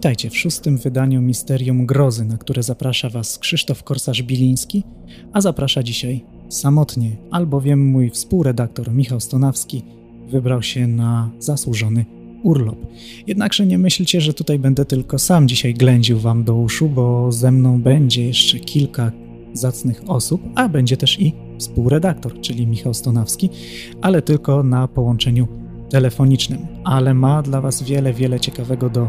Witajcie w szóstym wydaniu Misterium Grozy, na które zaprasza Was Krzysztof Korsarz-Biliński, a zaprasza dzisiaj samotnie, albowiem mój współredaktor Michał Stonawski wybrał się na zasłużony urlop. Jednakże nie myślcie, że tutaj będę tylko sam dzisiaj ględził wam do uszu, bo ze mną będzie jeszcze kilka zacnych osób, a będzie też i współredaktor, czyli Michał Stonawski, ale tylko na połączeniu telefonicznym. Ale ma dla Was wiele, wiele ciekawego do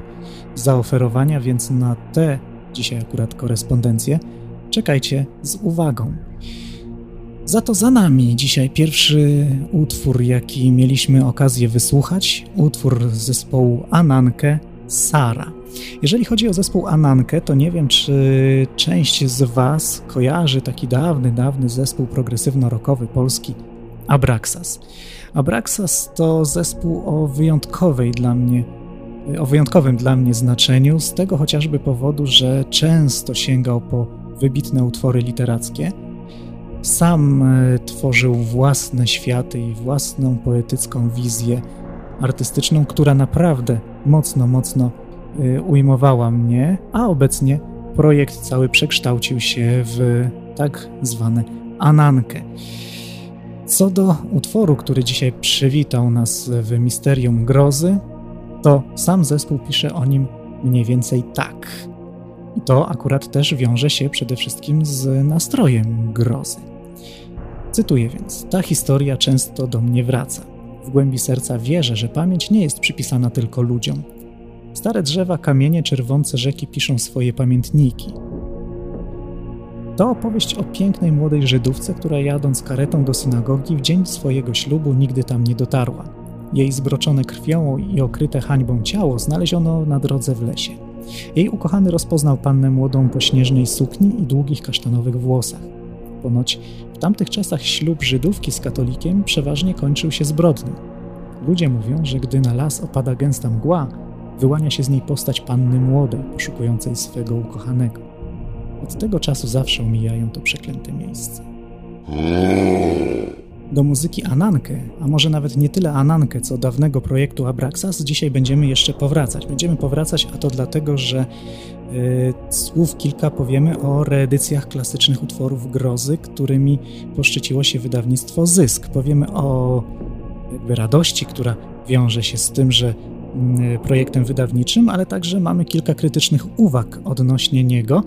zaoferowania, więc na te dzisiaj akurat korespondencje czekajcie z uwagą. Za to za nami dzisiaj pierwszy utwór, jaki mieliśmy okazję wysłuchać, utwór zespołu Anankę Sara. Jeżeli chodzi o zespół Anankę, to nie wiem, czy część z Was kojarzy taki dawny, dawny zespół progresywno-rockowy polski Abraxas. Abraxas to zespół o wyjątkowej dla mnie o wyjątkowym dla mnie znaczeniu, z tego chociażby powodu, że często sięgał po wybitne utwory literackie. Sam e, tworzył własne światy i własną poetycką wizję artystyczną, która naprawdę mocno, mocno e, ujmowała mnie, a obecnie projekt cały przekształcił się w tak zwane Anankę. Co do utworu, który dzisiaj przywitał nas w Misterium Grozy, to sam zespół pisze o nim mniej więcej tak. I to akurat też wiąże się przede wszystkim z nastrojem grozy. Cytuję więc: Ta historia często do mnie wraca. W głębi serca wierzę, że pamięć nie jest przypisana tylko ludziom. Stare drzewa, kamienie, czerwące rzeki piszą swoje pamiętniki. To opowieść o pięknej młodej Żydówce, która jadąc karetą do synagogi w dzień swojego ślubu nigdy tam nie dotarła. Jej zbroczone krwią i okryte hańbą ciało znaleziono na drodze w lesie. Jej ukochany rozpoznał pannę młodą po śnieżnej sukni i długich kasztanowych włosach. Ponoć w tamtych czasach ślub Żydówki z katolikiem przeważnie kończył się zbrodnią. Ludzie mówią, że gdy na las opada gęsta mgła, wyłania się z niej postać panny młodej, poszukującej swego ukochanego. Od tego czasu zawsze omijają to przeklęte miejsce. Do muzyki Anankę, a może nawet nie tyle Anankę, co dawnego projektu Abraxas, dzisiaj będziemy jeszcze powracać. Będziemy powracać, a to dlatego, że y, słów kilka powiemy o reedycjach klasycznych utworów grozy, którymi poszczyciło się wydawnictwo Zysk. Powiemy o jakby radości, która wiąże się z tym, że y, projektem wydawniczym, ale także mamy kilka krytycznych uwag odnośnie niego,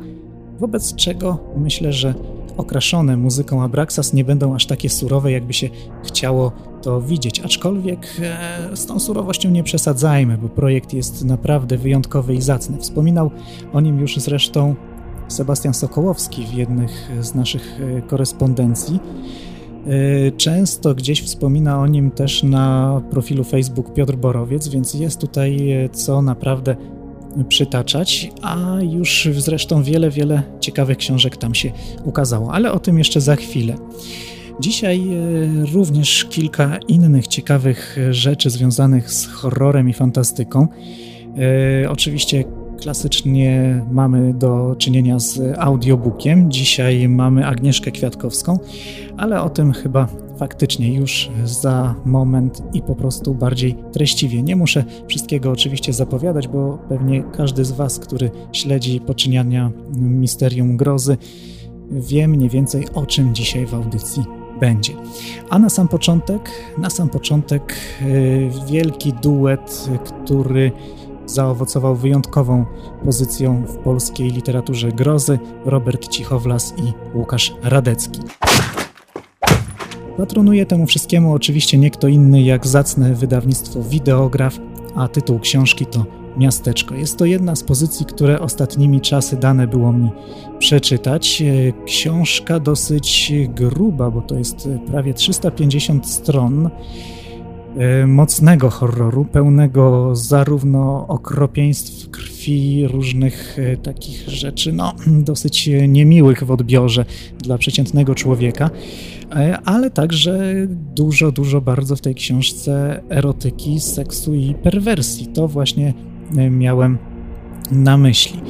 wobec czego myślę, że okraszone muzyką Abraxas nie będą aż takie surowe, jakby się chciało to widzieć. Aczkolwiek e, z tą surowością nie przesadzajmy, bo projekt jest naprawdę wyjątkowy i zacny. Wspominał o nim już zresztą Sebastian Sokołowski w jednych z naszych e, korespondencji. E, często gdzieś wspomina o nim też na profilu Facebook Piotr Borowiec, więc jest tutaj co naprawdę przytaczać, a już zresztą wiele, wiele ciekawych książek tam się ukazało, ale o tym jeszcze za chwilę. Dzisiaj e, również kilka innych ciekawych rzeczy związanych z horrorem i fantastyką. E, oczywiście klasycznie mamy do czynienia z audiobookiem. Dzisiaj mamy Agnieszkę Kwiatkowską, ale o tym chyba faktycznie już za moment i po prostu bardziej treściwie. Nie muszę wszystkiego oczywiście zapowiadać, bo pewnie każdy z Was, który śledzi poczyniania Misterium Grozy, wie mniej więcej o czym dzisiaj w audycji będzie. A na sam początek, na sam początek y, wielki duet, który zaowocował wyjątkową pozycją w polskiej literaturze grozy Robert Cichowlas i Łukasz Radecki. Patronuje temu wszystkiemu oczywiście nie kto inny jak zacne wydawnictwo Wideograf, a tytuł książki to Miasteczko. Jest to jedna z pozycji, które ostatnimi czasy dane było mi przeczytać. Książka dosyć gruba, bo to jest prawie 350 stron e, mocnego horroru, pełnego zarówno okropieństw, krwi, różnych e, takich rzeczy, no dosyć niemiłych w odbiorze dla przeciętnego człowieka. E, ale także dużo, dużo bardzo w tej książce erotyki, seksu i perwersji. To właśnie e, miałem na myśli.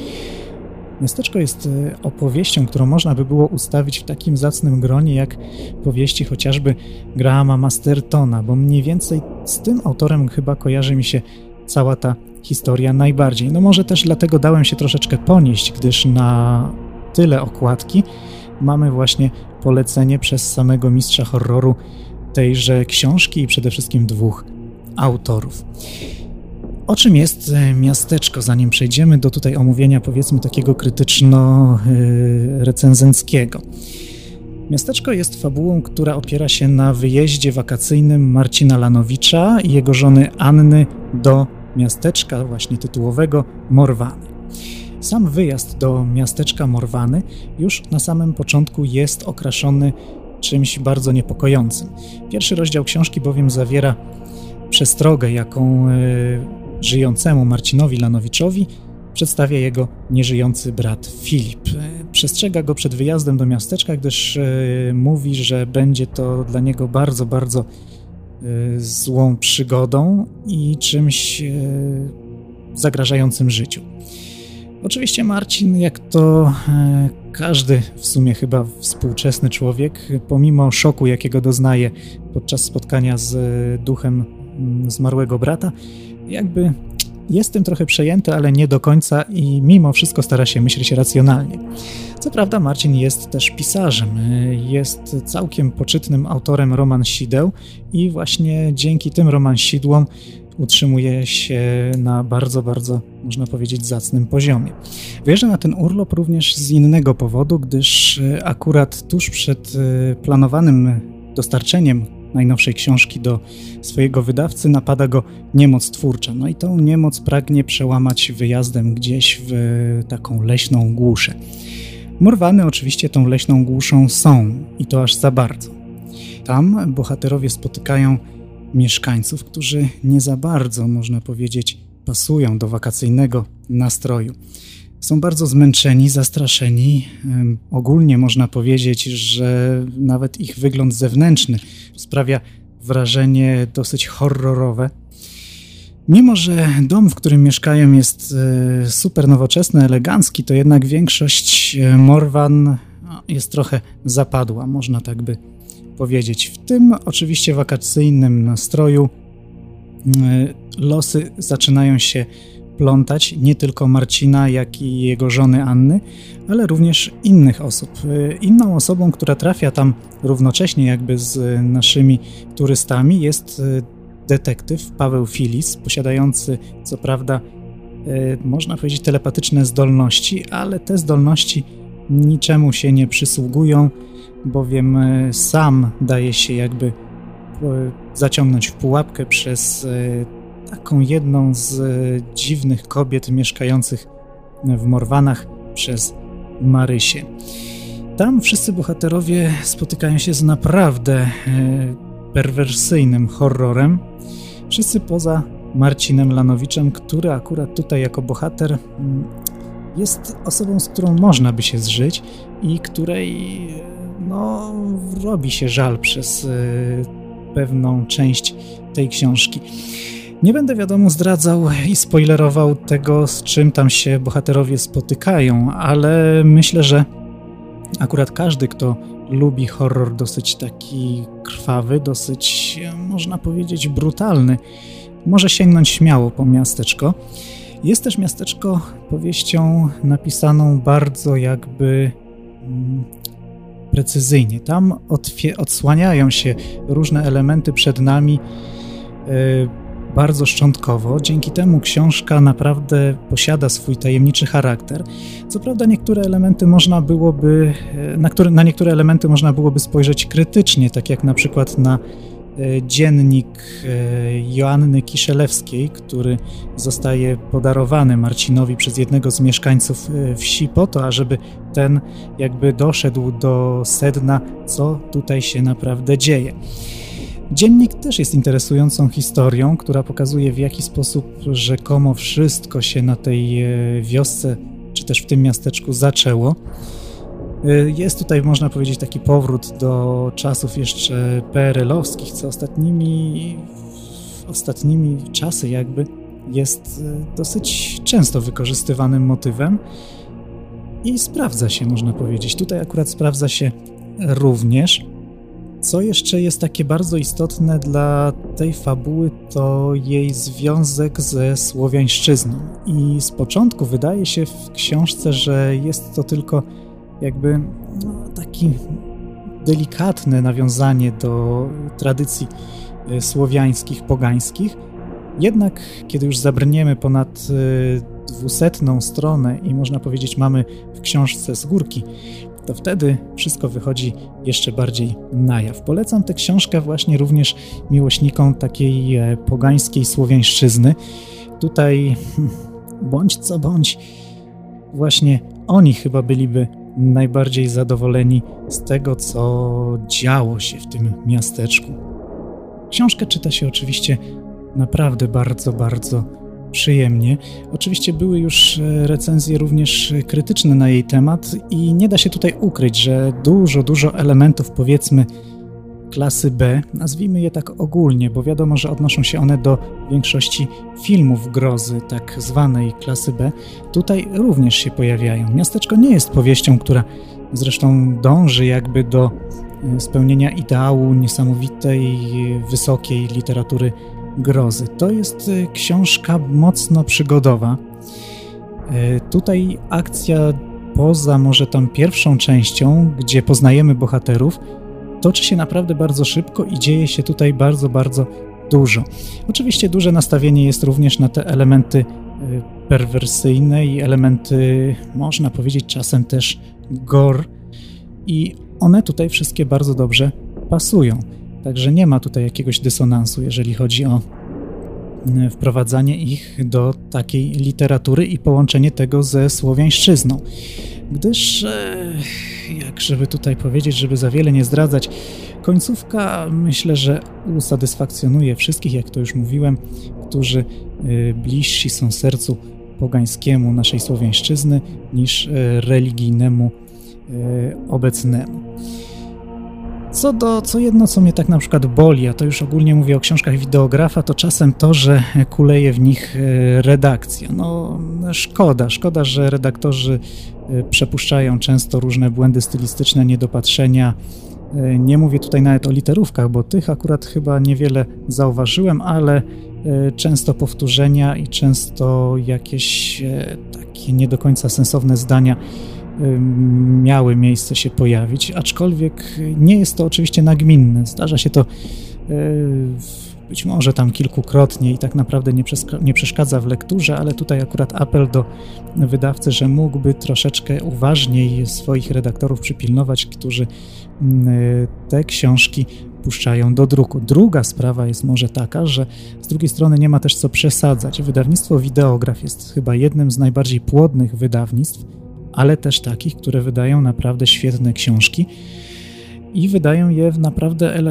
Miasteczko jest e, opowieścią, którą można by było ustawić w takim zacnym gronie jak powieści chociażby Grahama Mastertona, bo mniej więcej z tym autorem chyba kojarzy mi się cała ta historia najbardziej. No może też dlatego dałem się troszeczkę ponieść, gdyż na tyle okładki mamy właśnie polecenie przez samego mistrza horroru tejże książki i przede wszystkim dwóch autorów. O czym jest e, miasteczko, zanim przejdziemy do tutaj omówienia, powiedzmy, takiego krytyczno-recenzenckiego? Miasteczko jest fabułą, która opiera się na wyjeździe wakacyjnym Marcina Lanowicza i jego żony Anny do miasteczka właśnie tytułowego Morwany. Sam wyjazd do miasteczka Morwany już na samym początku jest okraszony czymś bardzo niepokojącym. Pierwszy rozdział książki bowiem zawiera przestrogę, jaką e, żyjącemu Marcinowi Lanowiczowi przedstawia jego nieżyjący brat Filip. E, przestrzega go przed wyjazdem do miasteczka, gdyż e, mówi, że będzie to dla niego bardzo, bardzo złą przygodą i czymś zagrażającym życiu. Oczywiście Marcin, jak to e, każdy w sumie chyba współczesny człowiek, pomimo szoku, jakiego doznaje podczas spotkania z duchem mm, zmarłego brata, jakby jest tym trochę przejęty, ale nie do końca i mimo wszystko stara się myśleć racjonalnie. Co prawda Marcin jest też pisarzem, e, jest całkiem poczytnym autorem romansideł i właśnie dzięki tym romansidłom utrzymuje się na bardzo, bardzo, można powiedzieć, zacnym poziomie. Wyjeżdża na ten urlop również z innego powodu, gdyż e, akurat tuż przed e, planowanym dostarczeniem najnowszej książki do swojego wydawcy napada go niemoc twórcza. No i tą niemoc pragnie przełamać wyjazdem gdzieś w taką leśną głuszę. Morwany oczywiście tą leśną głuszą są i to aż za bardzo. Tam bohaterowie spotykają mieszkańców, którzy nie za bardzo, można powiedzieć, pasują do wakacyjnego nastroju. Są bardzo zmęczeni, zastraszeni. Ogólnie można powiedzieć, że nawet ich wygląd zewnętrzny sprawia wrażenie dosyć horrorowe. Mimo, że dom, w którym mieszkają, jest e, super nowoczesny, elegancki, to jednak większość e, Morwan jest trochę zapadła, można tak by powiedzieć. W tym oczywiście wakacyjnym nastroju e, losy zaczynają się plątać nie tylko Marcina, jak i jego żony Anny, ale również innych osób. E, inną osobą, która trafia tam równocześnie jakby z naszymi turystami jest e, detektyw Paweł Filis, posiadający co prawda można powiedzieć telepatyczne zdolności, ale te zdolności niczemu się nie przysługują, bowiem e, sam daje się jakby e, zaciągnąć w pułapkę przez e, taką jedną z dziwnych kobiet mieszkających w Morwanach przez Marysię. Tam wszyscy bohaterowie spotykają się z naprawdę perwersyjnym horrorem. Wszyscy poza Marcinem Lanowiczem, który akurat tutaj jako bohater mm, jest osobą, z którą można by się zżyć i której no, robi się żal przez y, pewną część tej książki. Nie będę wiadomo zdradzał i spoilerował tego, z czym tam się bohaterowie spotykają, ale myślę, że akurat każdy, kto lubi horror dosyć taki krwawy, dosyć, można powiedzieć, brutalny, może sięgnąć śmiało po miasteczko. Jest też miasteczko powieścią napisaną bardzo jakby mm, precyzyjnie. Tam odsłaniają się różne elementy przed nami e, bardzo szczątkowo. Dzięki temu książka naprawdę posiada swój tajemniczy charakter. Co prawda niektóre elementy można byłoby, e, na, które, na niektóre elementy można byłoby spojrzeć krytycznie, tak jak na przykład na dziennik e, Joanny Kiszelewskiej, który zostaje podarowany Marcinowi przez jednego z mieszkańców e, wsi po to, ażeby ten jakby doszedł do sedna, co tutaj się naprawdę dzieje. Dziennik też jest interesującą historią, która pokazuje w jaki sposób rzekomo wszystko się na tej wiosce, czy też w tym miasteczku zaczęło. Y, jest tutaj, można powiedzieć, taki powrót do czasów jeszcze PRL-owskich, co ostatnimi, ostatnimi czasy jakby jest y, dosyć często wykorzystywanym motywem i sprawdza się, można powiedzieć. Tutaj akurat sprawdza się również. Co jeszcze jest takie bardzo istotne dla tej fabuły, to jej związek ze słowiańszczyzną. I z początku wydaje się w książce, że jest to tylko jakby no, taki delikatne nawiązanie do tradycji e, słowiańskich, pogańskich, Jednak, kiedy już zabrniemy ponad y, dwusetną stronę i można powiedzieć mamy w książce z górki, to wtedy wszystko wychodzi jeszcze bardziej na jaw. Polecam tę książkę właśnie również miłośnikom takiej e, pogańskiej słowiańszczyzny. Tutaj hm, bądź co bądź, właśnie oni chyba byliby najbardziej zadowoleni z tego, co działo się w tym miasteczku. Książkę czyta się oczywiście naprawdę bardzo, bardzo przyjemnie. Oczywiście były już e, recenzje również krytyczne na jej temat i nie da się tutaj ukryć, że dużo, dużo elementów powiedzmy klasy B, nazwijmy je tak ogólnie, bo wiadomo, że odnoszą się one do większości filmów grozy, tak zwanej klasy B, tutaj również się pojawiają. Miasteczko nie jest powieścią, która zresztą dąży jakby do e, spełnienia ideału niesamowitej, wysokiej literatury grozy. To jest e, książka mocno przygodowa. E, tutaj akcja poza może tam pierwszą częścią, gdzie poznajemy bohaterów, toczy się naprawdę bardzo szybko i dzieje się tutaj bardzo, bardzo dużo. Oczywiście duże nastawienie jest również na te elementy y, perwersyjne i elementy, można powiedzieć, czasem też gore, i one tutaj wszystkie bardzo dobrze pasują. Także nie ma tutaj jakiegoś dysonansu, jeżeli chodzi o y, wprowadzanie ich do takiej literatury i połączenie tego ze słowiańszczyzną. Gdyż e, jak żeby tutaj powiedzieć, żeby za wiele nie zdradzać, końcówka myślę, że usatysfakcjonuje wszystkich, jak to już mówiłem, którzy y, bliżsi są sercu pogańskiemu naszej słowiańszczyzny niż y, religijnemu obecnemu. Co do, co jedno, co mnie tak na przykład boli, a to już ogólnie mówię o książkach wideografa, to czasem to, że kuleje w nich redakcja. No, szkoda, szkoda, że redaktorzy Y, przepuszczają często różne błędy stylistyczne, niedopatrzenia. Y, nie mówię tutaj nawet o literówkach, bo tych akurat chyba niewiele zauważyłem, ale często powtórzenia i często jakieś takie nie do końca sensowne zdania miały miejsce się pojawić, aczkolwiek nie jest to oczywiście nagminne. Zdarza się to w być może tam kilkukrotnie i tak naprawdę nie, przeszkadza w lekturze, ale tutaj akurat apel do wydawcy, że mógłby troszeczkę uważniej swoich redaktorów przypilnować, którzy mm, te książki puszczają do druku. Druga sprawa jest może taka, że z drugiej strony nie ma też co przesadzać. Wydawnictwo Wideograf jest chyba jednym z najbardziej płodnych wydawnictw, ale też takich, które wydają naprawdę świetne książki i wydają je w naprawdę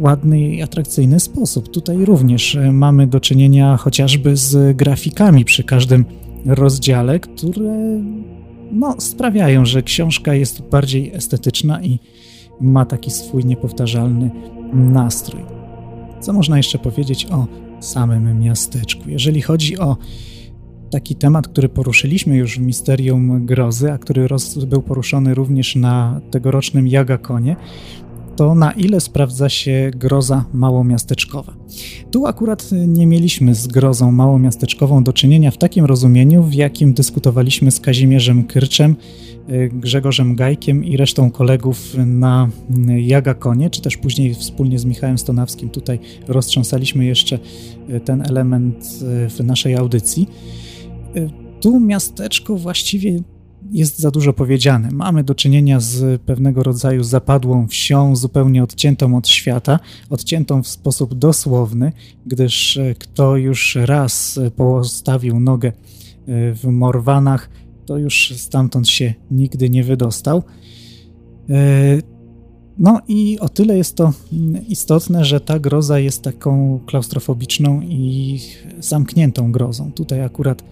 ładny i atrakcyjny sposób. Tutaj również e, mamy do czynienia chociażby z grafikami przy każdym rozdziale, które no, sprawiają, że książka jest bardziej estetyczna i ma taki swój niepowtarzalny nastrój. Co można jeszcze powiedzieć o samym miasteczku? Jeżeli chodzi o taki temat, który poruszyliśmy już w Misterium Grozy, a który był poruszony również na tegorocznym Jagakonie, to na ile sprawdza się groza małomiasteczkowa. Tu akurat nie mieliśmy z grozą małomiasteczkową do czynienia w takim rozumieniu, w jakim dyskutowaliśmy z Kazimierzem Kyrczem, Grzegorzem Gajkiem i resztą kolegów na Jagakonie, czy też później wspólnie z Michałem Stonawskim tutaj roztrząsaliśmy jeszcze ten element w naszej audycji. Tu miasteczko właściwie jest za dużo powiedziane. Mamy do czynienia z pewnego rodzaju zapadłą wsią, zupełnie odciętą od świata, odciętą w sposób dosłowny, gdyż e, kto już raz postawił nogę e, w Morwanach, to już stamtąd się nigdy nie wydostał. E, no i o tyle jest to mm, istotne, że ta groza jest taką klaustrofobiczną i zamkniętą grozą. Tutaj akurat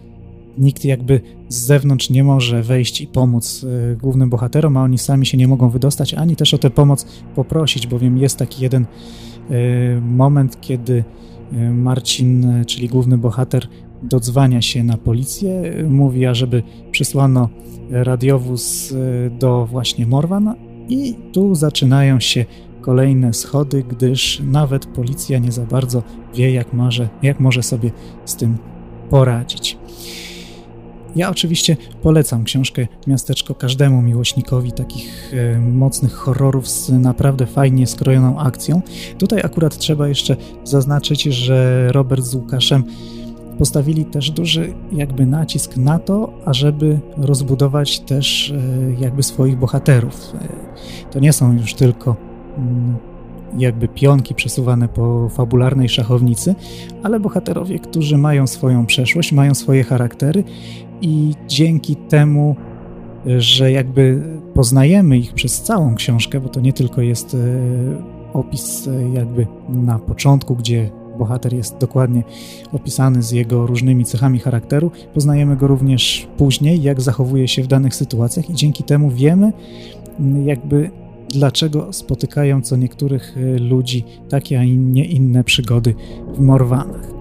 nikt jakby z zewnątrz nie może wejść i pomóc y, głównym bohaterom, a oni sami się nie mogą wydostać, ani też o tę pomoc poprosić, bowiem jest taki jeden y, moment, kiedy y, Marcin, czyli główny bohater, dodzwania się na policję, mówi, ażeby przysłano radiowóz do właśnie Morwan i tu zaczynają się kolejne schody, gdyż nawet policja nie za bardzo wie, jak może, jak może sobie z tym poradzić. Ja oczywiście polecam książkę Miasteczko każdemu miłośnikowi takich e, mocnych horrorów z naprawdę fajnie skrojoną akcją. Tutaj akurat trzeba jeszcze zaznaczyć, że Robert z Łukaszem postawili też duży jakby nacisk na to, ażeby rozbudować też e, jakby swoich bohaterów. E, to nie są już tylko mm, jakby pionki przesuwane po fabularnej szachownicy, ale bohaterowie, którzy mają swoją przeszłość, mają swoje charaktery i dzięki temu, że jakby poznajemy ich przez całą książkę, bo to nie tylko jest e, opis jakby na początku, gdzie bohater jest dokładnie opisany z jego różnymi cechami charakteru. Poznajemy go również później, jak zachowuje się w danych sytuacjach, i dzięki temu wiemy, jakby dlaczego spotykają co niektórych ludzi takie, a nie inne przygody w Morwanach.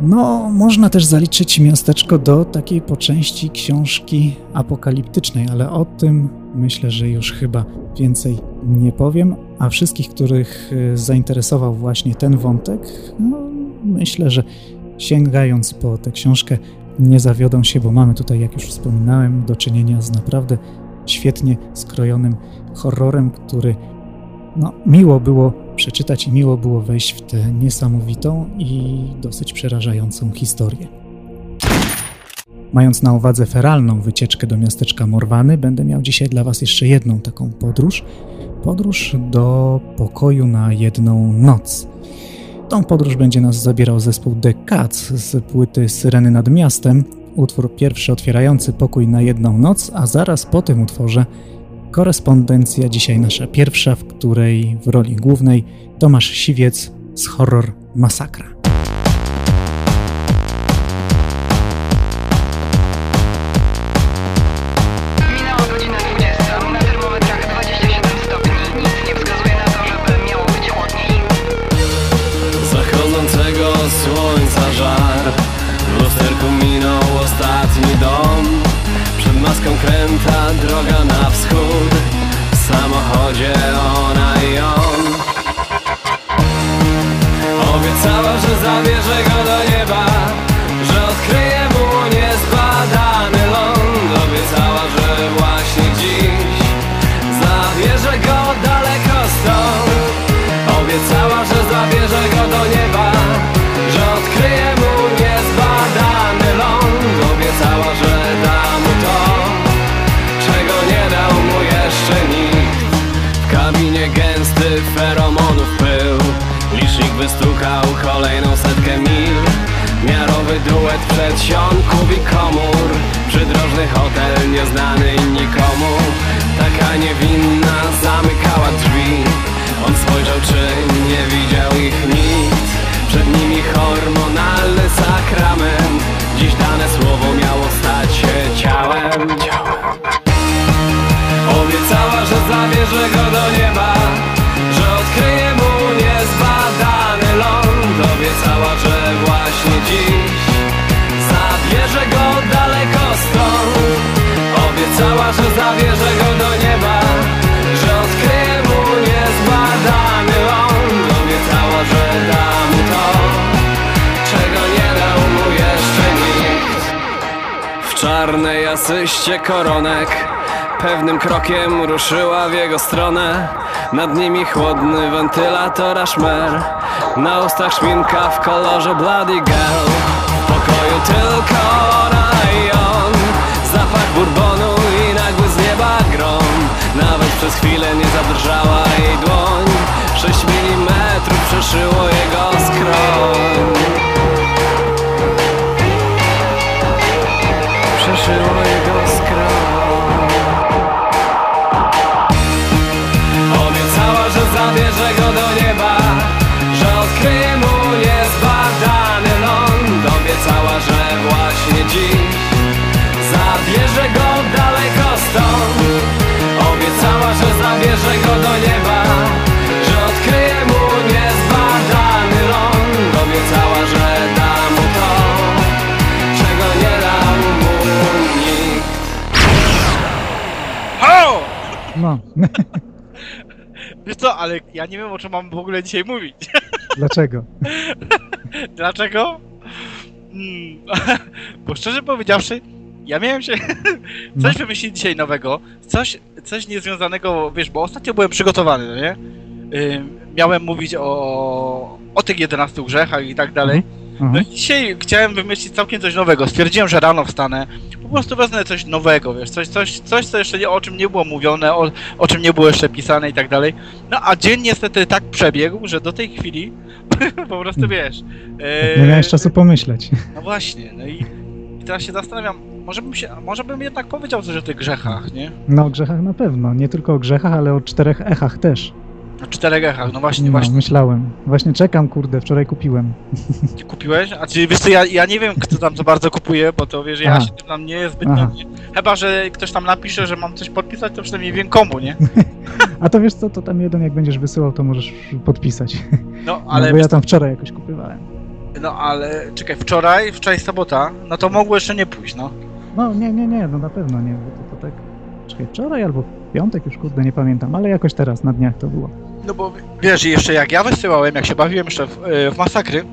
No, można też zaliczyć miasteczko do takiej po części książki apokaliptycznej, ale o tym myślę, że już chyba więcej nie powiem. A wszystkich, których y, zainteresował właśnie ten wątek, no, myślę, że sięgając po tę książkę nie zawiodą się, bo mamy tutaj, jak już wspominałem, do czynienia z naprawdę świetnie skrojonym horrorem, który no, miło było przeczytać i miło było wejść w tę niesamowitą i dosyć przerażającą historię. Mając na uwadze feralną wycieczkę do miasteczka Morwany, będę miał dzisiaj dla Was jeszcze jedną taką podróż. Podróż do pokoju na jedną noc. Tą podróż będzie nas zabierał zespół The Cats z płyty Syreny nad miastem, utwór pierwszy otwierający pokój na jedną noc, a zaraz po tym utworze korespondencja dzisiaj nasza pierwsza, w której w roli głównej Tomasz Siwiec z horror Masakra. Koronek. Pewnym krokiem ruszyła w jego stronę. Nad nimi chłodny wentylator szmer. Na ustach szminka w kolorze Bloody Girl. W pokoju tylko ona i on Zapach bourbonu i nagły z nieba grom. Nawet przez chwilę nie zadrżała jej dłoń. Sześć milimetrów przeszyło jego skroń ale ja nie wiem o czym mam w ogóle dzisiaj mówić. Dlaczego? Dlaczego? Mm, bo szczerze powiedziawszy, ja miałem się coś No. wymyślić dzisiaj nowego, coś, coś niezwiązanego, wiesz, bo ostatnio byłem przygotowany, no nie? Miałem mówić o, o tych 11 grzechach i tak dalej. No i dzisiaj chciałem wymyślić całkiem coś nowego. Stwierdziłem, że rano wstanę, po prostu wezmę coś nowego, wiesz, coś, coś, coś co jeszcze nie, o czym nie było mówione, o, o czym nie było jeszcze pisane i tak dalej. No a dzień niestety tak przebiegł, że do tej chwili po prostu wiesz. e, Nie miałeś czasu pomyśleć. No właśnie, no i, i teraz się zastanawiam, może bym się, może bym jednak powiedział coś o tych grzechach, nie? No o grzechach na pewno. Nie tylko o grzechach, ale o czterech echach też. O czterech grzechach, no właśnie, No, właśnie. myślałem. Właśnie czekam, kurde, wczoraj kupiłem. Kupiłeś? A czy wiesz co, ja, ja nie wiem kto tam za bardzo kupuje, bo to wiesz, ja Aha. się tym tam nie zbytnio nie... Chyba, że ktoś tam napisze, że mam coś podpisać, to przynajmniej wiem komu, nie? A to wiesz co, to tam jeden jak będziesz wysyłał, to możesz podpisać. No Ale no, bo ja tam wczoraj jakoś kupywałem. no ale, czekaj, wczoraj, wczoraj sobota, no to mogło jeszcze nie pójść, no. No nie, nie, nie, no na pewno nie. bo To, to tak, czekaj, wczoraj albo piątek już, kurde, nie pamiętam, ale jakoś teraz, na dniach to było. No bo wiesz, jeszcze jak ja wysyłałem, jak się bawiłem jeszcze w, e, w masakry,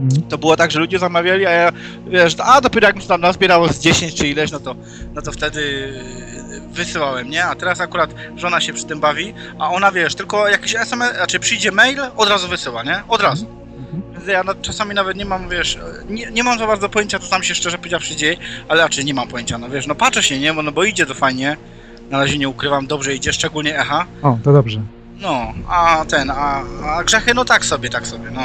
Mhm. to było tak, że ludzie zamawiali, a ja, wiesz, a dopiero jak mi się tam nazbierało z 10 czy ileś, no to, no to wtedy yy, wysyłałem, nie? A teraz akurat żona się przy tym bawi, a ona, wiesz, tylko jakiś SMS, znaczy przyjdzie mail, od razu wysyła, nie? Od razu. Więc ja no, czasami nawet nie mam, wiesz, nie, nie mam za bardzo pojęcia, co tam się szczerze powiedziawszy dzieje, ale raczej nie mam pojęcia, no wiesz, no patrzę się, nie? Bo, no bo idzie to fajnie, na razie nie ukrywam, dobrze idzie, szczególnie echa, O, to dobrze. no, a ten, a, a grzechy, no tak sobie, tak sobie, no.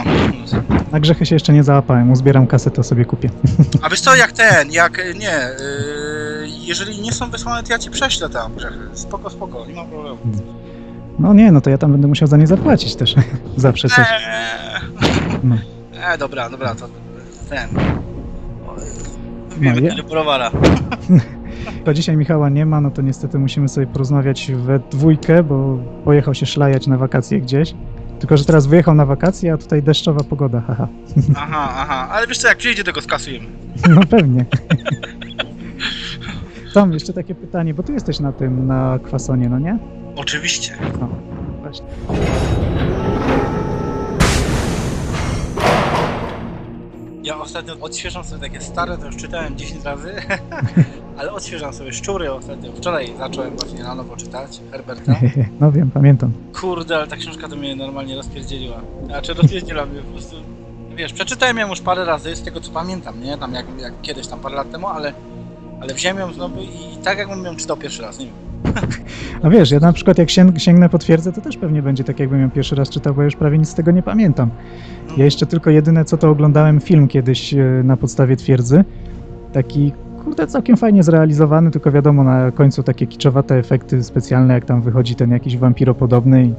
Na grzechy się jeszcze nie załapałem, uzbieram kasę, to sobie kupię. A wiesz co, jak ten, jak nie, yy, jeżeli nie są wysłane, to ja ci prześlę tam grzechy. Spoko, spoko, nie ma problemu. No nie, no to ja tam będę musiał za nie zapłacić też. Zawsze coś. Eee, No. eee, dobra, dobra, to ten. No, Wybijemy ja- no, browara. To dzisiaj Michała nie ma, no to niestety musimy sobie porozmawiać we dwójkę, bo pojechał się szlajać na wakacje gdzieś. Tylko, że teraz wyjechał na wakacje, a tutaj deszczowa pogoda, haha. Aha, aha, ale wiesz co, jak przyjdzie, to go skasujemy. No pewnie. Tom, jeszcze takie pytanie, bo ty jesteś na tym, na kwasonie, no nie? Oczywiście. No, właśnie. Ja ostatnio odświeżam sobie takie stare, to już czytałem 10 razy, ale odświeżam sobie szczury ostatnio. Wczoraj zacząłem właśnie na nowo czytać Herberta. No wiem, pamiętam. Kurde, ale ta książka to mnie normalnie rozpierdzieliła. Znaczy rozpierdziela mnie po prostu. Wiesz, przeczytałem ją już parę razy, z tego co pamiętam, nie? Tam jak, jak kiedyś, tam parę lat temu, ale, ale wziąłem ją znowu i tak jakbym ją czytał pierwszy raz, nie wiem. A wiesz, ja na przykład jak sięg- sięgnę po twierdzę, to też pewnie będzie tak, jakbym ją pierwszy raz czytał, bo ja już prawie nic z tego nie pamiętam. Ja jeszcze tylko jedyne co to oglądałem film kiedyś e, na podstawie twierdzy. Taki, kurde, całkiem fajnie zrealizowany, tylko wiadomo, na końcu takie kiczowate efekty specjalne, jak tam wychodzi ten jakiś wampiropodobny i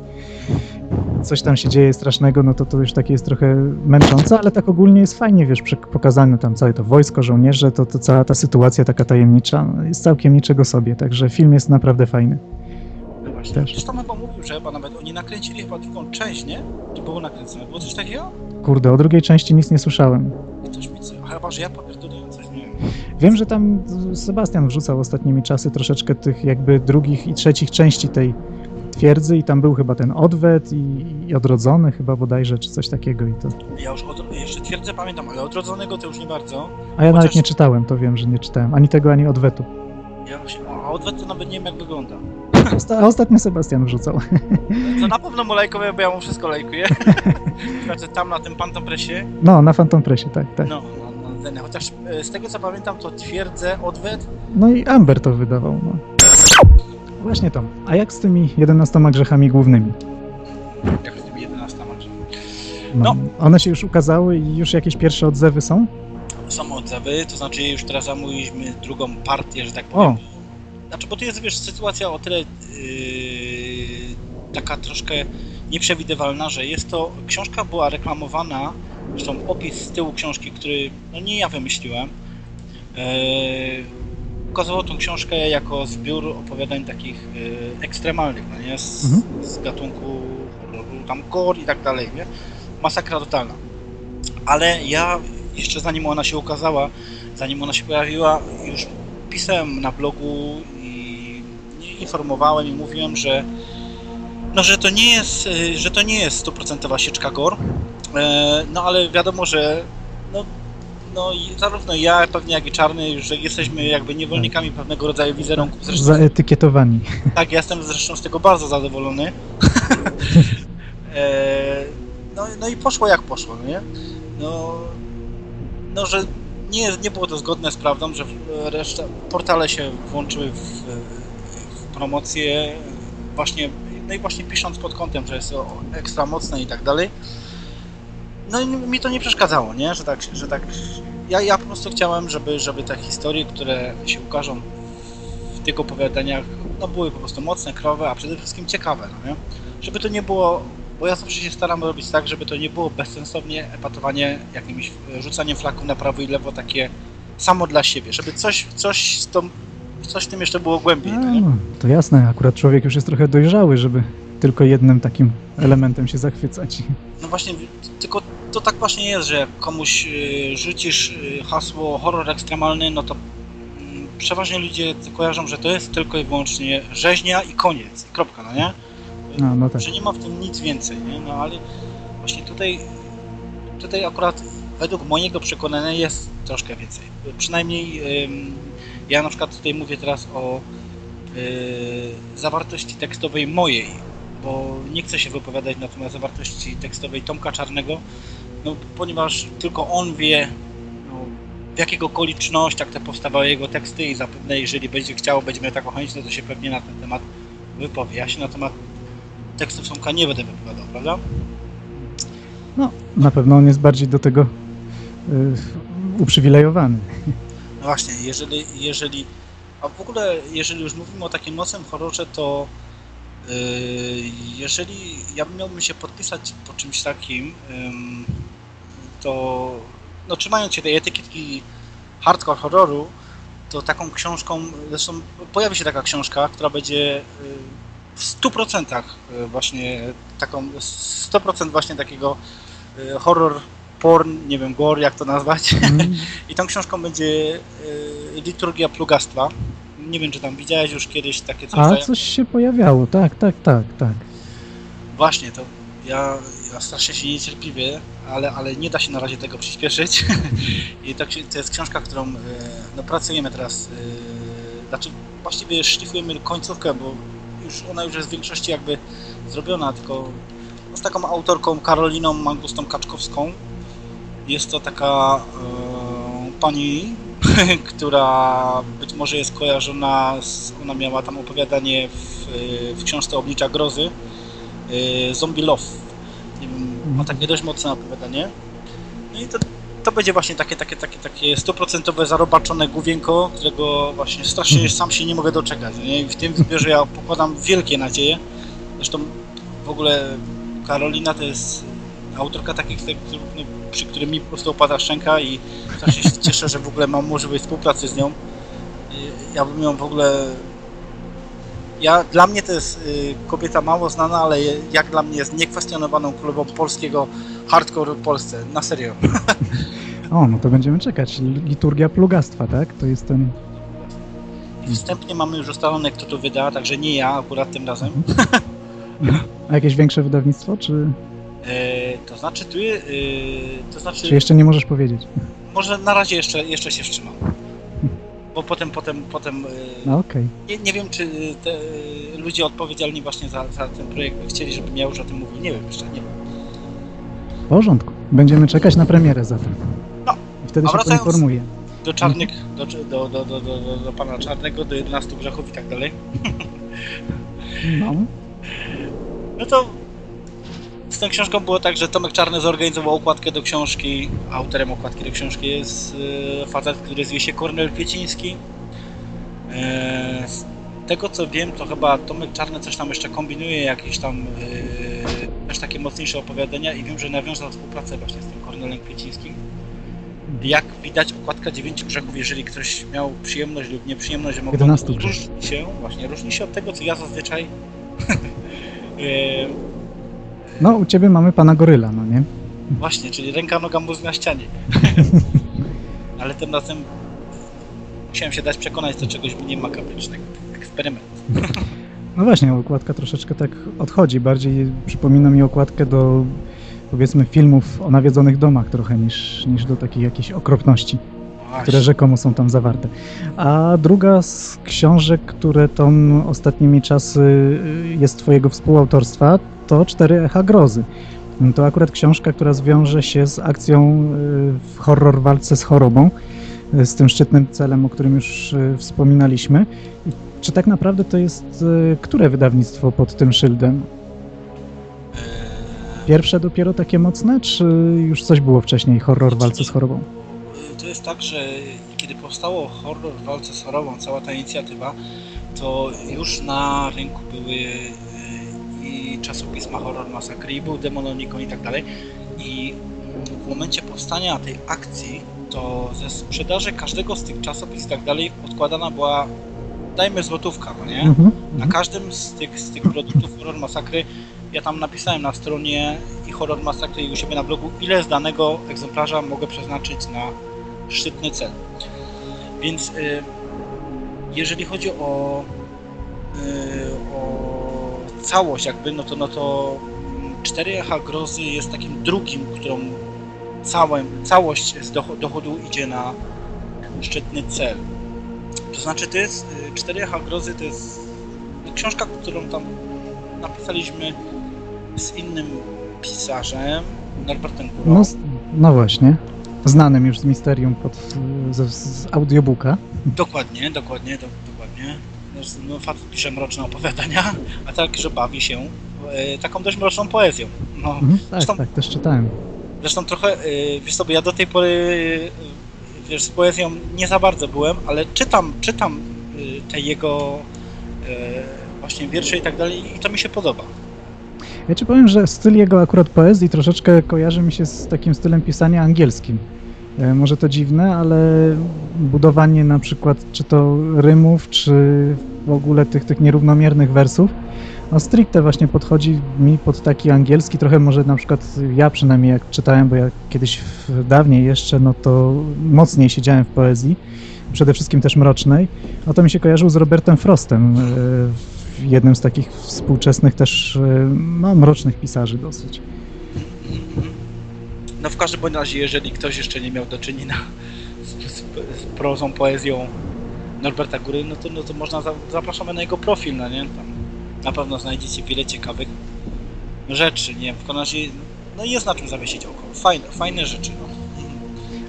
coś tam się dzieje strasznego, no to to już takie jest trochę męczące, ale tak ogólnie jest fajnie, wiesz, pokazane tam całe to wojsko, żołnierze, to, to cała ta sytuacja taka tajemnicza, no, jest całkiem niczego sobie, także film jest naprawdę fajny. No właśnie. Też. Zresztą chyba mówił, że chyba nawet oni nakręcili chyba drugą część, nie? Czy było nakręcone? Było coś takiego? Kurde, o drugiej części nic nie słyszałem. I coś mi co... Chyba, że ja popierdolę coś, nie wiem. Wiem, że tam Sebastian wrzucał ostatnimi czasy troszeczkę tych jakby drugich i trzecich części tej twierdzy i tam był chyba ten odwet i, i odrodzony chyba bodajże, czy coś takiego i to. Ja już od... jeszcze twierdzę pamiętam, ale odrodzonego to już nie bardzo. A ja nawet Chociaż- nie czytałem, to wiem, że nie czytałem. Ani tego, ani odwetu. Ja właśnie... A odwet to nawet nie wiem jak wygląda. Osta- A ostatnio Sebastian wrzucał. To na pewno mu lajkowe, bo ja mu wszystko lajkuję. Znaczy tam na tym Phantom Pressie. No, na Phantom Pressie, tak, tak. No, no, no ten, chociaż e, z tego co pamiętam, to twierdzę odwet. No i Amber to wydawał, no. Właśnie Tom, a jak z tymi 11 grzechami głównymi? Jak z tymi 11 macie. No, No. One się już ukazały i już jakieś pierwsze odzewy są? Są odzewy, to znaczy już teraz zamówiliśmy drugą partię, że tak powiem. O, Znaczy, bo to jest, wiesz, sytuacja o tyle yy, taka troszkę nieprzewidywalna, że jest to, książka była reklamowana, zresztą opis z tyłu książki, który, no nie ja wymyśliłem, yy, ukazywał tą książkę jako zbiór opowiadań takich yy, ekstremalnych, no nie, z, Mhm. z gatunku tam gore i tak dalej, nie, masakra totalna. Ale ja jeszcze zanim ona się ukazała, zanim ona się pojawiła, już pisałem na blogu i informowałem i mówiłem, że no, że to nie jest, y, że to nie jest stuprocentowa sieczka GOR, e, no ale wiadomo, że no, no i zarówno ja, pewnie jak i Czarny, już że jesteśmy jakby niewolnikami pewnego rodzaju wizerunku. Zresztą, Zaetykietowani. tak, ja jestem zresztą z tego bardzo zadowolony. e, no, no i poszło jak poszło, no nie? No, no że nie, nie było to zgodne z prawdą, że reszta, portale się włączyły w, w promocję właśnie, no i właśnie pisząc pod kątem, że jest to ekstra mocne i tak dalej. No i mi to nie przeszkadzało, nie? Że tak, że tak ja, ja po prostu chciałem, żeby, żeby te historie, które się ukażą w tych opowiadaniach, no były po prostu mocne, krowe, a przede wszystkim ciekawe, no nie? Żeby to nie było, bo ja zawsze się staram robić tak, żeby to nie było bezsensownie epatowanie jakimś rzucaniem flaków na prawo i lewo takie samo dla siebie, żeby coś, coś, z tą, coś w tym jeszcze było głębiej, no to jasne, akurat człowiek już jest trochę dojrzały, żeby tylko jednym takim elementem się zachwycać. No właśnie, tylko to tak właśnie jest, że jak komuś y, rzucisz y, hasło horror ekstremalny, no to mm, przeważnie ludzie kojarzą, że to jest tylko i wyłącznie rzeźnia i koniec, kropka, no nie? No, no tak. Że nie ma w tym nic więcej, nie? No ale właśnie tutaj, tutaj akurat według mojego przekonania jest troszkę więcej. Przynajmniej ja na przykład tutaj mówię teraz o y, zawartości tekstowej mojej, bo nie chcę się wypowiadać na temat zawartości tekstowej Tomka Czarnego, no, ponieważ tylko on wie, no, w jakich okolicznościach te powstawały jego teksty i zapewne jeżeli będzie chciał, będzie miał taką chęć, no to się pewnie na ten temat wypowie. Ja się na temat tekstów Tomka nie będę wypowiadał, prawda? No, na pewno on jest bardziej do tego y, uprzywilejowany. No właśnie, jeżeli, jeżeli, a w ogóle jeżeli już mówimy o takim nocnym horrorze, to yy, jeżeli ja miałbym się podpisać po czymś takim, to no, trzymając się tej etykietki hardcore horroru, to taką książką, zresztą pojawi się taka książka, która będzie yy, w 100% yy, właśnie taką, 100% właśnie takiego yy, horror porn, nie wiem, gore, jak to nazwać. Mm, I tą książką będzie y, Liturgia Plugastwa. Nie wiem, czy tam widziałeś już kiedyś takie coś. A Zaja- coś się pojawiało, tak, tak, tak, tak. Właśnie, to ja, ja strasznie się niecierpliwie, ale, ale nie da się na razie tego przyspieszyć. I tak się, to jest książka, którą y, no, pracujemy teraz. y, Znaczy, właściwie szlifujemy końcówkę, bo już ona już jest w większości jakby zrobiona, tylko z taką autorką Karoliną Mangustą Kaczkowską. Jest to taka e, pani, która być może jest kojarzona, z, ona miała tam opowiadanie w, w książce Oblicza Grozy, e, Zombie Love. Nie wiem, ma takie dość mocne opowiadanie. No i to, to będzie właśnie takie, takie, takie, takie stuprocentowe zarobaczone główienko, którego właśnie strasznie sam się nie mogę doczekać. Nie? I w tym zbiorze ja pokładam wielkie nadzieje. Zresztą w ogóle Karolina to jest autorka takich no, przy którym mi po prostu opada szczęka i strasznie się cieszę, że w ogóle mam możliwość współpracy z nią. Ja bym ją w ogóle... Ja, dla mnie to jest y, kobieta mało znana, ale jak dla mnie jest niekwestionowaną królową polskiego hardcore w Polsce. Na serio. O, no to będziemy czekać. Liturgia plugastwa, tak? To jest ten... Wstępnie mamy już ustalone, kto to wyda, także nie ja akurat tym razem. A jakieś większe wydawnictwo, czy, E, to znaczy tu e, to znaczy czy jeszcze nie możesz powiedzieć? może na razie jeszcze, jeszcze się wstrzymam. Bo potem, potem, potem e, No okej. nie, nie wiem, czy te e, ludzie odpowiedzialni właśnie za, za ten projekt by chcieli, żebym ja już o tym mówił. Nie wiem jeszcze, nie wiem. W porządku. Będziemy czekać na premierę zatem. No. I wtedy się poinformuję. Do czarnych, do, do, do, do, do, do, do pana czarnego, do 11 grzechów i tak dalej. No. No to z tą książką było tak, że Tomek Czarny zorganizował okładkę do książki. Autorem okładki do książki jest e, facet, który zwie się Kornel Kwieciński. E, Z tego co wiem, to chyba Tomek Czarny coś tam jeszcze kombinuje, jakieś tam e, też takie mocniejsze opowiadania i wiem, że nawiązał współpracę właśnie z tym Kornelem Kwiecińskim. Jak widać, okładka dziewięciu grzechów, jeżeli ktoś miał przyjemność lub nieprzyjemność, że mogą 11 grzechów. różni się, właśnie, różni się od tego, co ja zazwyczaj no, u ciebie mamy pana goryla, no nie? Właśnie, czyli ręka, noga, mózg na ścianie. Ale tym razem musiałem się dać przekonać do czegoś mniej makabrycznego. Eksperyment. No właśnie, okładka troszeczkę tak odchodzi. Bardziej przypomina mi okładkę do powiedzmy filmów o nawiedzonych domach trochę niż, niż do takich jakichś okropności, Właśnie. które rzekomo są tam zawarte. A druga z książek, które tą ostatnimi czasy y, jest twojego współautorstwa, to Cztery Echa Grozy. To akurat książka, która zwiąże się z akcją y, w horror walce z chorobą, y, z tym szczytnym celem, o którym już y, wspominaliśmy. Czy tak naprawdę to jest które wydawnictwo pod tym szyldem? Pierwsze dopiero takie mocne, czy już coś było wcześniej, horror walce z chorobą? To jest tak, że kiedy powstało horror w walce z chorobą, cała ta inicjatywa, to już na rynku były i czasopisma Horror Massacre, i był Demonomicon i tak dalej. I w momencie powstania tej akcji, to ze sprzedaży każdego z tych czasopism i tak dalej odkładana była, dajmy złotówka, no nie? Mhm. Na każdym z tych, z tych produktów Horror Masakry ja tam napisałem na stronie i Horror Masakry i u siebie na blogu, ile z danego egzemplarza mogę przeznaczyć na szczytny cel. Więc y, jeżeli chodzi o, y, o całość jakby, no to, no to mm, 4 echa grozy jest takim drugim, którą całym, całość z docho- dochodu idzie na szczytny cel. To znaczy to jest, y, 4 echa grozy to jest książka, którą tam napisaliśmy z innym pisarzem, Norbertem Górą. No, no właśnie. Znanym już z Misterium pod, z, z audiobooka. Dokładnie, dokładnie, do, dokładnie. No, facet pisze mroczne opowiadania, a tak, że bawi się e, taką dość mroczną poezją. No, Mhm, tak, Zresztą- tak, też czytałem. zresztą trochę, e, wiesz sobie, ja do tej pory, e, wiesz, z poezją nie za bardzo byłem, ale czytam, czytam e, te jego właśnie wiersze i tak dalej i to mi się podoba. Ja ci powiem, że styl jego akurat poezji troszeczkę kojarzy mi się z takim stylem pisania angielskim. E, Może to dziwne, ale budowanie na przykład czy to rymów, czy w ogóle tych, tych nierównomiernych wersów, no stricte właśnie podchodzi mi pod taki angielski, trochę może na przykład ja przynajmniej jak czytałem, bo ja kiedyś dawniej jeszcze, no to mocniej siedziałem w poezji, przede wszystkim też mrocznej, a to mi się kojarzył z Robertem Frostem, e, jednym z takich współczesnych też e, no, mrocznych pisarzy dosyć. No w każdym bądź razie, jeżeli ktoś jeszcze nie miał do czynienia z, z, z prozą, poezją Norberta Góry, no to, no to można, za, zapraszamy na jego profil, no nie? Tam na pewno znajdziecie wiele ciekawych rzeczy, nie? W każdym razie, no jest na czym zawiesić oko. Fajne, fajne rzeczy, no.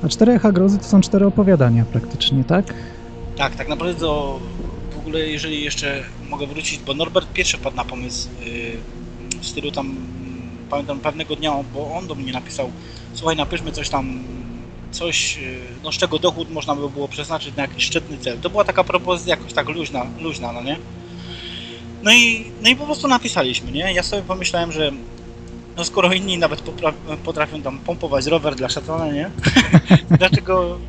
A cztery echa grozy to są cztery opowiadania praktycznie, tak? Tak, tak naprawdę to w ogóle, jeżeli jeszcze mogę wrócić, bo Norbert pierwszy padł na pomysł yy, w stylu tam, pamiętam pewnego dnia, bo on do mnie napisał, słuchaj, napiszmy coś tam, coś, yy, no z czego dochód można by było przeznaczyć na jakiś szczytny cel. To była taka propozycja jakoś tak luźna, luźna, no nie? No i, no i po prostu napisaliśmy, nie? Ja sobie pomyślałem, że no skoro inni nawet potrafią tam pompować rower dla szatana, nie? Dlaczego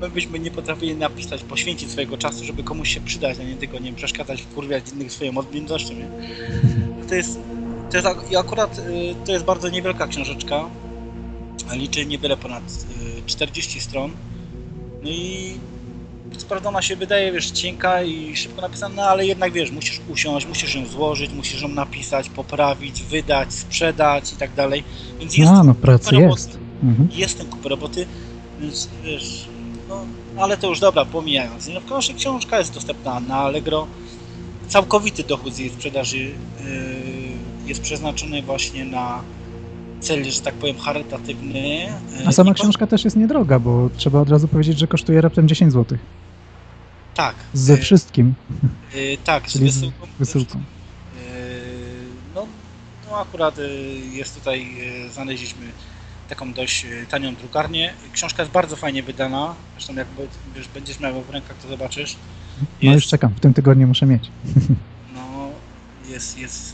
my byśmy nie potrafili napisać, poświęcić swojego czasu, żeby komuś się przydać, a nie tylko, nie przeszkadzać, wkurwiać innych swoją odmiennością, nie? To jest, to jest i akurat y, to jest bardzo niewielka książeczka, liczy niewiele ponad y, 40 stron, no i co prawda ona się wydaje, wiesz, cienka i szybko napisana, no ale jednak, wiesz, musisz usiąść, musisz ją złożyć, musisz ją napisać, poprawić, wydać, sprzedać i tak dalej, więc jest A, no pracy kupę roboty. jest. Mhm. Jest ten kupę roboty, więc wiesz, no, ale to już dobra, pomijając. No, proszę, książka jest dostępna na Allegro. Całkowity dochód z jej sprzedaży yy, jest przeznaczony właśnie na cel, że tak powiem, charytatywny. A sama i książka też jest niedroga, bo trzeba od razu powiedzieć, że kosztuje raptem 10 zł. Tak. Ze yy, wszystkim, yy, tak, z czyli z wysyłką. wysyłką. Yy, No, no akurat jest tutaj, znaleźliśmy taką dość tanią drukarnię. Książka jest bardzo fajnie wydana, zresztą jak wiesz, będziesz miał w rękach, to zobaczysz. No już czekam, w tym tygodniu muszę mieć. No, jest, jest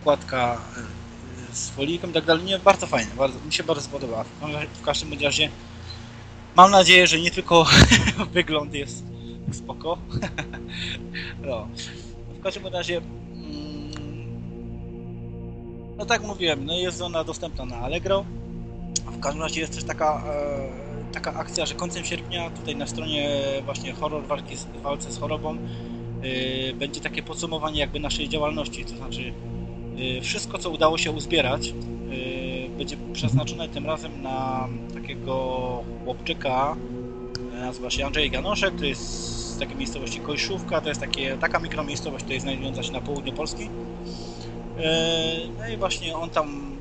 okładka yy, z foliką i tak dalej. Nie, bardzo fajnie, bardzo, mi się bardzo podoba. W każdym- razie mam nadzieję, że nie tylko wygląd jest spoko. no. W każdym razie mm, no tak mówiłem, no jest ona dostępna na Allegro. W każdym razie jest też taka, e, taka akcja, że końcem sierpnia tutaj na stronie właśnie horror walki z, walce z chorobą y, będzie takie podsumowanie jakby naszej działalności, to znaczy wszystko co udało się uzbierać y, będzie przeznaczone tym razem na takiego chłopczyka, e, nazywa się Andrzej Ganoszek, to jest z takiej miejscowości Kojszówka, to jest takie, taka mikromiejscowość, jest znajdująca się na południu Polski. No i właśnie on tam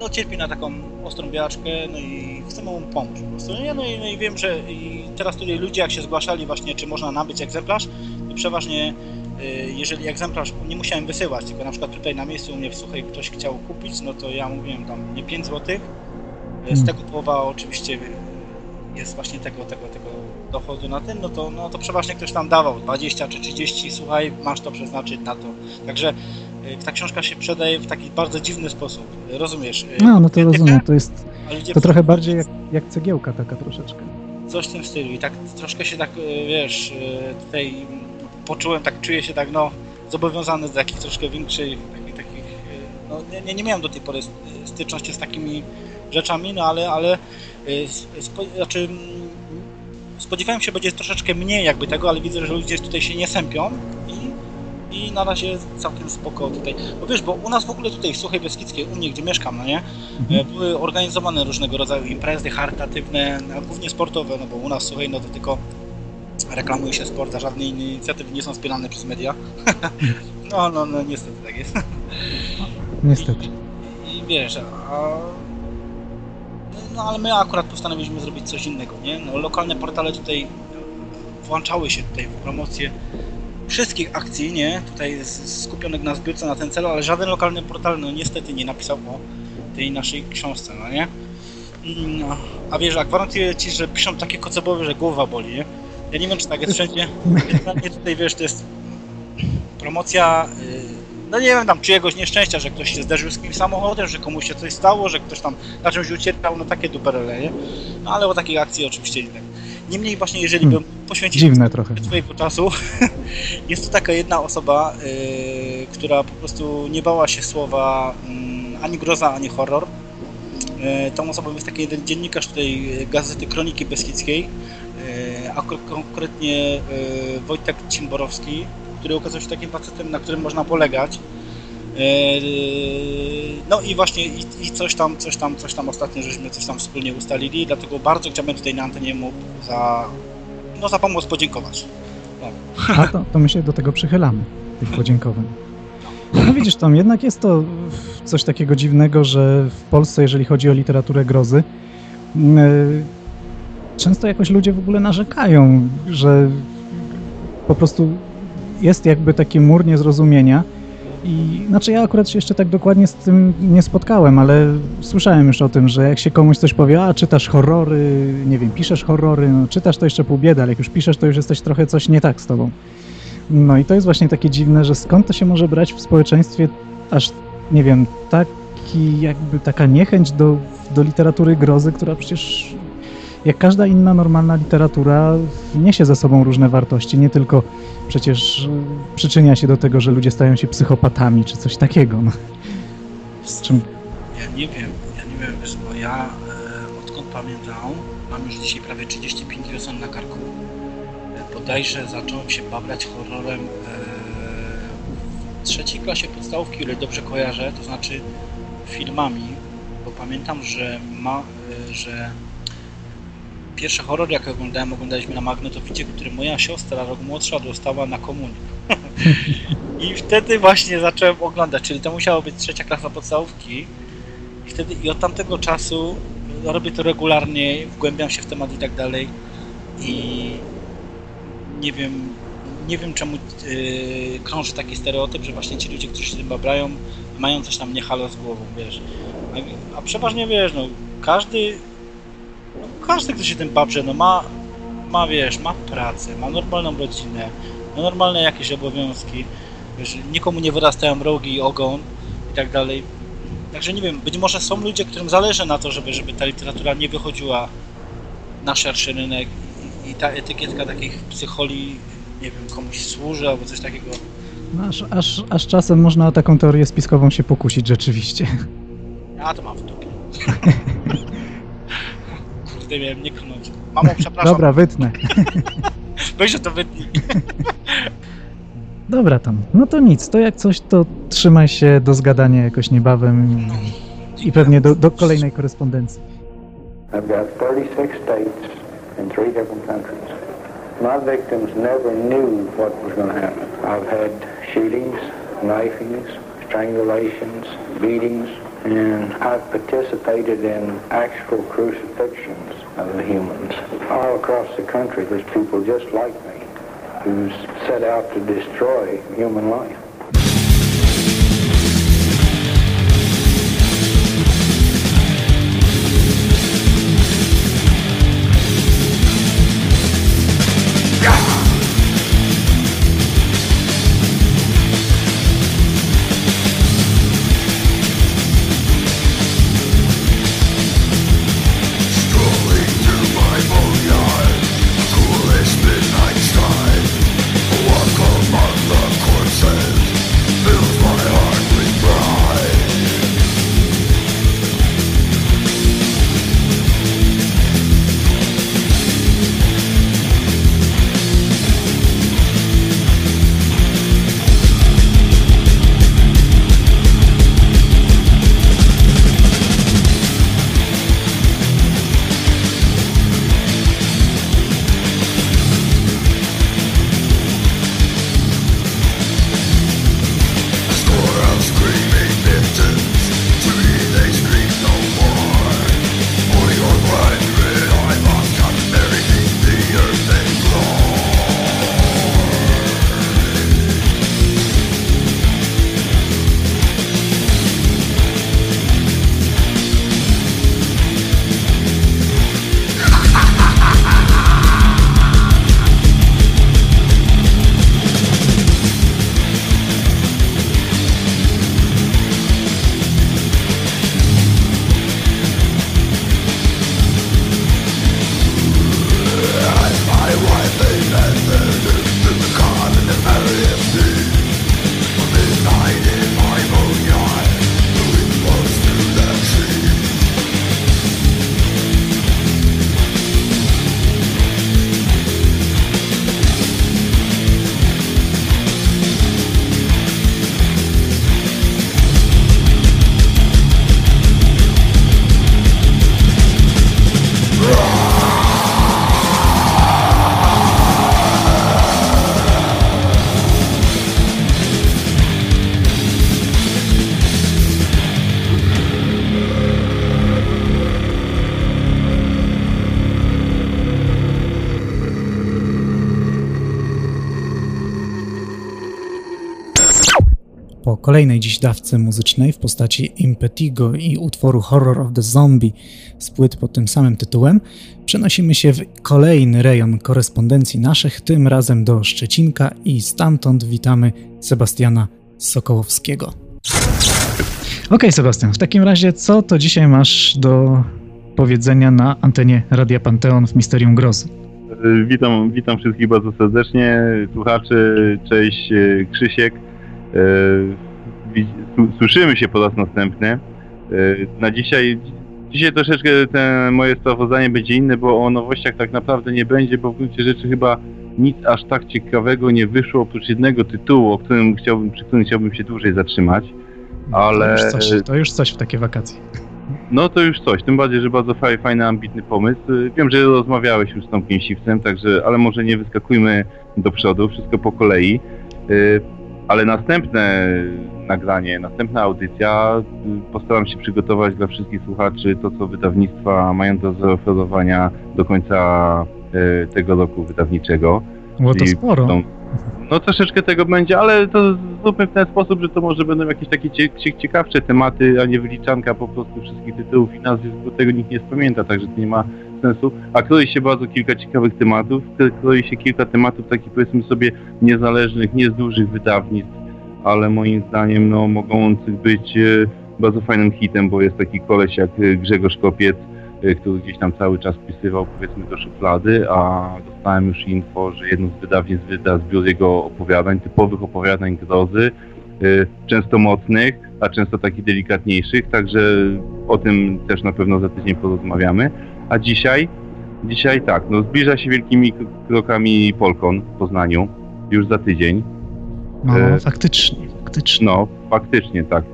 no, cierpi na taką ostrą biaczkę, no i chcemy mu pomóc po prostu. No, i, no i wiem, że i teraz tutaj ludzie jak się zgłaszali właśnie, czy można nabyć egzemplarz, to przeważnie y, jeżeli egzemplarz nie musiałem wysyłać, tylko na przykład tutaj na miejscu u mnie w Suchej ktoś chciał kupić, no to ja mówiłem tam nie 5 zł, z Hmm. tego połowa oczywiście jest właśnie tego, tego, tego dochodu na tym, no to, no to przeważnie ktoś tam dawał 20 czy 30, słuchaj, masz to przeznaczyć na to. Także y, ta książka się sprzedaje w taki bardzo dziwny sposób, rozumiesz? Y, No, no to rozumiem, to jest to trochę bardziej jak, jak cegiełka taka troszeczkę. coś w tym stylu i tak troszkę się tak, y, wiesz, y, tutaj poczułem, tak czuję się tak, no, zobowiązany do takich troszkę większych, takich, takich y, no, nie- nie, nie miałem do tej pory s- styczności z takimi rzeczami, no ale, ale y, spo, znaczy, spodziewałem się, że będzie troszeczkę mniej jakby tego, ale widzę, że ludzie tutaj się nie sępią i, i na razie całkiem spoko tutaj. Bo wiesz, bo u nas w ogóle tutaj w Suchej Beskidzkiej, u mnie gdzie mieszkam, no nie, Mhm. E, były organizowane różnego rodzaju imprezy charytatywne, głównie sportowe, no bo u nas słuchaj, no to tylko reklamuje się sport, a żadne inne inicjatywy nie są wspierane przez media. No, no, no niestety tak jest. Niestety. I wiesz, a... No ale my akurat postanowiliśmy zrobić coś innego, nie? No, lokalne portale tutaj włączały się tutaj w promocję wszystkich akcji, nie? Tutaj skupionych na zbiórce na ten cel, ale żaden lokalny portal no niestety nie napisał o tej naszej książce, no nie? Mm, A wiesz, a gwarantuję ci, że piszą takie kocobowe, że głowa boli, nie? Ja nie wiem, czy tak jest wszędzie. Generalnie tutaj, wiesz, to jest promocja, y, no nie wiem, tam czyjegoś nieszczęścia, że ktoś się zderzył z kimś samochodem, że komuś się coś stało, że ktoś tam na czymś ucierpiał, no takie duperele, nie? No ale o takiej akcji oczywiście nie wiem. Niemniej właśnie, jeżeli Hmm. bym poświęcić Dziwne trochę. swojego czasu, jest to taka jedna osoba, y, która po prostu nie bała się słowa mm, ani groza, ani horror. Y, tą osobą jest taki jeden dziennikarz tutaj y, gazety Kroniki Beskidzkiej, a kon- konkretnie y, Wojtek Cimborowski, który okazał się takim facetem, na którym można polegać. Yy, No i właśnie i, i coś tam, coś tam, coś tam ostatnio żeśmy coś tam wspólnie ustalili, dlatego bardzo chciałbym tutaj na antenie mu za, no, za pomoc podziękować. A to, to my się do tego przychylamy, tych podziękowań. No widzisz, tam jednak jest to coś takiego dziwnego, że w Polsce, jeżeli chodzi o literaturę grozy, yy, często jakoś ludzie w ogóle narzekają, że po prostu jest jakby taki mur niezrozumienia. I znaczy ja akurat się jeszcze tak dokładnie z tym nie spotkałem, ale słyszałem już o tym, że jak się komuś coś powie, a czytasz horrory, nie wiem, piszesz horrory, no czytasz to jeszcze pół biedy, ale jak już piszesz, to już jesteś trochę coś nie tak z tobą. No i to jest właśnie takie dziwne, że skąd to się może brać w społeczeństwie aż, nie wiem, taki jakby taka niechęć do, do literatury grozy, która przecież jak każda inna normalna literatura niesie ze sobą różne wartości, nie tylko przecież y, przyczynia się do tego, że ludzie stają się psychopatami czy coś takiego. No. Z czym Ja nie wiem, ja nie wiem, bo ja e, odkąd pamiętam, mam już dzisiaj prawie 35 wiosen na karku. E, bodajże zacząłem się babrać horrorem e, w trzeciej klasie podstawówki, ile dobrze kojarzę, to znaczy filmami, bo pamiętam, że ma, e, że pierwszy horror, jak oglądałem, oglądaliśmy na magnetowidzie, który moja siostra, rok młodsza, dostała na komunii. I wtedy właśnie zacząłem oglądać, czyli to musiało być trzecia klasa podstawówki. I wtedy i od tamtego czasu robię to regularnie, wgłębiam się w temat i tak dalej. I nie wiem, nie wiem czemu yy, krąży taki stereotyp, że właśnie ci ludzie, którzy się tym babrają, mają coś tam nie halo z głową, wiesz. A, a przeważnie wiesz, no każdy, każdy, kto się tym babrze, no ma, ma wiesz, ma pracę, ma normalną rodzinę, ma normalne jakieś obowiązki, wiesz, nikomu nie wyrastają rogi i ogon i tak dalej. Także nie wiem, być może są ludzie, którym zależy na to, żeby, żeby ta literatura nie wychodziła na szerszy rynek i, i ta etykietka takich psycholi, nie wiem, komuś służy albo coś takiego. no, aż, aż, aż czasem można o taką teorię spiskową się pokusić rzeczywiście. Ja to mam w dupie. Kurde, miałem nie klnąć. Mamo, przepraszam, Dobra, wytnę. weź, że to wytnij. Dobra tam. No to nic, to jak coś, to trzymaj się do zgadania jakoś niebawem. I pewnie do, do kolejnej korespondencji. I've got 36 states in three different countries. My victims never knew what was going to happen. I've had shootings, knifings, strangulations, beatings, and I've participated in actual crucifixions of the humans. All across the country, there's people just like me who set out to destroy human life. Kolejnej dziś dawce muzycznej w postaci Impetigo i utworu Horror of the Zombie z płyt pod tym samym tytułem, przenosimy się w kolejny rejon korespondencji naszych, tym razem do Szczecinka i stamtąd witamy Sebastiana Sokołowskiego. Okej, okay, Sebastian, w takim razie co to dzisiaj masz do powiedzenia na antenie Radia Panteon w Misterium Grozy? Witam, witam wszystkich bardzo serdecznie, słuchaczy, cześć Krzysiek. E, słyszymy się po raz następny. E, na dzisiaj, dzisiaj troszeczkę te moje sprawozdanie będzie inne, bo o nowościach tak naprawdę nie będzie, bo w gruncie rzeczy chyba nic aż tak ciekawego nie wyszło oprócz jednego tytułu, o którym chciałbym, przy którym chciałbym się dłużej zatrzymać. Ale... To już coś, to już coś w takie wakacje. No to już coś, tym bardziej, że bardzo fajny, ambitny pomysł. Wiem, że rozmawiałeś już z Tomkiem Siwcem, także, ale może nie wyskakujmy do przodu, wszystko po kolei. E, ale następne nagranie, następna audycja postaram się przygotować dla wszystkich słuchaczy to, co wydawnictwa mają do zaoferowania do końca e, tego roku wydawniczego. Było to sporo. Są, no troszeczkę tego będzie, ale to zróbmy w ten sposób, że to może będą jakieś takie ciekawsze tematy, a nie wyliczanka po prostu wszystkich tytułów i nazwisk, bo tego nikt nie spamięta, także to nie ma sensu. A kroi się bardzo kilka ciekawych tematów, kroi się kilka tematów takich powiedzmy sobie niezależnych, nie z dużych wydawnictw, ale moim zdaniem no, mogących być e, bardzo fajnym hitem, bo jest taki koleś jak e, Grzegorz Kopiec, e, który gdzieś tam cały czas wpisywał powiedzmy do szuflady, a dostałem już info, że jedno z wydawnictw wyda zbiór jego opowiadań, typowych opowiadań grozy, często mocnych, a często takich delikatniejszych, także o tym też na pewno za tydzień porozmawiamy. A dzisiaj, dzisiaj tak, no zbliża się wielkimi krokami Polkon w Poznaniu, już za tydzień. No, e, faktycznie, faktycznie. No, faktycznie, tak.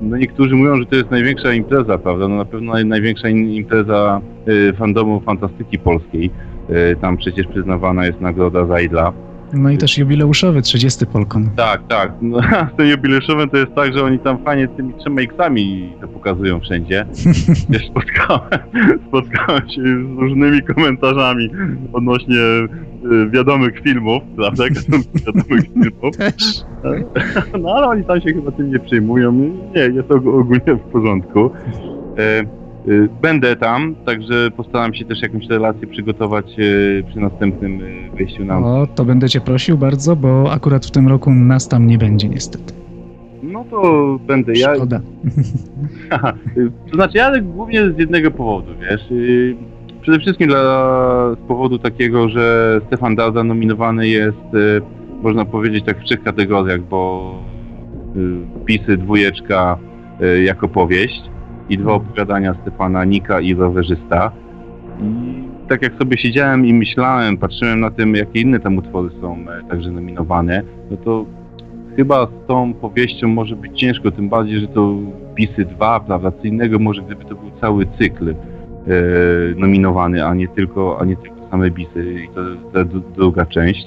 no niektórzy mówią, że to jest największa impreza, prawda? No na pewno naj, największa impreza y, fandomu fantastyki polskiej. Y, tam przecież przyznawana jest nagroda Zajdla. No i też jubileuszowy 30 Polkon. Tak, tak. No, z tym jubileuszowym to jest tak, że oni tam fajnie tymi trzema X-ami to pokazują wszędzie. Wiesz, spotkałem, spotkałem się z różnymi komentarzami odnośnie y, wiadomych filmów, prawda? wiadomych filmów. Też. No ale oni tam się chyba tym nie przejmują. Nie, jest ogólnie w porządku. Y, Będę tam, także postaram się też jakąś relację przygotować e, przy następnym e, wejściu na... O, to będę cię prosił bardzo, bo akurat w tym roku nas tam nie będzie niestety. No to będę ja. Szkoda. to znaczy ja głównie z jednego powodu, wiesz. y, Przede wszystkim dla, z powodu takiego, że Stefan Darda nominowany jest, y, można powiedzieć, tak w trzech kategoriach, bo y, pisy dwójeczka y, jako powieść i dwa opowiadania Stefana Nika i rowerzysta. I tak jak sobie siedziałem i myślałem, patrzyłem na tym, jakie inne tam utwory są e, także nominowane, no to chyba z tą powieścią może być ciężko, tym bardziej, że to pisy 2, prawda, co innego może gdyby to był cały cykl e, nominowany, a nie tylko, a nie tylko same bisy i to d- druga część.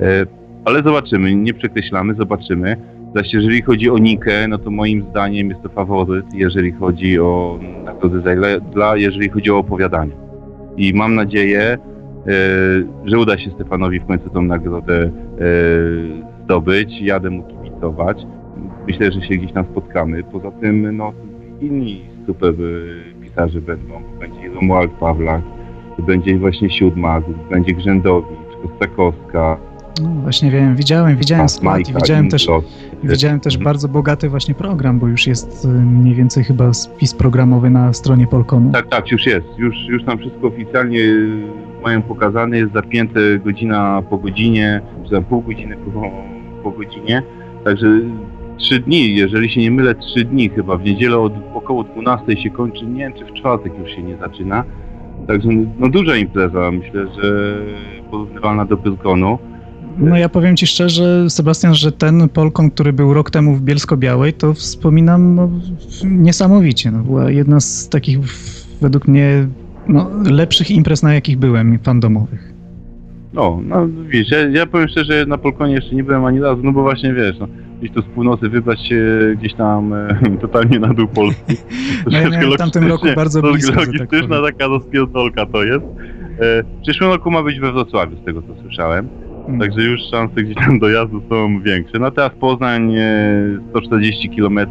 E, ale zobaczymy, nie przekreślamy, zobaczymy. Zaś jeżeli chodzi o Nikę, no to moim zdaniem jest to faworyt, jeżeli chodzi o nagrodę Zajla, jeżeli chodzi o opowiadanie. I mam nadzieję, e, że uda się Stefanowi w końcu tą nagrodę e, zdobyć. Jadę mu kibicować. Myślę, że się gdzieś tam spotkamy. Poza tym, no, inni super pisarze będą. Będzie Romuald Pawlak, będzie właśnie Siódmak, będzie Grzędowicz, Kostakowska, No, właśnie wiem, widziałem, widziałem skład i widziałem też, widziałem też Mhm. bardzo bogaty właśnie program, bo już jest y, mniej więcej chyba spis programowy na stronie Polkonu. Tak, tak, już jest. Już, już tam wszystko oficjalnie mają pokazane, jest zapięte godzina po godzinie, czy tam pół godziny po, po godzinie. Także trzy dni, jeżeli się nie mylę, trzy dni chyba. W niedzielę od około 12 się kończy, nie wiem czy w czwartek już się nie zaczyna. Także no duża impreza, myślę, że porównywalna do Pyrkonu. No ja powiem ci szczerze, Sebastian, że ten Polkon, który był rok temu w Bielsko-Białej, to wspominam no, niesamowicie. No, była jedna z takich według mnie no, lepszych imprez, na jakich byłem, fandomowych. No, no wiesz, ja, ja powiem szczerze, na Polkonie jeszcze nie byłem ani razu, no bo właśnie wiesz, no, gdzieś tu z północy wybrać się gdzieś tam e, totalnie na dół Polski. No ja miałem w tamtym roku bardzo blisko, że tak Logistyczna powiem. taka rozpierdolka to jest. E, w przyszłym roku ma być we Wrocławiu, z tego co słyszałem. Mm. Także już szanse gdzieś tam dojazdu są większe. No teraz Poznań e, 140 km e,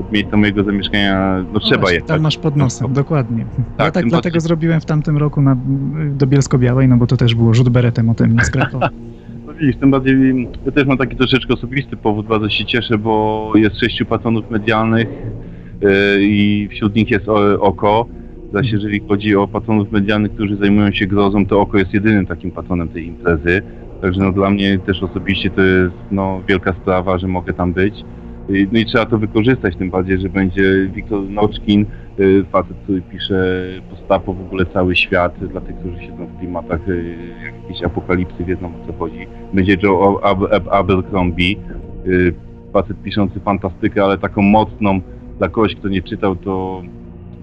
od miejsca mojego zamieszkania, no No trzeba jechać. Tam masz pod nosem, dokładnie. ja tak, tym dlatego zrobiłem w tamtym roku na, do Bielsko-Białej, no bo to też było rzut beretem o tym Krakowa. No widzisz, tym bardziej, ja też mam taki troszeczkę osobisty powód, bardzo się cieszę, bo jest sześciu patronów medialnych yy, i wśród nich jest o- Oko. Zaś jeżeli chodzi o patronów medialnych, którzy zajmują się grozą, to Oko jest jedynym takim patronem tej imprezy. Także no dla mnie też osobiście to jest no, wielka sprawa, że mogę tam być. Yy, No i trzeba to wykorzystać, tym bardziej, że będzie Wiktor Noczkin, yy, facet, który pisze postapo w ogóle cały świat, dla tych, którzy siedzą w klimatach yy, jakiejś apokalipsy, wiedzą o co chodzi. Będzie Joe Ab- Ab- Abercrombie, facet piszący fantastykę, ale taką mocną, dla kogoś, kto nie czytał, to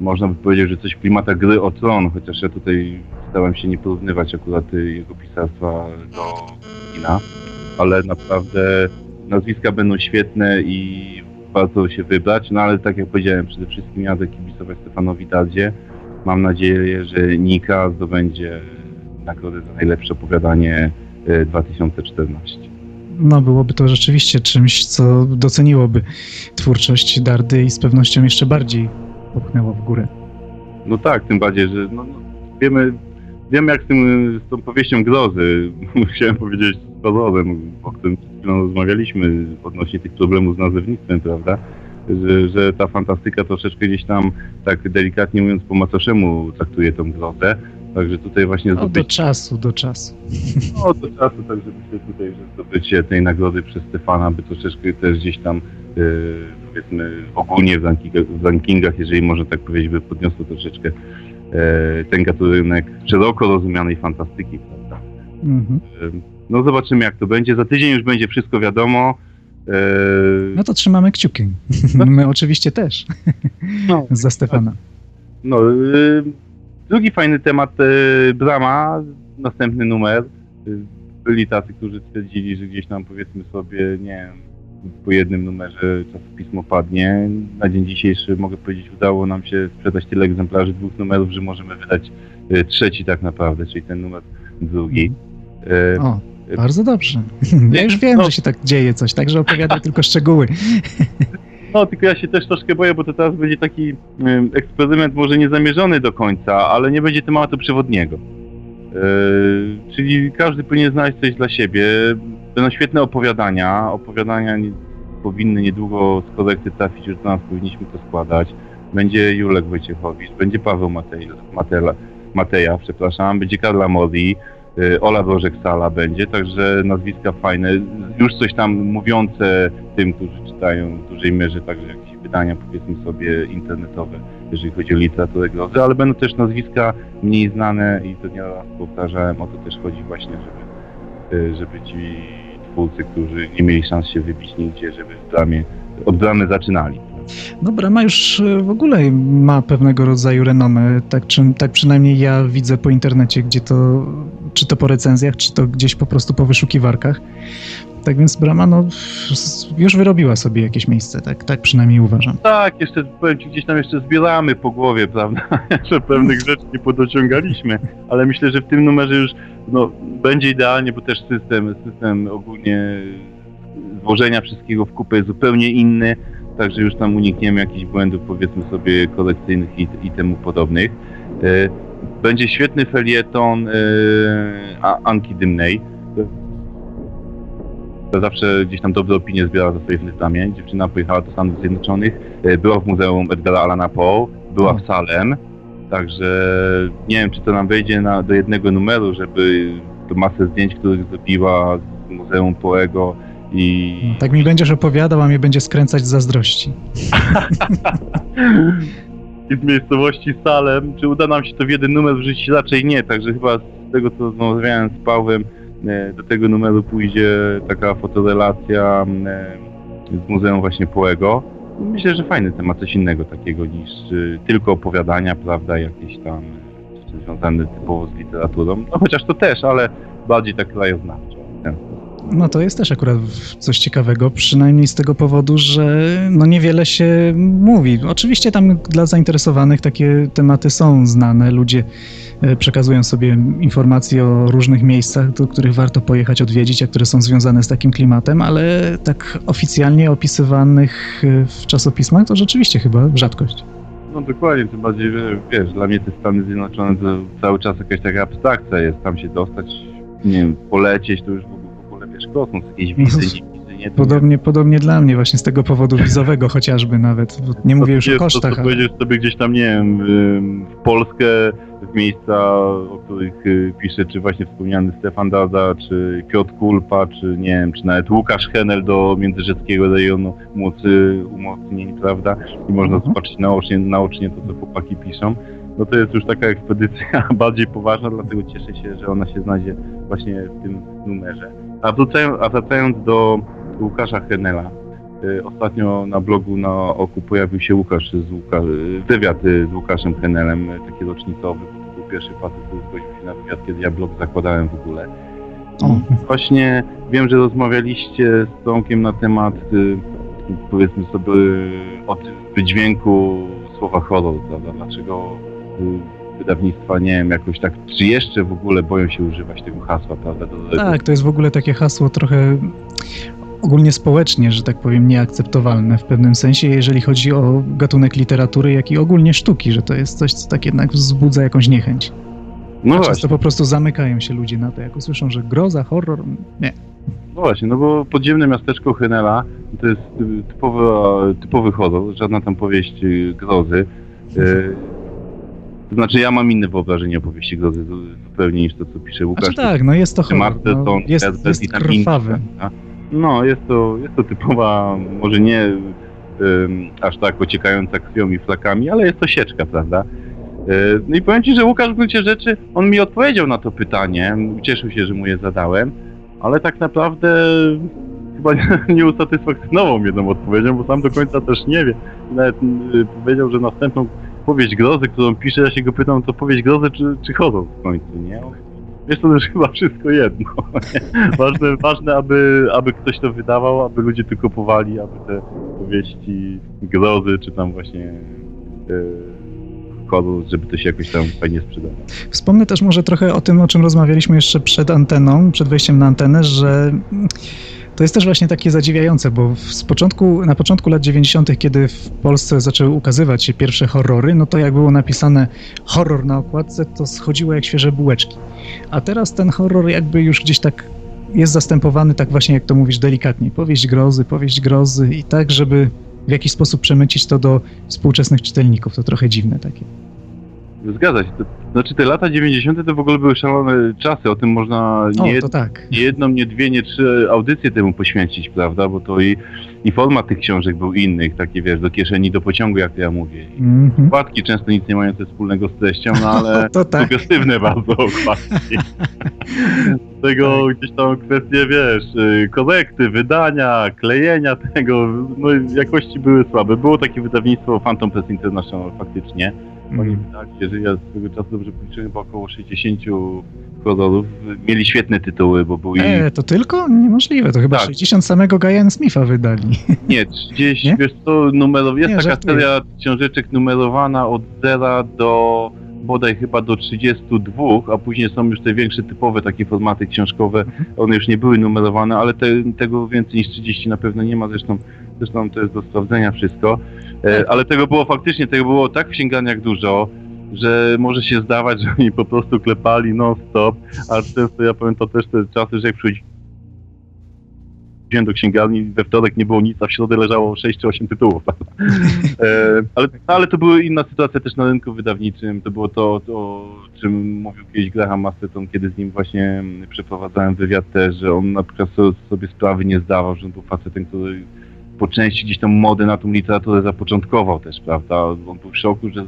można by powiedzieć, że coś w klimatach gry o tron, chociaż ja tutaj starałem się nie porównywać akurat y, jego pisarstwa do kina, ale naprawdę nazwiska będą świetne i warto się wybrać, no ale tak jak powiedziałem, przede wszystkim jadę kibicować Stefanowi Dardzie. Mam nadzieję, że Nika zdobędzie nagrodę za najlepsze opowiadanie y, 2014. No byłoby to rzeczywiście czymś, co doceniłoby twórczość Dardy i z pewnością jeszcze bardziej popchnęło w górę. No tak, tym bardziej, że no, no, wiemy, wiemy jak z, tym, z tą powieścią grozy, chciałem powiedzieć z horrorem, o którym przed chwilą rozmawialiśmy odnośnie tych problemów z nazewnictwem, prawda, że, że ta fantastyka troszeczkę gdzieś tam, tak delikatnie mówiąc po macoszemu traktuje tą grozę, także tutaj właśnie No, do zdobycie, czasu, do czasu. no, do czasu, także myślę tutaj, że zdobycie tej nagrody przez Stefana by troszeczkę też gdzieś tam e, powiedzmy ogólnie w rankingach, w rankingach, jeżeli można tak powiedzieć, by podniosło troszeczkę e, ten gatunek szeroko rozumianej fantastyki, prawda? Mhm. E, No zobaczymy jak to będzie. Za tydzień już będzie wszystko wiadomo. No to trzymamy kciuki. My oczywiście też. No. Za Stefana. No, y, drugi fajny temat, y, Brama, następny numer. Byli tacy, którzy stwierdzili, że gdzieś tam powiedzmy sobie, nie wiem, po jednym numerze czasopismo padnie. Na dzień dzisiejszy mogę powiedzieć, udało nam się sprzedać tyle egzemplarzy dwóch numerów, że możemy wydać y, trzeci tak naprawdę, czyli ten numer drugi. Y, O, bardzo dobrze. Ja już wiem, No. że się tak dzieje coś, także opowiadaj tylko szczegóły. No, tylko ja się też troszkę boję, bo to teraz będzie taki ym, eksperyment może niezamierzony do końca, ale nie będzie tematu przewodniego. Yy, czyli każdy powinien znaleźć coś dla siebie. Będą świetne opowiadania. Opowiadania nie, powinny niedługo z korekty trafić, już do nas powinniśmy to składać. Będzie Julek Wojciechowicz, będzie Paweł Matej, Mateja, przepraszam, będzie Karla Modi, Ola Rożek-Sala będzie, także nazwiska fajne. Już coś tam mówiące tym, którzy czytają w dużej mierze także jakieś wydania, powiedzmy sobie, internetowe, jeżeli chodzi o literaturę grozy, ale będą też nazwiska mniej znane i to nieraz powtarzałem, o to też chodzi właśnie, żeby, y, żeby ci twórcy, którzy nie mieli szans się wybić nigdzie, żeby w dramie, od dramy zaczynali. No Brama już e, w ogóle ma pewnego rodzaju renomę, tak, czy, tak przynajmniej ja widzę po internecie, gdzie to, czy to po recenzjach, czy to gdzieś po prostu po wyszukiwarkach. Tak więc Brama no, już wyrobiła sobie jakieś miejsce, tak, tak przynajmniej uważam. Tak, jeszcze powiem ci, gdzieś tam jeszcze zbieramy po głowie, prawda, że pewnych rzeczy nie podociągaliśmy, ale myślę, że w tym numerze już no, będzie idealnie, bo też system, system ogólnie złożenia wszystkiego w kupę jest zupełnie inny, także już tam unikniemy jakichś błędów, powiedzmy sobie, kolekcyjnych i, i temu podobnych. Będzie świetny felieton A- Anki Dymnej. Zawsze gdzieś tam dobre opinie zbiera za swoje w Dramie. Dziewczyna pojechała do Stanów Zjednoczonych, e, była w Muzeum Edgara Allana Poe, była w Salem, także nie wiem, czy to nam wejdzie na, do jednego numeru, żeby to masę zdjęć, których zrobiła z Muzeum Poego i... Tak mi będziesz opowiadał, a mnie będzie skręcać z zazdrości. z miejscowości Salem. Czy uda nam się to w jeden numer wrzucić? Raczej nie, także chyba z tego co rozmawiałem z Pawłem, e, do tego numeru pójdzie taka fotorelacja e, z Muzeum właśnie Poego. Myślę, że fajny temat, coś innego takiego niż e, tylko opowiadania, prawda, jakieś tam związane typowo z literaturą. No chociaż to też, ale bardziej tak krajoznawczo. No to jest też akurat coś ciekawego, przynajmniej z tego powodu, że no niewiele się mówi. Oczywiście tam dla zainteresowanych takie tematy są znane, ludzie e, przekazują sobie informacje o różnych miejscach, do których warto pojechać, odwiedzić, a które są związane z takim klimatem, ale tak oficjalnie opisywanych e, w czasopismach to rzeczywiście chyba rzadkość. No dokładnie, tym bardziej, że wiesz, dla mnie te Stany Zjednoczone to cały czas jakaś taka abstrakcja jest, tam się dostać, nie wiem, polecieć, to już w wiesz, kosmos, jakieś wizy, nie wizy, nie, to Podobnie, podobnie dla mnie właśnie z tego powodu wizowego chociażby nawet, bo nie mówię już o kosztach, To, to ale... sobie gdzieś tam, nie wiem, w Polskę, w miejsca, o których y, pisze, czy właśnie wspomniany Stefan Dada, czy Piotr Kulpa, czy nie wiem, czy nawet Łukasz Henel do Międzyrzeckiego rejonu mocy umocnień, prawda? I można Mhm. zobaczyć naocznie, naocznie to, co chłopaki piszą. No to jest już taka ekspedycja bardziej poważna, dlatego cieszę się, że ona się znajdzie właśnie w tym numerze. A wracając, a wracając do Łukasza Henela, y, ostatnio na blogu na Oku pojawił się Łukasz z Łuka, y, wywiad y, z Łukaszem Henelem, y, taki rocznicowy, był pierwszy facet, który zgodził się na wywiad, kiedy ja blog zakładałem w ogóle. Właśnie wiem, że rozmawialiście z Tomkiem na temat, powiedzmy sobie, o tym wydźwięku słowa horror, prawda? Dlaczego wydawnictwa, nie wiem, jakoś tak, czy jeszcze w ogóle boją się używać tego hasła, prawda? Do, Tak, to jest w ogóle takie hasło trochę ogólnie społecznie, że tak powiem, nieakceptowalne w pewnym sensie, jeżeli chodzi o gatunek literatury, jak i ogólnie sztuki, że to jest coś, co tak jednak wzbudza jakąś niechęć. No A właśnie. często po prostu zamykają się ludzie na to, jak usłyszą, że groza, horror, nie. No właśnie, no bo podziemne miasteczko Henela to jest typowy, typowy horror, żadna tam powieść grozy. Y, To znaczy ja mam inne wyobrażenie o powieści grozy zu- zupełnie niż to, co pisze Łukasz. Znaczy tak, no jest to horror, no, jest, jest inni, krwawy. No, jest to, jest to typowa, może nie aż tak ociekająca krwią i flakami, ale jest to sieczka, prawda? Y, No i powiem Ci, że Łukasz w gruncie rzeczy, on mi odpowiedział na to pytanie, cieszył się, że mu je zadałem, ale tak naprawdę chyba nie, nie usatysfakcjonował mnie tą odpowiedzią, bo sam do końca też nie wie. Nawet y, powiedział, że następną powieść grozy, którą pisze, ja się go pytam, to powieść grozy czy, czy w końcu, nie? Wiesz, to też chyba wszystko jedno. Ważne, ważne aby, aby ktoś to wydawał, aby ludzie to kupowali, aby te powieści grozy, czy tam właśnie horror, żeby to się jakoś tam fajnie sprzedawało. Wspomnę też może trochę o tym, o czym rozmawialiśmy jeszcze przed anteną, przed wejściem na antenę, że to jest też właśnie takie zadziwiające, bo z początku, na początku lat 90., kiedy w Polsce zaczęły ukazywać się pierwsze horrory, no to jak było napisane horror na okładce, to schodziło jak świeże bułeczki. A teraz ten horror jakby już gdzieś tak jest zastępowany, tak właśnie jak to mówisz, delikatnie. Powieść grozy, powieść grozy i tak, żeby w jakiś sposób przemycić to do współczesnych czytelników. To trochę dziwne takie. Zgadza się. Znaczy te lata 90. to w ogóle były szalone czasy, o tym można nie, o, tak. nie jedną, nie dwie, nie trzy audycje temu poświęcić, prawda? Bo to i, i format tych książek był innych, takie wiesz, do kieszeni, do pociągu, jak to ja mówię. Mm -hmm. Okładki często nic nie mające wspólnego z treścią, no ale to tak. sugestywne bardzo okładki. tego tak. gdzieś tam kwestie, wiesz, y, korekty, wydania, klejenia tego, no jakości były słabe. Było takie wydawnictwo Phantom Press International faktycznie, oni mm. tak, jeżeli ja swego czasu dobrze policzyłem, chyba około 60 horrorów. Mieli świetne tytuły, bo były... E, to tylko? Niemożliwe, to chyba tak. 60 samego Gaian Smitha wydali. Nie, 30, Nie? wiesz co, numerow... jest Nie, taka żartuję. seria książeczek numerowana od zera do bodaj chyba do 32, a później są już te większe typowe takie formaty książkowe. Mhm. One już nie były numerowane, ale te, tego więcej niż 30 na pewno nie ma, zresztą, zresztą to jest do sprawdzenia wszystko. E, tak. ale tego było faktycznie, tego było tak w księgarniach dużo, że może się zdawać, że oni po prostu klepali non-stop, a często ja pamiętam też te czasy, że jak przychodzi do księgarni, we wtorek nie było nic, a w środę leżało 6 czy 8 tytułów. e, ale, ale to była inna sytuacja też na rynku wydawniczym. To było to, to o czym mówił kiedyś Graham Masterton, kiedy z nim właśnie przeprowadzałem wywiad też, że on na przykład sobie sprawy nie zdawał, że on był facetem, który po części gdzieś tą modę na tą literaturę zapoczątkował też, prawda? On był w szoku, że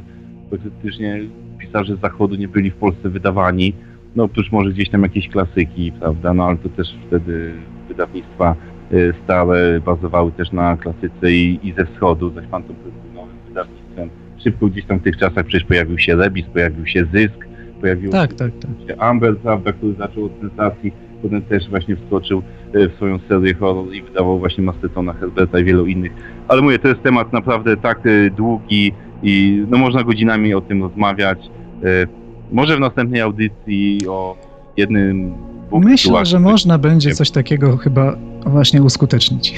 praktycznie pisarze z zachodu nie byli w Polsce wydawani. No oprócz może gdzieś tam jakieś klasyki, prawda? No ale to też wtedy wydawnictwa y, stałe bazowały też na klasyce i, i ze wschodu, zaś Phantom był nowym wydawnictwem. Szybko gdzieś tam w tych czasach przecież pojawił się Rebis, pojawił się Zysk, pojawił tak, tak, tak. się Amber, prawda, który zaczął od sensacji potem też właśnie wskoczył e, w swoją serię horror i wydawał właśnie Mastetona, Herberta i wielu innych. Ale mówię, to jest temat naprawdę tak e, długi i no można godzinami o tym rozmawiać. E, może w następnej audycji o jednym Myślę, że można będzie coś takiego chyba właśnie uskutecznić.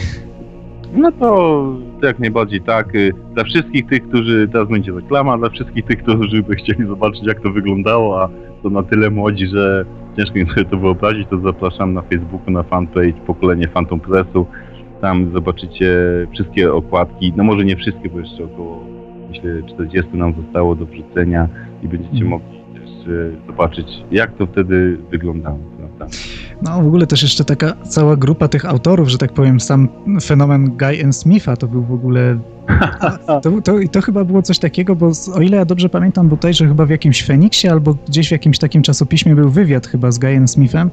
No to jak najbardziej tak. Dla wszystkich tych, którzy, teraz będzie reklama, dla wszystkich tych, którzy by chcieli zobaczyć jak to wyglądało, a to na tyle młodzi, że ciężko mi sobie to wyobrazić, to zapraszam na Facebooku, na fanpage Pokolenie Phantom Pressu. Tam zobaczycie wszystkie okładki, no może nie wszystkie, bo jeszcze około 40 nam zostało do wrzucenia i będziecie mm. mogli też e, zobaczyć, jak to wtedy wyglądało, prawda? No w ogóle też jeszcze taka cała grupa tych autorów, że tak powiem, sam fenomen Guy and Smitha to był w ogóle to, to, to chyba było coś takiego, bo o ile ja dobrze pamiętam, bo tutaj, że chyba w jakimś Feniksie albo gdzieś w jakimś takim czasopiśmie był wywiad chyba z Guyem Smithem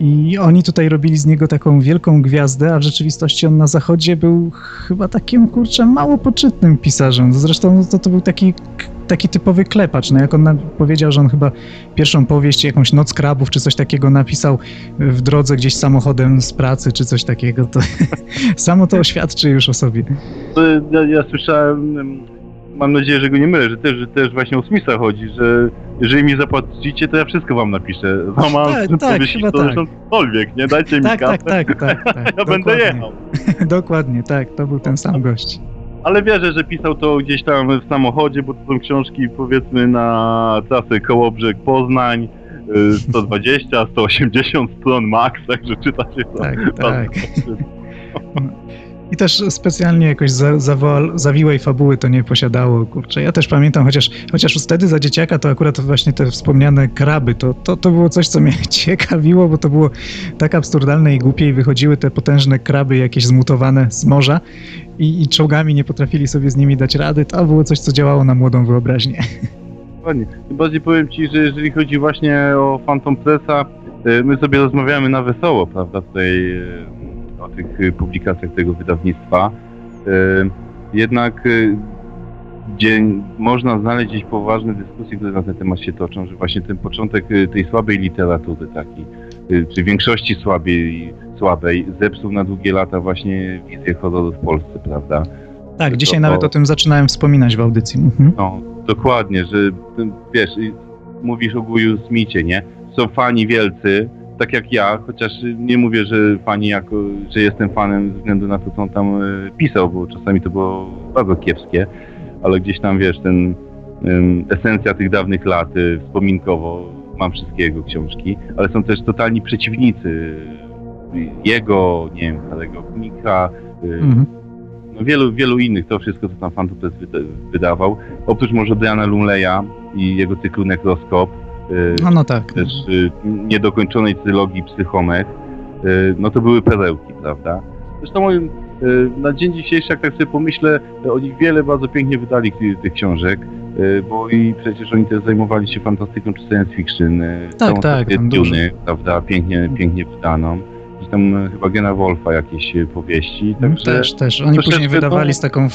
i oni tutaj robili z niego taką wielką gwiazdę, a w rzeczywistości on na zachodzie był chyba takim, kurczę, mało poczytnym pisarzem. Zresztą to, to był taki taki typowy klepacz. No jak on powiedział, że on chyba pierwszą powieść, jakąś Noc Krabów czy coś takiego napisał w drodze gdzieś samochodem z pracy czy coś takiego, to samo to oświadczy już o sobie. Ja, ja słyszałem, mam nadzieję, że go nie mylę, że też, że też właśnie o Smitha chodzi, że jeżeli mi zapłacicie, to ja wszystko wam napiszę. No mam tak, tak, chyba to tak. cokolwiek, nie? Dajcie mi tak, tak, tak, tak, tak, Ja będę jechał. Dokładnie, tak, to był ten sam gość ale wierzę, że pisał to gdzieś tam w samochodzie, bo to są książki powiedzmy na trasę Kołobrzeg Poznań, 120, y, 180 stron max, także czyta się to. Tak, tak. I też specjalnie jakoś za, zawiłej fabuły to nie posiadało, kurczę. Ja też pamiętam, chociaż, chociaż wtedy za dzieciaka to akurat właśnie te wspomniane kraby, to, to, to było coś, co mnie ciekawiło, bo to było tak absurdalne i głupie i wychodziły te potężne kraby jakieś zmutowane z morza i, i czołgami nie potrafili sobie z nimi dać rady. To było coś, co działało na młodą wyobraźnię. Dokładnie. Bardziej powiem Ci, że jeżeli chodzi właśnie o Phantom Pressa, y, my sobie rozmawiamy na wesoło, prawda, tutaj y, tych y, publikacjach tego wydawnictwa. Y, Jednak y, gdzie można znaleźć gdzieś poważne dyskusje, które na ten temat się toczą, że właśnie ten początek y, tej słabej literatury takiej, y, czy większości słabej, słabej, zepsuł na długie lata właśnie wizję horroru w Polsce, prawda? Tak, dzisiaj to- nawet o tym zaczynałem wspominać w audycji. Mhm. No, dokładnie, że wiesz, y, mówisz o Guju Smithie, nie? Są fani wielcy, tak jak ja, chociaż nie mówię, że fani jako, że jestem fanem ze względu na to, co on tam y, pisał, bo czasami to było bardzo kiepskie, ale gdzieś tam, wiesz, ten esencja tych dawnych lat, y, wspominkowo, mam wszystkie jego książki, ale są też totalni przeciwnicy y, jego, nie wiem, Harry'ego Knika, Mhm. no wielu, wielu innych, to wszystko, co tam wyda- wydawał. Oprócz może Briana Lumleya i jego cyklu Nekroskop, No, no tak. też y, niedokończonej trylogii Psychomet, y, no to były perełki, prawda? Zresztą y, na dzień dzisiejszy, jak tak sobie pomyślę, y, oni wiele bardzo pięknie wydali ty- tych książek, y, bo i przecież oni też zajmowali się fantastyką czy science fiction, y, całą tak. Duny, prawda, pięknie, pięknie wydaną. Tam chyba Gena Wolfa jakieś y, powieści, także... Też, też. Oni później wydawali to- z taką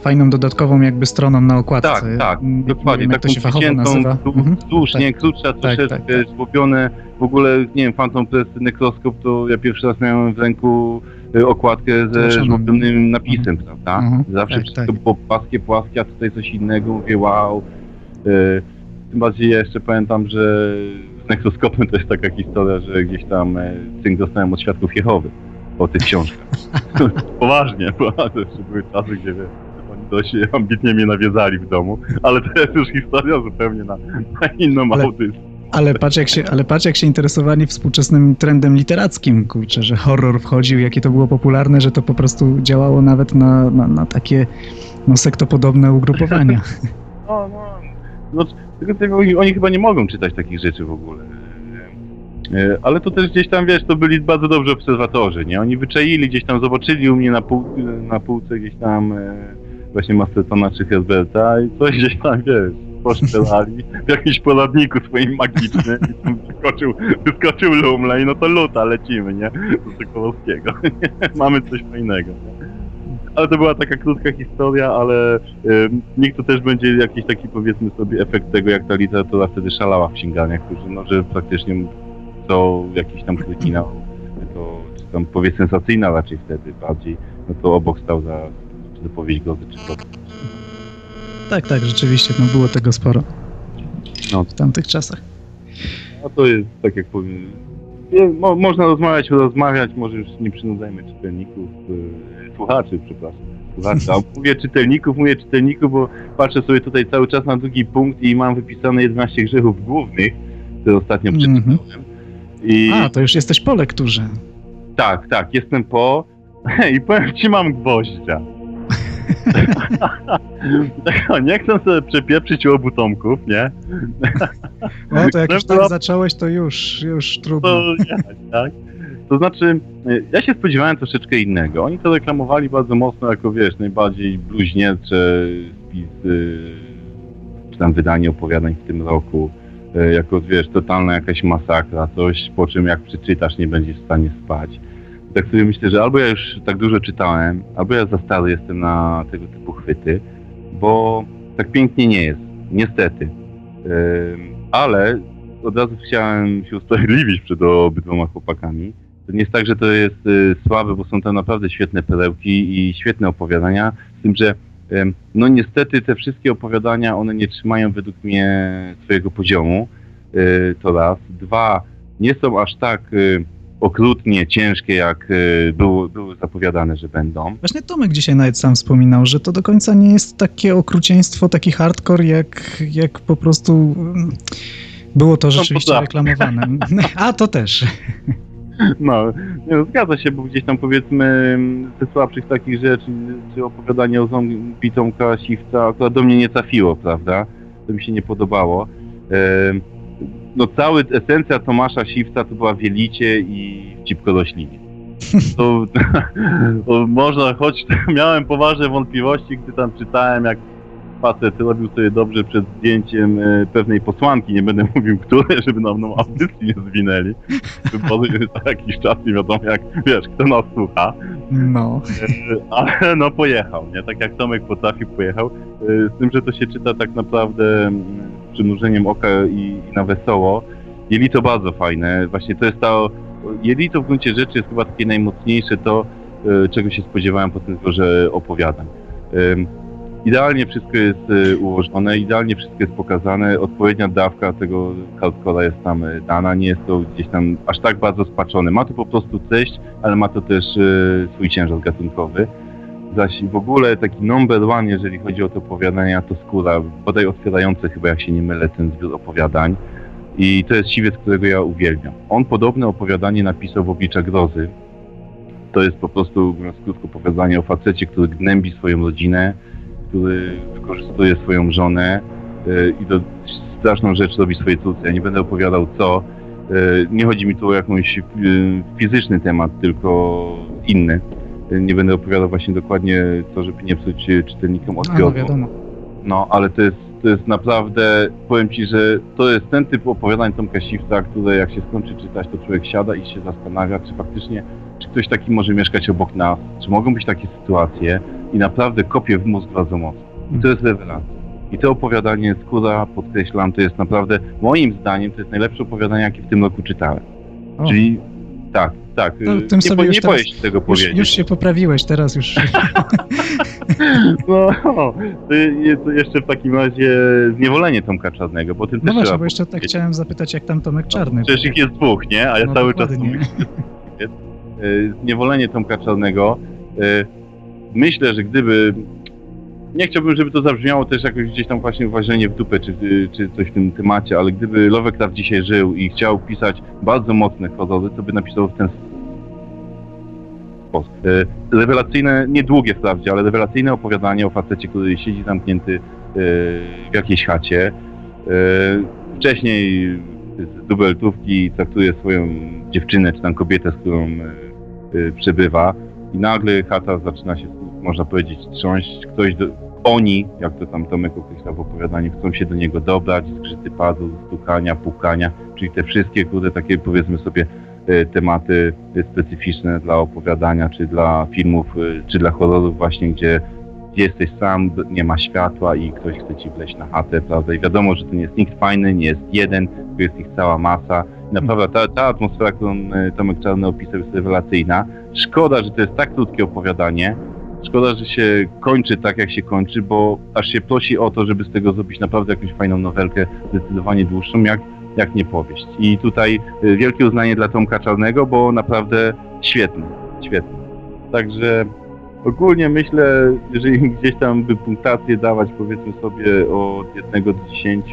fajną dodatkową jakby stroną na okładce. Tak, tak, Nie dokładnie. wiem, jak to taką się fachowo nazywa. wzdłuż- Mhm. wzdłuż, tak. nie, krótsza, troszeczkę tak, tak. złobione. W ogóle, nie wiem, Phantom Press, Nekroskop, to ja pierwszy raz miałem w ręku y, okładkę ze Złoczoną. żłobionym napisem, prawda? Mhm. Zawsze Tak, wszystko tak. było płaskie, płaskie, a tutaj coś innego, mówię wow. Y, Tym bardziej ja jeszcze pamiętam, że Nekroskopem to jest taka historia, że gdzieś tam e, cynk dostałem od Świadków Jehowy o tych książkach. Poważnie, bo to były czasy, gdzie oni dość ambitnie mnie nawiedzali w domu, ale to jest już historia zupełnie na, na inną Ale- audycję. Ale patrz, jak się, ale patrz, jak się interesowali współczesnym trendem literackim, kurczę, że horror wchodził, jakie to było popularne, że to po prostu działało nawet na, na, na takie no, sektopodobne ugrupowania. No, no, no tylko oni, chyba nie mogą czytać takich rzeczy w ogóle. E, Ale to też gdzieś tam, wiesz, to byli bardzo dobrzy obserwatorzy, nie? Oni wyczaili, gdzieś tam zobaczyli u mnie na, pół, na półce gdzieś tam e, właśnie Mastertona czy Herberta i coś gdzieś tam, wiesz, poszczelali w jakimś poradniku swoim magicznym i tam wyskoczył, wyskoczył Lumley, no to luta, lecimy, nie? Do Sokołowskiego. Mamy coś fajnego, nie? Ale to była taka krótka historia, ale Ym, Niech to też będzie jakiś taki powiedzmy sobie efekt tego, jak ta literatura wtedy szalała w księgarniach, którzy no, że praktycznie to jakiś tam kryminał, to czy tam powieść sensacyjna raczej wtedy bardziej, no to obok stał za powieść grozy, czy to tak, tak, rzeczywiście, no było tego sporo No. w tamtych czasach. a to jest tak jak powiem. Mo, można rozmawiać, rozmawiać, może już nie przynudzajmy czytelników, yy, słuchaczy, przepraszam. Słuchaczy. A mówię czytelników, mówię czytelników, bo patrzę sobie tutaj cały czas na drugi punkt i mam wypisane 11 grzechów głównych, które ostatnio Mhm. przeczytałem. I A, to już jesteś po lekturze. tak, tak, jestem po i powiem ci, mam gwoździa. o, nie chcę sobie przepieprzyć obu tomków, nie? O, to jak już Była- tak zacząłeś, to już, już trudno. to jechać, tak? To znaczy, y, ja się spodziewałem troszeczkę innego. Oni to reklamowali bardzo mocno jako, wiesz, najbardziej bluźniercze spis, y, czy tam wydanie opowiadań w tym roku. y, Jako, wiesz, totalna jakaś masakra, coś, po czym jak przeczytasz, nie będziesz w stanie spać. Tak sobie myślę, że albo ja już tak dużo czytałem, albo ja za stary jestem na tego typu chwyty, bo tak pięknie nie jest, niestety. Ale od razu chciałem się usprawiedliwić przed obydwoma chłopakami. To nie jest tak, że to jest y, słabe, bo są tam naprawdę świetne perełki i świetne opowiadania, z tym, że ym, no niestety te wszystkie opowiadania, one nie trzymają według mnie swojego poziomu, y, to raz. Dwa, nie są aż tak y, okrutnie ciężkie, jak y, było, były zapowiadane, że będą. Właśnie Tomek dzisiaj nawet sam wspominał, że to do końca nie jest takie okrucieństwo, taki hardcore, jak, jak po prostu mm, było to rzeczywiście reklamowane. A, to też. No, nie, no, zgadza się, bo gdzieś tam powiedzmy ze słabszych takich rzeczy, czy opowiadanie o zombie Tomka Siwca akurat do mnie nie trafiło, prawda? To mi się nie podobało. Em, no cały esencja Tomasza Siwca to była wielicie i wcipko roślinie. To, to można, choć miałem poważne wątpliwości, gdy tam czytałem, jak facet robił sobie dobrze przed zdjęciem e, pewnej posłanki, nie będę mówił której, żeby namną audycji nie zwinęli. Wybory za jakiś czas, nie wiadomo jak, wiesz, kto nas słucha. No. E, ale no pojechał, nie? Tak jak Tomek potrafił, pojechał. E, z tym, że to się czyta tak naprawdę mm, z przymrużeniem oka i, i na wesoło. Jelito bardzo fajne. Właśnie to jest to... Jelito w gruncie rzeczy jest chyba takie najmocniejsze to, czego się spodziewałem po tym zbiorze opowiadań. Idealnie wszystko jest e, ułożone, idealnie wszystko jest pokazane, odpowiednia dawka tego hardcora jest tam e, dana, nie jest to gdzieś tam aż tak bardzo spaczone. Ma to po prostu treść, ale ma to też e, swój ciężar gatunkowy. Zaś w ogóle taki number one, jeżeli chodzi o te opowiadania, to skóra, bodaj otwierający chyba, jak się nie mylę, ten zbiór opowiadań. I to jest siwiec, którego ja uwielbiam. On podobne opowiadanie napisał w Oblicza Grozy. To jest po prostu, mówiąc krótko, opowiadanie o facecie, który gnębi swoją rodzinę, który wykorzystuje swoją żonę y, i do, straszną rzecz robi swojej córce. Ja nie będę opowiadał co. Y, nie chodzi mi tu o jakąś y, fizyczny temat, tylko inny. Nie będę opowiadał właśnie dokładnie to, żeby nie psuć czytelnikom A, odbioru. no wiadomo. No, ale to jest, to jest naprawdę, powiem Ci, że to jest ten typ opowiadań Tomka Sifta, które jak się skończy czytać, to człowiek siada i się zastanawia, czy faktycznie, czy ktoś taki może mieszkać obok nas, czy mogą być takie sytuacje i naprawdę kopie w mózg bardzo mocno. I to jest rewelacja. I to opowiadanie Skóra, podkreślam, to jest naprawdę, moim zdaniem, to jest najlepsze opowiadanie, jakie w tym roku czytałem. O. Czyli tak, tak, No, tym nie, sobie po, nie teraz- boję się tego Już, powiedzieć. już się poprawiłeś, teraz już... No, to jest jeszcze w takim razie zniewolenie Tomka Czarnego, bo tym No też właśnie, bo jeszcze tak chciałem zapytać, jak tam Tomek Czarny. Przecież ich jest dwóch, nie? A ja No, cały czas. Tomek Zniewolenie Tomka Czarnego. Y, Myślę, że gdyby... Nie chciałbym, żeby to zabrzmiało też jakoś gdzieś tam właśnie uważenie w dupę, czy, czy coś w tym temacie, ale gdyby Lovecraft dzisiaj żył i chciał pisać bardzo mocne horrory, to by napisał w ten sposób. Y, Rewelacyjne, niedługie wprawdzie, ale rewelacyjne opowiadanie o facecie, który siedzi zamknięty y, w jakiejś chacie. Y, Wcześniej z dubeltówki traktuje swoją dziewczynę, czy tam kobietę, z którą y, y, przebywa i nagle chata zaczyna się, można powiedzieć, trząść. Ktoś, do, oni, jak to tam Tomek określał w opowiadaniu, chcą się do niego dobrać, zgrzyty pazur, stukania, pukania, czyli te wszystkie, kurde, takie powiedzmy sobie y, tematy y, specyficzne dla opowiadania, czy dla filmów, y, czy dla horrorów właśnie, gdzie jesteś sam, nie ma światła i ktoś chce ci wleźć na chatę, prawda? I wiadomo, że to nie jest nikt fajny, nie jest jeden, tylko jest ich cała masa. Naprawdę ta, ta atmosfera, którą e, Tomek Czarny opisał jest rewelacyjna. Szkoda, że to jest tak krótkie opowiadanie. Szkoda, że się kończy tak, jak się kończy, bo aż się prosi o to, żeby z tego zrobić naprawdę jakąś fajną nowelkę, zdecydowanie dłuższą, jak, jak nie powieść. I tutaj e, wielkie uznanie dla Tomka Czarnego, bo naprawdę świetny, świetny. Także Ogólnie myślę, jeżeli gdzieś tam by punktację dawać, powiedzmy sobie od 1 do 10,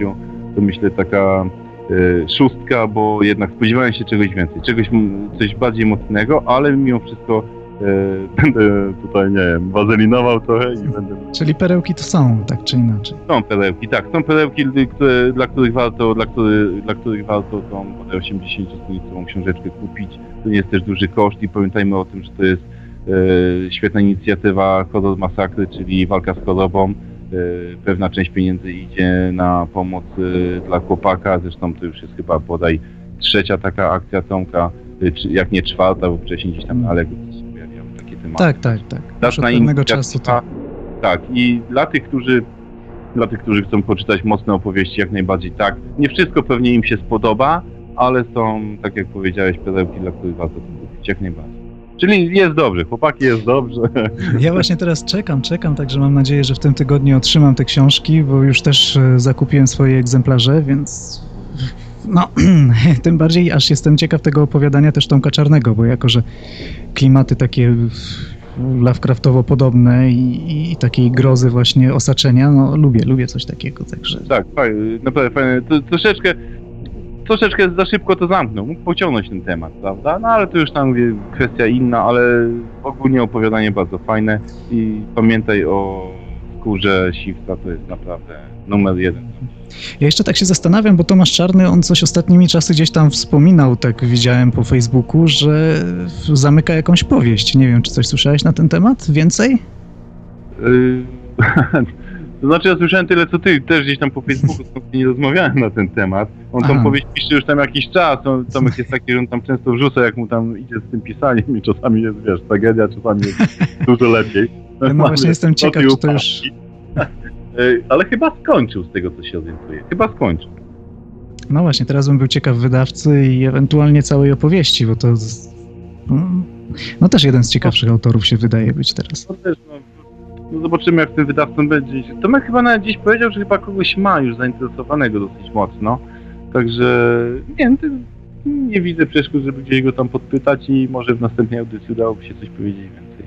to myślę taka szóstka, bo jednak spodziewałem się czegoś więcej, czegoś coś bardziej mocnego, ale mimo wszystko e, będę tutaj, nie wiem, wazelinował trochę i będę... Czyli perełki to są, tak czy inaczej. Są perełki, tak, są perełki, l- które, dla których warto, dla, który, dla których warto tą 80-stronicową książeczkę kupić. To nie jest też duży koszt i pamiętajmy o tym, że to jest e, świetna inicjatywa Horror Masakry, czyli walka z chorobą. E, pewna część pieniędzy idzie na pomoc e, dla chłopaka, zresztą to już jest chyba bodaj trzecia taka akcja Tomka, czy, jak nie czwarta, bo wcześniej gdzieś tam na Allegro się pojawiały takie tematy. Tak, tak, tak. Zacna pewnego czasu to... Tak, i dla tych, którzy dla tych, którzy chcą poczytać mocne opowieści, jak najbardziej tak. Nie wszystko pewnie im się spodoba, ale są, tak jak powiedziałeś, perełki, dla których warto to kupić, jak najbardziej. Czyli jest dobrze, chłopaki jest dobrze. Ja właśnie teraz czekam, czekam, także mam nadzieję, że w tym tygodniu otrzymam te książki, bo już też e, zakupiłem swoje egzemplarze, więc no, tym bardziej aż jestem ciekaw tego opowiadania też Tomka Czarnego, bo jako, że klimaty takie Lovecraftowo podobne i, i takiej grozy właśnie osaczenia, no lubię, lubię coś takiego, także Tak, fajne, naprawdę fajne. To, troszeczkę, troszeczkę za szybko to zamknął. Mógł pociągnąć ten temat, prawda? No ale to już tam mówię, kwestia inna, ale ogólnie opowiadanie bardzo fajne i pamiętaj o skórze siwca, to jest naprawdę numer jeden. Ja jeszcze tak się zastanawiam, bo Tomasz Czarny, on coś ostatnimi czasy gdzieś tam wspominał, tak widziałem po Facebooku, że zamyka jakąś powieść. Nie wiem, czy coś słyszałeś na ten temat? Więcej? Yy, To znaczy ja słyszałem tyle co ty, też gdzieś tam po Facebooku nie rozmawiałem na ten temat. On tam powieść pisze już tam jakiś czas, on, Tomek jest taki, że on tam często wrzuca jak mu tam idzie z tym pisaniem i czasami jest, wiesz, tragedia, czasami jest dużo lepiej. No właśnie jestem ciekaw, czy to już... E, Ale chyba skończył z tego, co się orientuję. Chyba skończył. No właśnie, teraz bym był ciekaw wydawcy i ewentualnie całej opowieści, bo to... mm, No też jeden z ciekawszych autorów się wydaje być teraz. No też, no, no zobaczymy jak tym wydawcą będzie. Tomek chyba nawet gdzieś powiedział, że chyba kogoś ma już zainteresowanego dosyć mocno. Także nie, to nie widzę przeszkód, żeby gdzieś go tam podpytać i może w następnej audycji udałoby się coś powiedzieć więcej.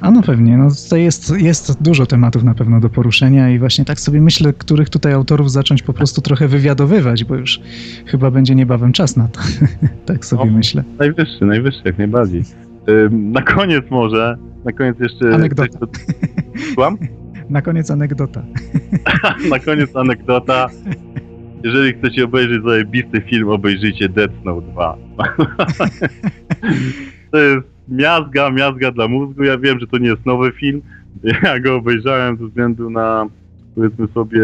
A no pewnie, no tutaj jest, jest dużo tematów na pewno do poruszenia i właśnie tak sobie myślę, których tutaj autorów zacząć po prostu trochę wywiadowywać, bo już chyba będzie niebawem czas na to. tak sobie No. myślę. Najwyższy, najwyższy, jak najbardziej. Na koniec może, na koniec jeszcze... Anegdota. coś do- Słucham? Na koniec anegdota. Na koniec anegdota. Jeżeli chcecie obejrzeć zajebisty film, obejrzyjcie Dead Snow 2. to jest miazga, miazga dla mózgu. Ja wiem, że to nie jest nowy film. Ja go obejrzałem ze względu na, powiedzmy sobie,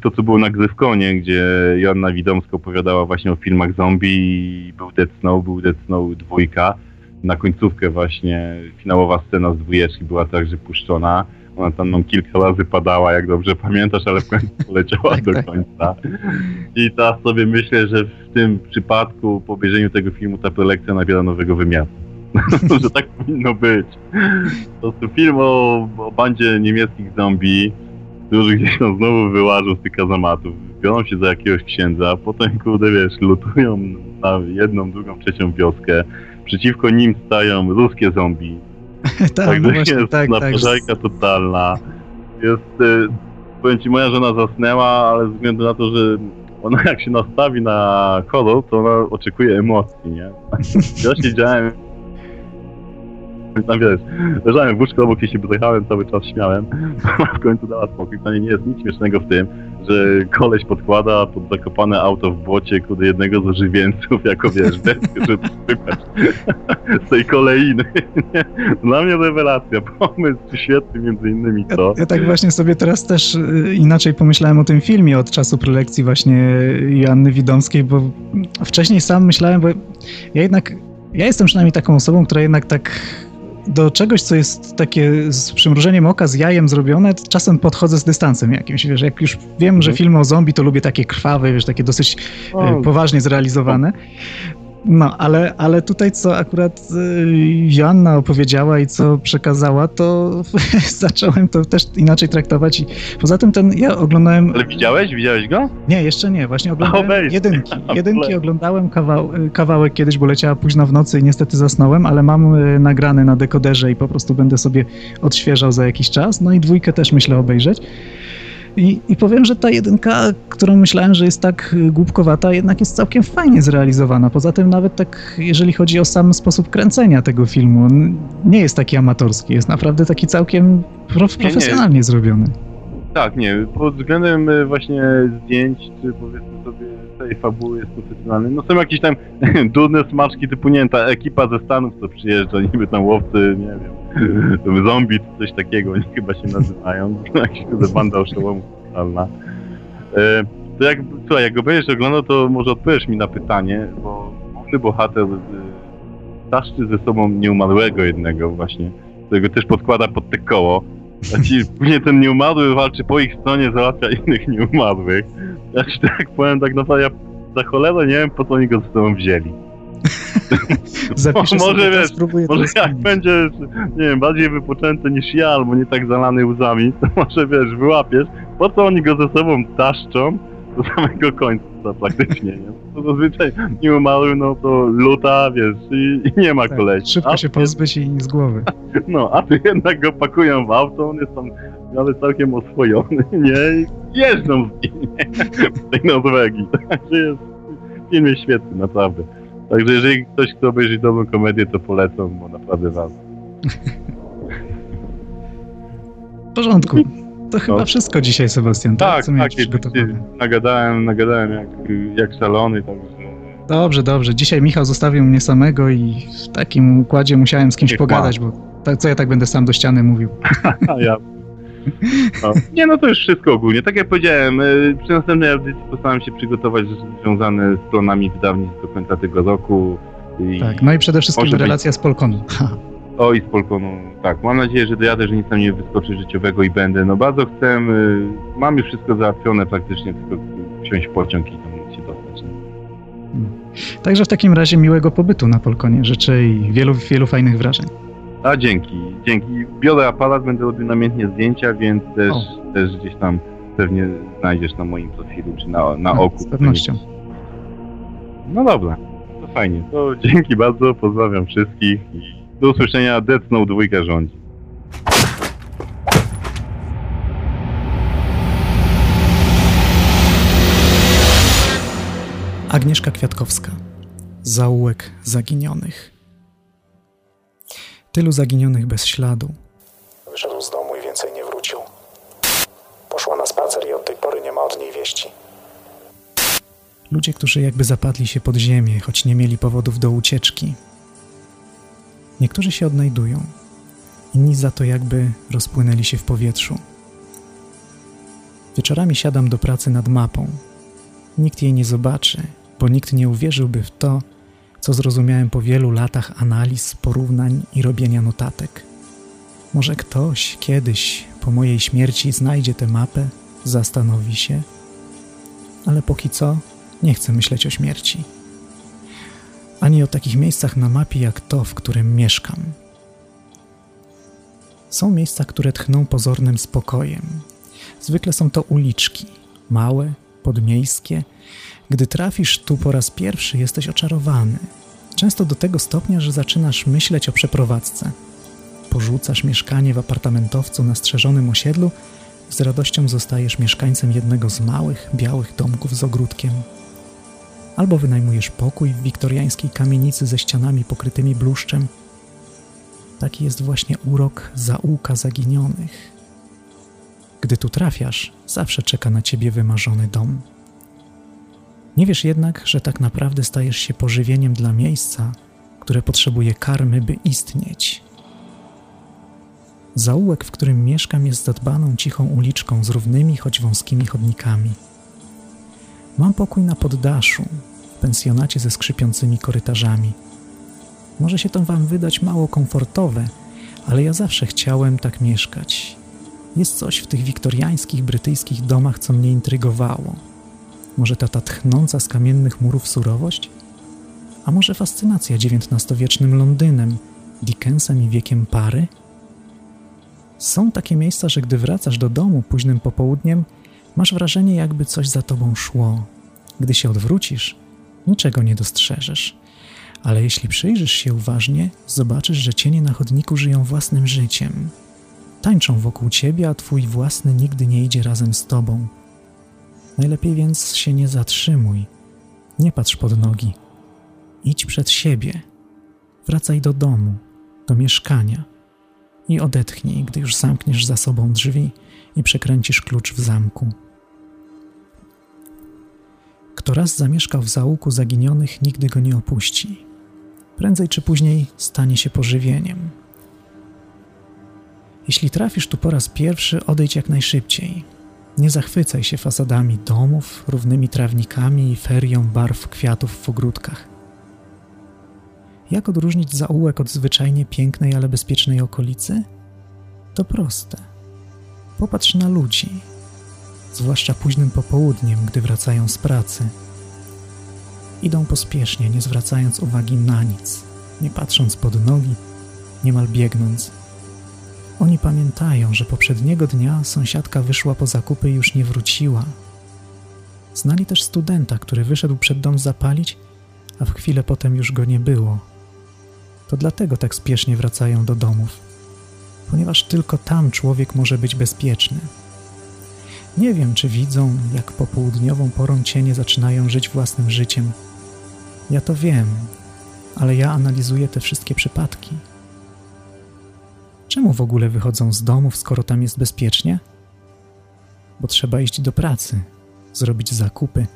to co było na Gryfkonie, gdzie Joanna Widomska opowiadała właśnie o filmach zombie i był Dead Snow, był Dead Snow 2. Na końcówkę właśnie finałowa scena z dwójeczki była także puszczona. Ona tam nam kilka razy padała, jak dobrze pamiętasz, ale w końcu poleciała Tak, do tak. końca. I teraz sobie myślę, że w tym przypadku po obejrzeniu tego filmu ta prelekcja nabiera nowego wymiaru. że tak powinno być. To jest film o, o bandzie niemieckich zombie, którzy gdzieś tam znowu wyłażą z tych kazamatów, biorą się za jakiegoś księdza, potem, kurde, wiesz, lutują na jedną, drugą, trzecią wioskę. Przeciwko nim stają ruskie zombie, tak, no Także właśnie, jest tak, tak. totalna. Jest, y, powiem ci, moja żona zasnęła, ale ze względu na to, że ona jak się nastawi na horror, to ona oczekuje emocji, nie? Ja siedziałem tam wiesz, leżałem w łóżku obok jej się cały czas śmiałem. Ona w końcu dała spokój. To nie jest nic śmiesznego w tym, że koleś podkłada pod zakopane auto w błocie kudy jednego z ożywieńców, jako wiesz, deskę, żeby sypać z tej kolejny. Dla mnie rewelacja. Pomysł świetny między innymi Ja, to. ja tak właśnie sobie teraz też y, inaczej pomyślałem o tym filmie od czasu prelekcji właśnie Joanny Widomskiej, bo wcześniej sam myślałem, bo ja jednak, ja jestem przynajmniej taką osobą, która jednak tak do czegoś, co jest takie z przymrużeniem oka, z jajem zrobione, czasem podchodzę z dystansem jakimś, wiesz, jak już wiem, że Mhm. filmy o zombie to lubię takie krwawe, wiesz, takie dosyć O, e, poważnie zrealizowane. No, ale, ale tutaj co akurat y, Joanna opowiedziała i co przekazała, to zacząłem to też inaczej traktować i poza tym ten, ja oglądałem, Ale widziałeś? Widziałeś go? nie, jeszcze nie, właśnie oglądałem Obejrz. jedynki, jedynki oglądałem kawał, kawałek kiedyś, bo leciała późno w nocy i niestety zasnąłem, ale mam y, nagrane na dekoderze i po prostu będę sobie odświeżał za jakiś czas, no i dwójkę też myślę obejrzeć. I, I powiem, że ta jedynka, którą myślałem, że jest tak głupkowata, jednak jest całkiem fajnie zrealizowana. Poza tym nawet tak, jeżeli chodzi o sam sposób kręcenia tego filmu, on nie jest taki amatorski, jest naprawdę taki całkiem prof- Nie, nie. profesjonalnie zrobiony. Tak, nie. Pod względem e, właśnie zdjęć, czy powiedzmy sobie tej fabuły jest profesjonalny. No są jakieś tam durne smaczki typu, nie wiem, ta ekipa ze Stanów, co przyjeżdża, niby tam łowcy, nie wiem, zombie, coś takiego, oni chyba się nazywają. Jakaś banda oszołomów totalna. E, to jak, słuchaj, jak go będziesz oglądał, to może odpowiesz mi na pytanie, bo główny bohater e, taszczy ze sobą nieumarłego jednego właśnie, którego też podkłada pod te koło. Znaczy, później ten nieumarły walczy po ich stronie, załatwia innych nieumarłych. Ja ci tak powiem, tak naprawdę ja za cholerę nie wiem, po co oni go ze sobą wzięli. Zapiszę Może sobie to, wiesz, Może jak będziesz, nie wiem, bardziej wypoczęty niż ja, albo nie tak zalany łzami, to może wiesz, wyłapiesz, po co oni go ze sobą taszczą do samego końca praktycznie, nie? To zazwyczaj nieumarły, no to luta, wiesz, i, i nie ma Tak, kolesi. Szybko A się pozbyć i z głowy. No, a ty jednak go pakują w auto, on jest tam nawet całkiem oswojony, nie? I jeżdżą z nim, nie? W tej Norwegii. Także jest, film jest świetny, naprawdę. Także jeżeli ktoś chce obejrzeć dobrą komedię, to polecam, bo naprawdę warto. W porządku. To chyba No. wszystko dzisiaj, Sebastian. Tak, Tak, tak, nagadałem, nagadałem jak, jak szalony, także... Dobrze, dobrze. Dzisiaj Michał zostawił mnie samego i w takim układzie musiałem z kimś Niech pogadać, bo tak, co ja tak będę sam do ściany mówił. Ja, No. Nie, no to już wszystko ogólnie. Tak jak powiedziałem, y, przy następnej audycji postaram się przygotować rzeczy związane z planami wydawnictw do końca tego roku. I Tak, no i przede wszystkim Może być- relacja z Polkonu. O i z Polkoną, tak. Mam nadzieję, że dojadę, że nic tam nie wyskoczy życiowego i będę. No bardzo chcę, y, mam już wszystko załatwione praktycznie, tylko wsiąść w pociąg i tam się dostać. Także w takim razie miłego pobytu na Polkonie. Życzę i wielu, wielu fajnych wrażeń. A dzięki, dzięki. Biorę aparat, będę robił namiętnie zdjęcia, więc też, O. też gdzieś tam pewnie znajdziesz na moim profilu, czy na, na No, oku. z pewnością. No dobra, to fajnie. To dzięki bardzo, pozdrawiam wszystkich i do usłyszenia. Death Snow 2 rządzi. Agnieszka Kwiatkowska. Zaułek zaginionych. Tylu zaginionych bez śladu. Wyszedł z domu i więcej nie wrócił. Poszła na spacer i od tej pory nie ma od niej wieści. Ludzie, którzy jakby zapadli się pod ziemię, choć nie mieli powodów do ucieczki. Niektórzy się odnajdują, inni za to jakby rozpłynęli się w powietrzu. Wieczorami siadam do pracy nad mapą. Nikt jej nie zobaczy, bo nikt nie uwierzyłby w to, co zrozumiałem po wielu latach analiz, porównań i robienia notatek. Może ktoś kiedyś po mojej śmierci znajdzie tę mapę, zastanowi się, ale póki co nie chcę myśleć o śmierci. Ani o takich miejscach na mapie jak to, w którym mieszkam. Są miejsca, które tchną pozornym spokojem. Zwykle są to uliczki, małe, podmiejskie. Gdy trafisz tu po raz pierwszy, jesteś oczarowany. Często do tego stopnia, że zaczynasz myśleć o przeprowadzce. Porzucasz mieszkanie w apartamentowcu na strzeżonym osiedlu z radością zostajesz mieszkańcem jednego z małych, białych domków z ogródkiem. Albo wynajmujesz pokój w wiktoriańskiej kamienicy ze ścianami pokrytymi bluszczem. Taki jest właśnie urok zaułka zaginionych. Gdy tu trafiasz, zawsze czeka na ciebie wymarzony dom. Nie wiesz jednak, że tak naprawdę stajesz się pożywieniem dla miejsca, które potrzebuje karmy, by istnieć. Zaułek, w którym mieszkam, jest zadbaną, cichą uliczką z równymi, choć wąskimi chodnikami. Mam pokój na poddaszu, w pensjonacie ze skrzypiącymi korytarzami. Może się to wam wydać mało komfortowe, ale ja zawsze chciałem tak mieszkać. Jest coś w tych wiktoriańskich, brytyjskich domach, co mnie intrygowało. Może ta, tchnąca z kamiennych murów surowość? A może fascynacja XIX-wiecznym Londynem, Dickensem i wiekiem pary? Są takie miejsca, że gdy wracasz do domu późnym popołudniem, masz wrażenie, jakby coś za tobą szło. Gdy się odwrócisz, niczego nie dostrzeżesz. Ale jeśli przyjrzysz się uważnie, zobaczysz, że cienie na chodniku żyją własnym życiem. Tańczą wokół ciebie, a twój własny nigdy nie idzie razem z tobą. Najlepiej więc się nie zatrzymuj. Nie patrz pod nogi. Idź przed siebie. Wracaj do domu, do mieszkania i odetchnij, gdy już zamkniesz za sobą drzwi i przekręcisz klucz w zamku. Kto raz zamieszkał w zaułku zaginionych, nigdy go nie opuści. Prędzej czy później stanie się pożywieniem. Jeśli trafisz tu po raz pierwszy, odejdź jak najszybciej. Nie zachwycaj się fasadami domów, równymi trawnikami i ferią barw kwiatów w ogródkach. Jak odróżnić zaułek od zwyczajnie pięknej, ale bezpiecznej okolicy? To proste. Popatrz na ludzi, zwłaszcza późnym popołudniem, gdy wracają z pracy. Idą pospiesznie, nie zwracając uwagi na nic, nie patrząc pod nogi, niemal biegnąc. Oni pamiętają, że poprzedniego dnia sąsiadka wyszła po zakupy i już nie wróciła. Znali też studenta, który wyszedł przed dom zapalić, a w chwilę potem już go nie było. To dlatego tak spiesznie wracają do domów, ponieważ tylko tam człowiek może być bezpieczny. Nie wiem, czy widzą, jak popołudniową porą cienie zaczynają żyć własnym życiem. Ja to wiem, ale ja analizuję te wszystkie przypadki. Czemu w ogóle wychodzą z domów, skoro tam jest bezpiecznie? Bo trzeba iść do pracy, zrobić zakupy,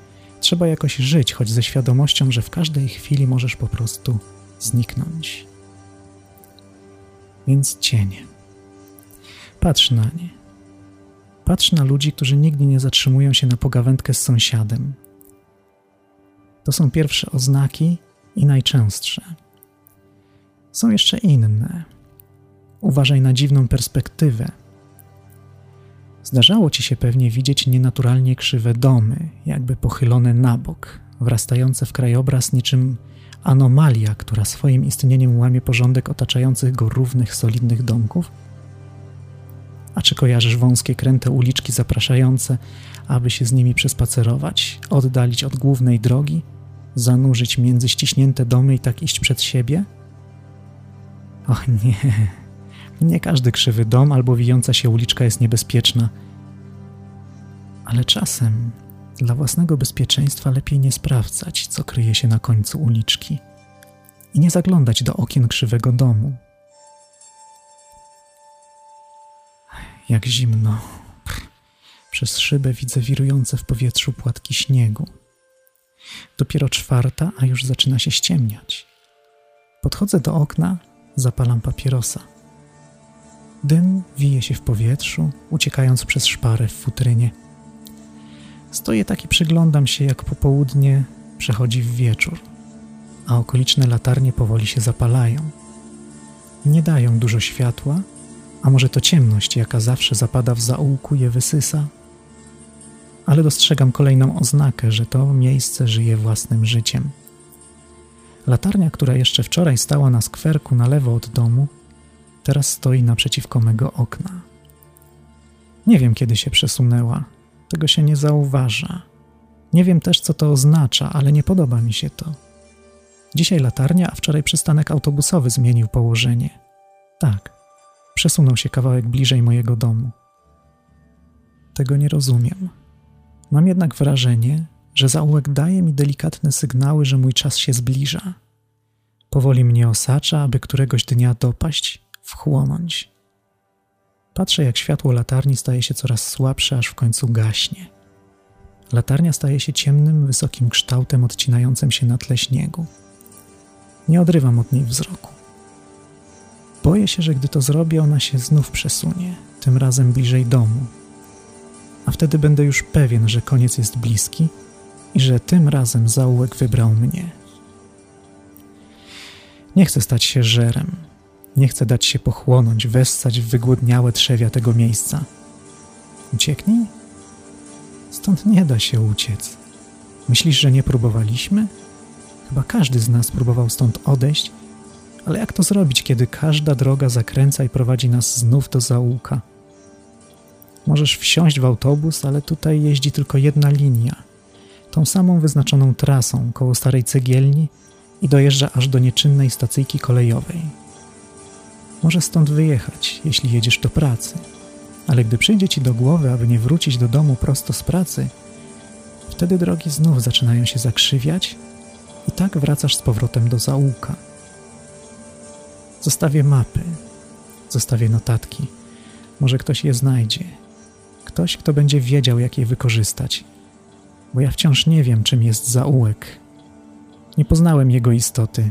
trzeba jakoś żyć, choć ze świadomością, że w każdej chwili możesz po prostu zniknąć. Więc cienie. Patrz na nie. Patrz na ludzi, którzy nigdy nie zatrzymują się na pogawędkę z sąsiadem. To są pierwsze oznaki i najczęstsze. Są jeszcze inne. Uważaj na dziwną perspektywę. Zdarzało ci się pewnie widzieć nienaturalnie krzywe domy, jakby pochylone na bok, wrastające w krajobraz niczym anomalia, która swoim istnieniem łamie porządek otaczających go równych, solidnych domków? A czy kojarzysz wąskie, kręte uliczki zapraszające, aby się z nimi przespacerować, oddalić od głównej drogi, zanurzyć między ściśnięte domy i tak iść przed siebie? Och nie, nie każdy krzywy dom albo wijąca się uliczka jest niebezpieczna. Ale czasem dla własnego bezpieczeństwa lepiej nie sprawdzać, co kryje się na końcu uliczki i nie zaglądać do okien krzywego domu. Jak zimno. Przez szybę widzę wirujące w powietrzu płatki śniegu. Dopiero czwarta, a już zaczyna się ściemniać. Podchodzę do okna, zapalam papierosa. Dym wije się w powietrzu, uciekając przez szparę w futrynie. Stoję tak i przyglądam się, jak popołudnie przechodzi w wieczór, a okoliczne latarnie powoli się zapalają. Nie dają dużo światła, a może to ciemność, jaka zawsze zapada w zaułku, je wysysa? Ale dostrzegam kolejną oznakę, że to miejsce żyje własnym życiem. Latarnia, która jeszcze wczoraj stała na skwerku na lewo od domu, teraz stoi naprzeciwko mego okna. Nie wiem, kiedy się przesunęła, tego się nie zauważa. Nie wiem też, co to oznacza, ale nie podoba mi się to. Dzisiaj latarnia, a wczoraj przystanek autobusowy zmienił położenie. Tak, przesunął się kawałek bliżej mojego domu. Tego nie rozumiem. Mam jednak wrażenie, że zaułek daje mi delikatne sygnały, że mój czas się zbliża. Powoli mnie osacza, aby któregoś dnia dopaść, wchłonąć. Patrzę, jak światło latarni staje się coraz słabsze, aż w końcu gaśnie. Latarnia staje się ciemnym, wysokim kształtem odcinającym się na tle śniegu. Nie odrywam od niej wzroku. Boję się, że gdy to zrobię, ona się znów przesunie, tym razem bliżej domu. A wtedy będę już pewien, że koniec jest bliski i że tym razem zaułek wybrał mnie. Nie chcę stać się żerem, nie chcę dać się pochłonąć, wessać w wygłodniałe trzewia tego miejsca. Ucieknij? Stąd nie da się uciec. Myślisz, że nie próbowaliśmy? Chyba każdy z nas próbował stąd odejść, ale jak to zrobić, kiedy każda droga zakręca i prowadzi nas znów do zaułka? Możesz wsiąść w autobus, ale tutaj jeździ tylko jedna linia, tą samą wyznaczoną trasą koło starej cegielni i dojeżdża aż do nieczynnej stacyjki kolejowej. Może stąd wyjechać, jeśli jedziesz do pracy. Ale gdy przyjdzie ci do głowy, aby nie wrócić do domu prosto z pracy, wtedy drogi znów zaczynają się zakrzywiać i tak wracasz z powrotem do zaułka. Zostawię mapy, zostawię notatki. Może ktoś je znajdzie. Ktoś, kto będzie wiedział, jak je wykorzystać. Bo ja wciąż nie wiem, czym jest zaułek. Nie poznałem jego istoty.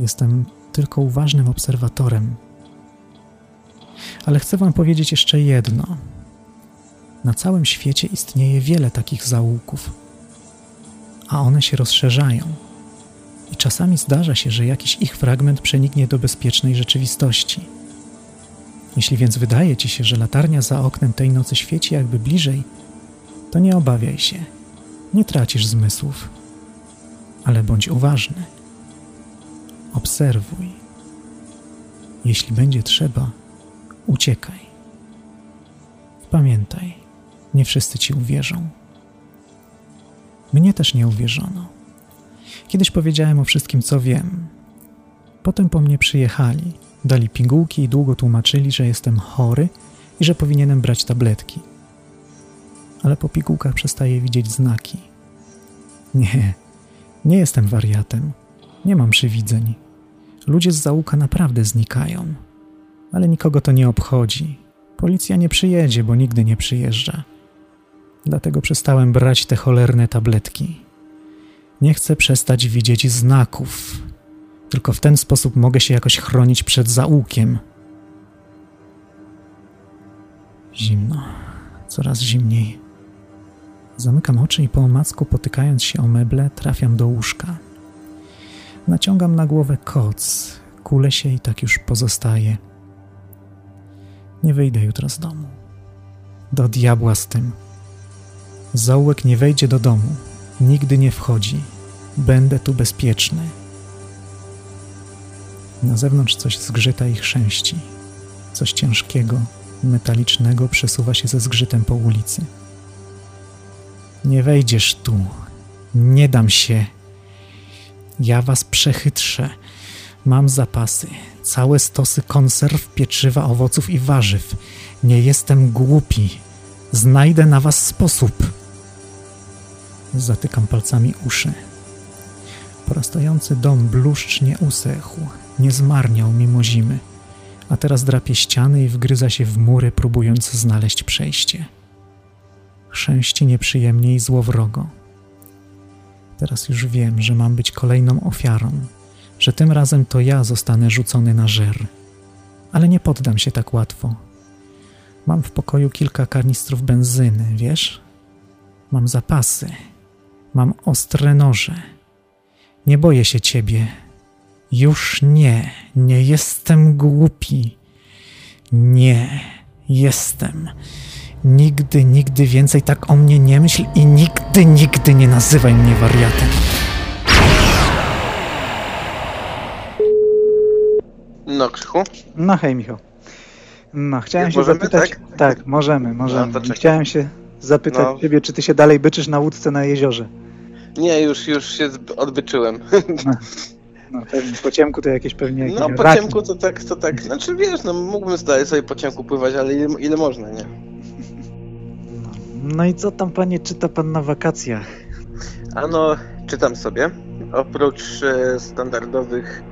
Jestem tylko uważnym obserwatorem. Ale chcę Wam powiedzieć jeszcze jedno. Na całym świecie istnieje wiele takich zaułków, a one się rozszerzają. I czasami zdarza się, że jakiś ich fragment przeniknie do bezpiecznej rzeczywistości. Jeśli więc wydaje ci się, że latarnia za oknem tej nocy świeci jakby bliżej, to nie obawiaj się, nie tracisz zmysłów, ale bądź uważny. Obserwuj. Jeśli będzie trzeba, uciekaj. Pamiętaj, nie wszyscy ci uwierzą. Mnie też nie uwierzono. Kiedyś powiedziałem o wszystkim, co wiem. Potem po mnie przyjechali, dali pigułki i długo tłumaczyli, że jestem chory i że powinienem brać tabletki. Ale po pigułkach przestaję widzieć znaki. Nie, nie jestem wariatem. Nie mam przywidzeń. Ludzie z załuka naprawdę znikają. Ale nikogo to nie obchodzi. Policja nie przyjedzie, bo nigdy nie przyjeżdża. Dlatego przestałem brać te cholerne tabletki. Nie chcę przestać widzieć znaków. Tylko w ten sposób mogę się jakoś chronić przed zaułkiem. Zimno. Coraz zimniej. Zamykam oczy i po omacku, potykając się o meble, trafiam do łóżka. Naciągam na głowę koc. Kulę się i tak już pozostaje. Nie wyjdę jutro z domu. Do diabła z tym. Zaułek nie wejdzie do domu. Nigdy nie wchodzi. Będę tu bezpieczny. Na zewnątrz coś zgrzyta i chrzęści. Coś ciężkiego, metalicznego przesuwa się ze zgrzytem po ulicy. Nie wejdziesz tu. Nie dam się. Ja was przechytrzę. Mam zapasy, całe stosy konserw, pieczywa, owoców i warzyw. Nie jestem głupi. Znajdę na was sposób. Zatykam palcami uszy. Porastający dom bluszcz nie usechł, nie zmarniał mimo zimy, a teraz drapie ściany i wgryza się w mury, próbując znaleźć przejście. Chrzęści nieprzyjemnie i złowrogo. Teraz już wiem, że mam być kolejną ofiarą, że tym razem to ja zostanę rzucony na żer. Ale nie poddam się tak łatwo. Mam w pokoju kilka kanistrów benzyny, wiesz? Mam zapasy. Mam ostre noże. Nie boję się ciebie. Już nie. Nie jestem głupi. Nie jestem. Nigdy, nigdy więcej tak o mnie nie myśl i nigdy, nigdy nie nazywaj mnie wariatem. No, Krzychu? No hej Michał. No, chciałem się możemy, zapytać... tak? Tak, możemy, możemy. No, to czekaj. chciałem się zapytać No. ciebie, czy ty się dalej byczysz na łódce na jeziorze. Nie, już, już się odbyczyłem. No pewnie, po ciemku to jakieś pewnie jakieś No, po ciemku to tak, to tak, znaczy wiesz, no mógłbym dalej sobie po ciemku pływać, ale ile, ile można, nie? No i co tam panie czyta pan na wakacjach? Ano, czytam sobie. Oprócz e, standardowych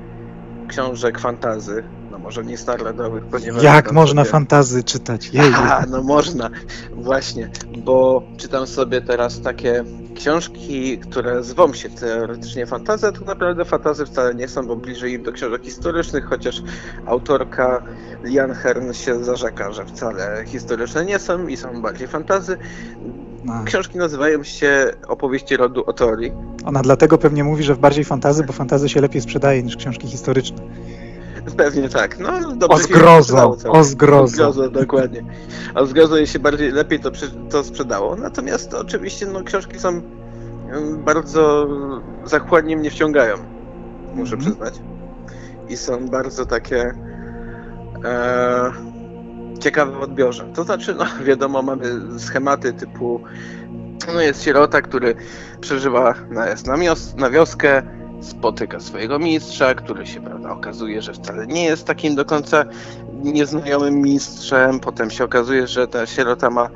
książek fantazy, może nie standardowych, ponieważ... Jak można sobie... fantazy czytać? Jej. Aha, no można, właśnie, bo czytam sobie teraz takie książki, które zwą się teoretycznie fantazy, a tak naprawdę fantazy wcale nie są, bo bliżej im do książek historycznych, chociaż autorka Lian Hern się zarzeka, że wcale historyczne nie są i są bardziej fantazy. No. Książki nazywają się Opowieści rodu Otori. Ona dlatego pewnie mówi, że w bardziej fantazy, bo fantazy się lepiej sprzedaje niż książki historyczne. Pewnie tak, no O dobrze sprzedało całkiem. o zgrozo. O zgrozo, dokładnie. A zgrozo jej się bardziej, lepiej to, to sprzedało. Natomiast oczywiście no, książki są ym, bardzo zachłannie mnie wciągają, muszę Mhm. przyznać. I są bardzo takie e, ciekawe w odbiorze. To znaczy, no wiadomo, mamy schematy typu no jest sierota, który przeżywa najazd na, na wioskę, spotyka swojego mistrza, który się prawda, okazuje, że wcale nie jest takim do końca nieznajomym mistrzem. Potem się okazuje, że ta sierota ma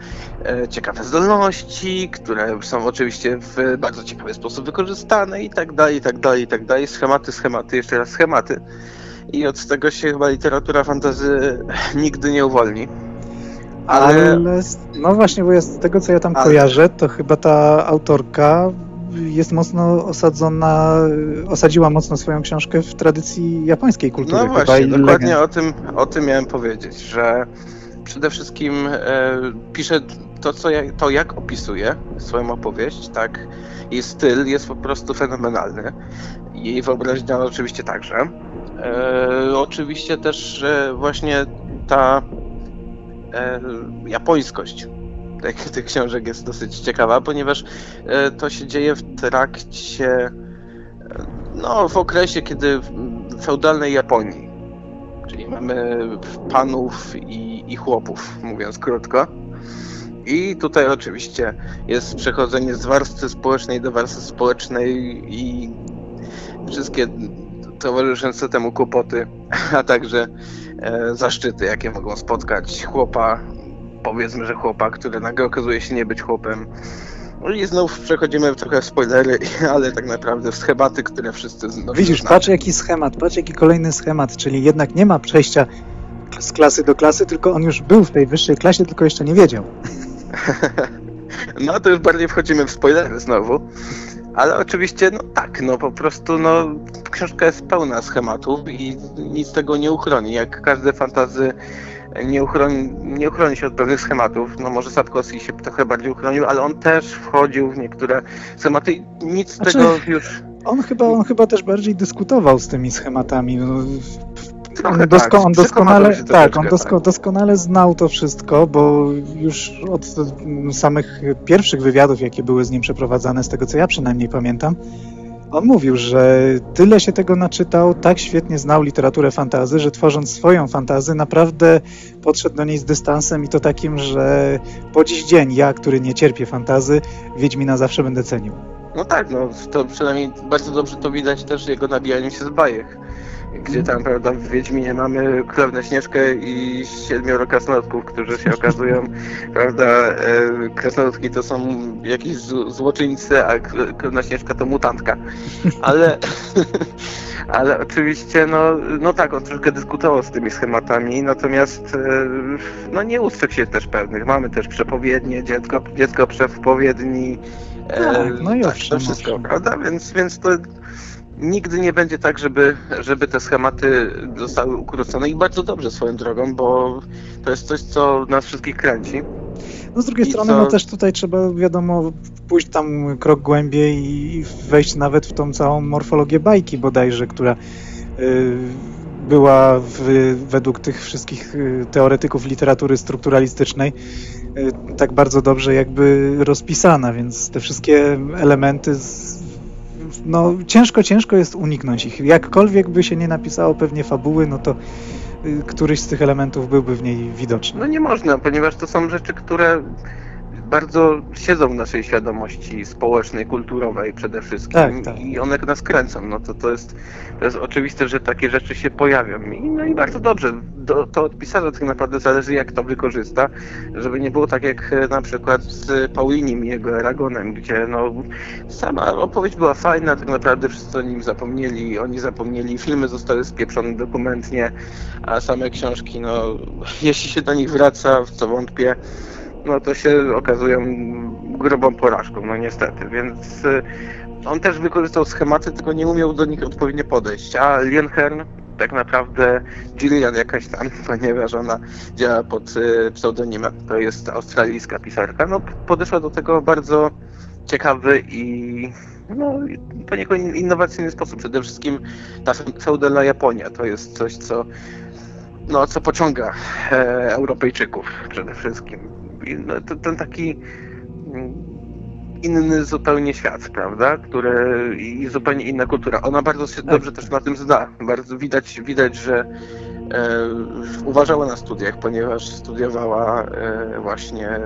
e, ciekawe zdolności, które są oczywiście w bardzo ciekawy sposób wykorzystane i tak dalej, i tak dalej, i tak dalej. Schematy, schematy, jeszcze raz schematy. I od tego się chyba literatura fantazy nigdy nie uwolni. Ale... Ale no właśnie, bo ja z tego co ja tam Ale- kojarzę, to chyba ta autorka jest mocno osadzona, osadziła mocno swoją książkę w tradycji japońskiej kultury. No właśnie, dokładnie legend. o tym, o tym miałem powiedzieć, że przede wszystkim e, pisze to, co ja, to, jak opisuje swoją opowieść, tak, jej styl jest po prostu fenomenalny. Jej wyobraźnia oczywiście także. E, oczywiście też e, właśnie ta e, japońskość tych, tych książek jest dosyć ciekawa, ponieważ e, to się dzieje w trakcie e, no, w okresie, kiedy w feudalnej Japonii, czyli mamy panów i, i chłopów, mówiąc krótko. I tutaj oczywiście jest przechodzenie z warstwy społecznej do warstwy społecznej i wszystkie towarzyszące temu kłopoty, a także e, zaszczyty, jakie mogą spotkać chłopa, powiedzmy, że chłopa, który nagle okazuje się nie być chłopem. No I znów przechodzimy trochę w spoilery, ale tak naprawdę w schematy, które wszyscy znów Widzisz, patrz jaki schemat, patrz jaki kolejny schemat, czyli jednak nie ma przejścia z klasy do klasy, tylko on już był w tej wyższej klasie, tylko jeszcze nie wiedział. No to już bardziej wchodzimy w spoilery znowu. Ale oczywiście, no tak, no po prostu, no książka jest pełna schematów i nic tego nie uchroni. Jak każde fantazy nie uchroni, nie uchroni się od pewnych schematów. No może Sadkowski się trochę bardziej uchronił, ale on też wchodził w niektóre schematy i nic z Znaczy, tego już... On chyba, on chyba też bardziej dyskutował z tymi schematami. No, on, dosko, tak, on doskonale, tak, on dosko, tak. doskonale znał to wszystko, bo już od mm, samych pierwszych wywiadów, jakie były z nim przeprowadzane, z tego co ja przynajmniej pamiętam, on mówił, że tyle się tego naczytał, tak świetnie znał literaturę fantazy, że tworząc swoją fantazy naprawdę podszedł do niej z dystansem i to takim, że po dziś dzień ja, który nie cierpię fantazy, Wiedźmina zawsze będę cenił. No tak, no to przynajmniej bardzo dobrze to widać też jego nabijaniu się z bajek. Gdzie tam, prawda, w Wiedźminie mamy Krewnę Śnieżkę i siedmioro krasnoludków, którzy się okazują, prawda, e, krasnoludki to są jakieś złoczyńcy, a K- Krewna Śnieżka to mutantka. Ale, ale oczywiście, no, no tak, on troszkę dyskutował z tymi schematami, natomiast e, no nie ustrzegł się też pewnych. Mamy też przepowiednie, dziecko, dziecko przepowiedni, Tak, no i tak, to wszystko, owszem. prawda? Więc, więc to nigdy nie będzie tak, żeby, żeby te schematy zostały ukrócone i bardzo dobrze swoją drogą, bo to jest coś, co nas wszystkich kręci. No z drugiej I strony, co- no też tutaj trzeba, wiadomo, pójść tam krok głębiej i wejść nawet w tą całą morfologię bajki bodajże, która y, była w, według tych wszystkich y, teoretyków literatury strukturalistycznej y, tak bardzo dobrze jakby rozpisana, więc te wszystkie elementy z, no ciężko, ciężko jest uniknąć ich. Jakkolwiek by się nie napisało pewnie fabuły, no to y, któryś z tych elementów byłby w niej widoczny. No nie można, ponieważ to są rzeczy, które bardzo siedzą w naszej świadomości społecznej, kulturowej przede wszystkim Tak, tak. i one nas kręcą. No to, to, jest, to jest oczywiste, że takie rzeczy się pojawią. I, no i bardzo dobrze. Do, to od pisarza tak naprawdę zależy, jak to wykorzysta, żeby nie było tak jak e, na przykład z Paulinim i jego Aragonem, gdzie no sama opowieść była fajna, tak naprawdę wszyscy o nim zapomnieli, oni zapomnieli, filmy zostały spieprzone dokumentnie, a same książki, no jeśli się do nich wraca, w co wątpię, no to się okazują grubą porażką, no niestety, więc y, on też wykorzystał schematy, tylko nie umiał do nich odpowiednio podejść, a Lienhern tak naprawdę Gillian jakaś tam, ponieważ ona działa pod y, pseudonimem, to jest australijska pisarka, no podeszła do tego bardzo ciekawy i no, poniekąd innowacyjny sposób. Przede wszystkim ta feudalna Japonia to jest coś, co no, co pociąga e, Europejczyków przede wszystkim. No, to, ten taki mm, inny zupełnie świat, prawda? Który, I zupełnie inna kultura. Ona bardzo się dobrze też na tym zna. Bardzo widać, widać że e, uważała na studiach, ponieważ studiowała e, właśnie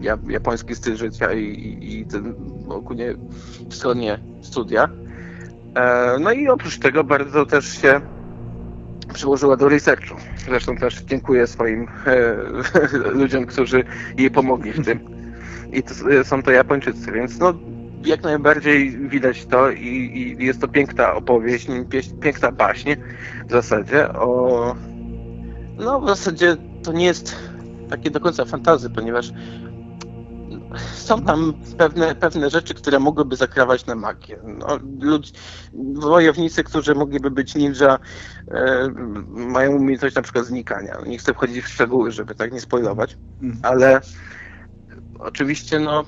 ja, japoński styl życia i, i, i ten ogólnie wschodnie studia. E, no i oprócz tego bardzo też się przyłożyła do researchu. Zresztą też dziękuję swoim e, ludziom, którzy jej pomogli w tym. I to, e, są to Japończycy, więc no jak najbardziej widać to i, i jest to piękna opowieść, piękna baśń w zasadzie o... No w zasadzie to nie jest takie do końca fantazy, ponieważ są tam pewne, pewne rzeczy, które mogłyby zakrawać na magię. No, ludzi, wojownicy, którzy mogliby być ninja, e, mają umiejętność na przykład znikania. Nie chcę wchodzić w szczegóły, żeby tak nie spoilować, Mhm. ale oczywiście no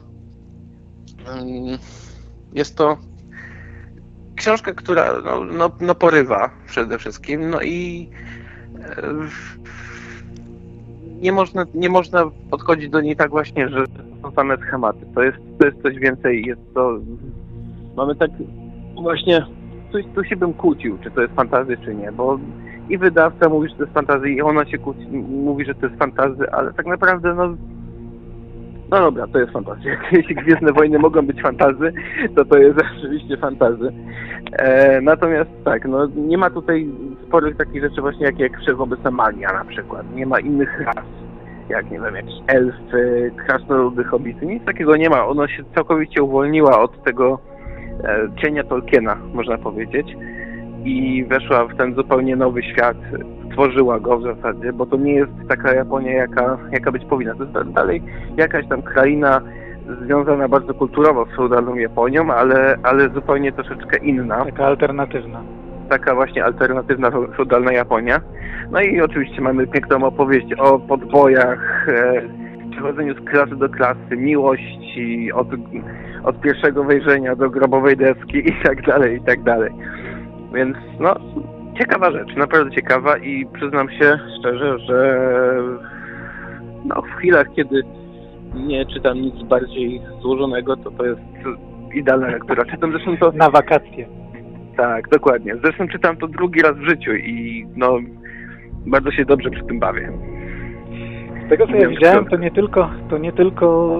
mm, jest to książka, która no, no, no porywa przede wszystkim, no i e, nie można, nie można podchodzić do niej tak właśnie, że są same schematy. To jest, to jest coś więcej, jest to... Mamy tak właśnie... Tu, tu się bym kłócił, czy to jest fantazy, czy nie, bo i wydawca mówi, że to jest fantazy i ona się kłóci, mówi, że to jest fantazy, ale tak naprawdę no... No dobra, to jest fantazja. Jeśli Gwiezdne Wojny mogą być fantazy, to to jest rzeczywiście fantazy. E, natomiast tak, no nie ma tutaj sporych takich rzeczy właśnie jak, jak wszechobecna magia na przykład. Nie ma innych ras, jak nie wiem, jakieś elfy, krasnoludy, hobbity. Nic takiego nie ma. Ona się całkowicie uwolniła od tego e, cienia Tolkiena, można powiedzieć. I weszła w ten zupełnie nowy świat, stworzyła go w zasadzie, bo to nie jest taka Japonia, jaka, jaka być powinna. To jest dalej jakaś tam kraina związana bardzo kulturowo z feudalną Japonią, ale, ale zupełnie troszeczkę inna. Taka alternatywna. Taka właśnie alternatywna feudalna Japonia. No i oczywiście mamy piękną opowieść o podbojach, e, przechodzeniu z klasy do klasy, miłości, od, od pierwszego wejrzenia do grobowej deski i tak dalej, i tak dalej. Więc no, ciekawa rzecz, naprawdę ciekawa i przyznam się szczerze, że no, w chwilach, kiedy nie czytam nic bardziej złożonego, to to jest idealna lektura. Czytam zresztą to... Na wakacje. Tak, dokładnie. Zresztą czytam to drugi raz w życiu i no, bardzo się dobrze przy tym bawię. Z tego co ja widziałem, to nie tylko, to nie tylko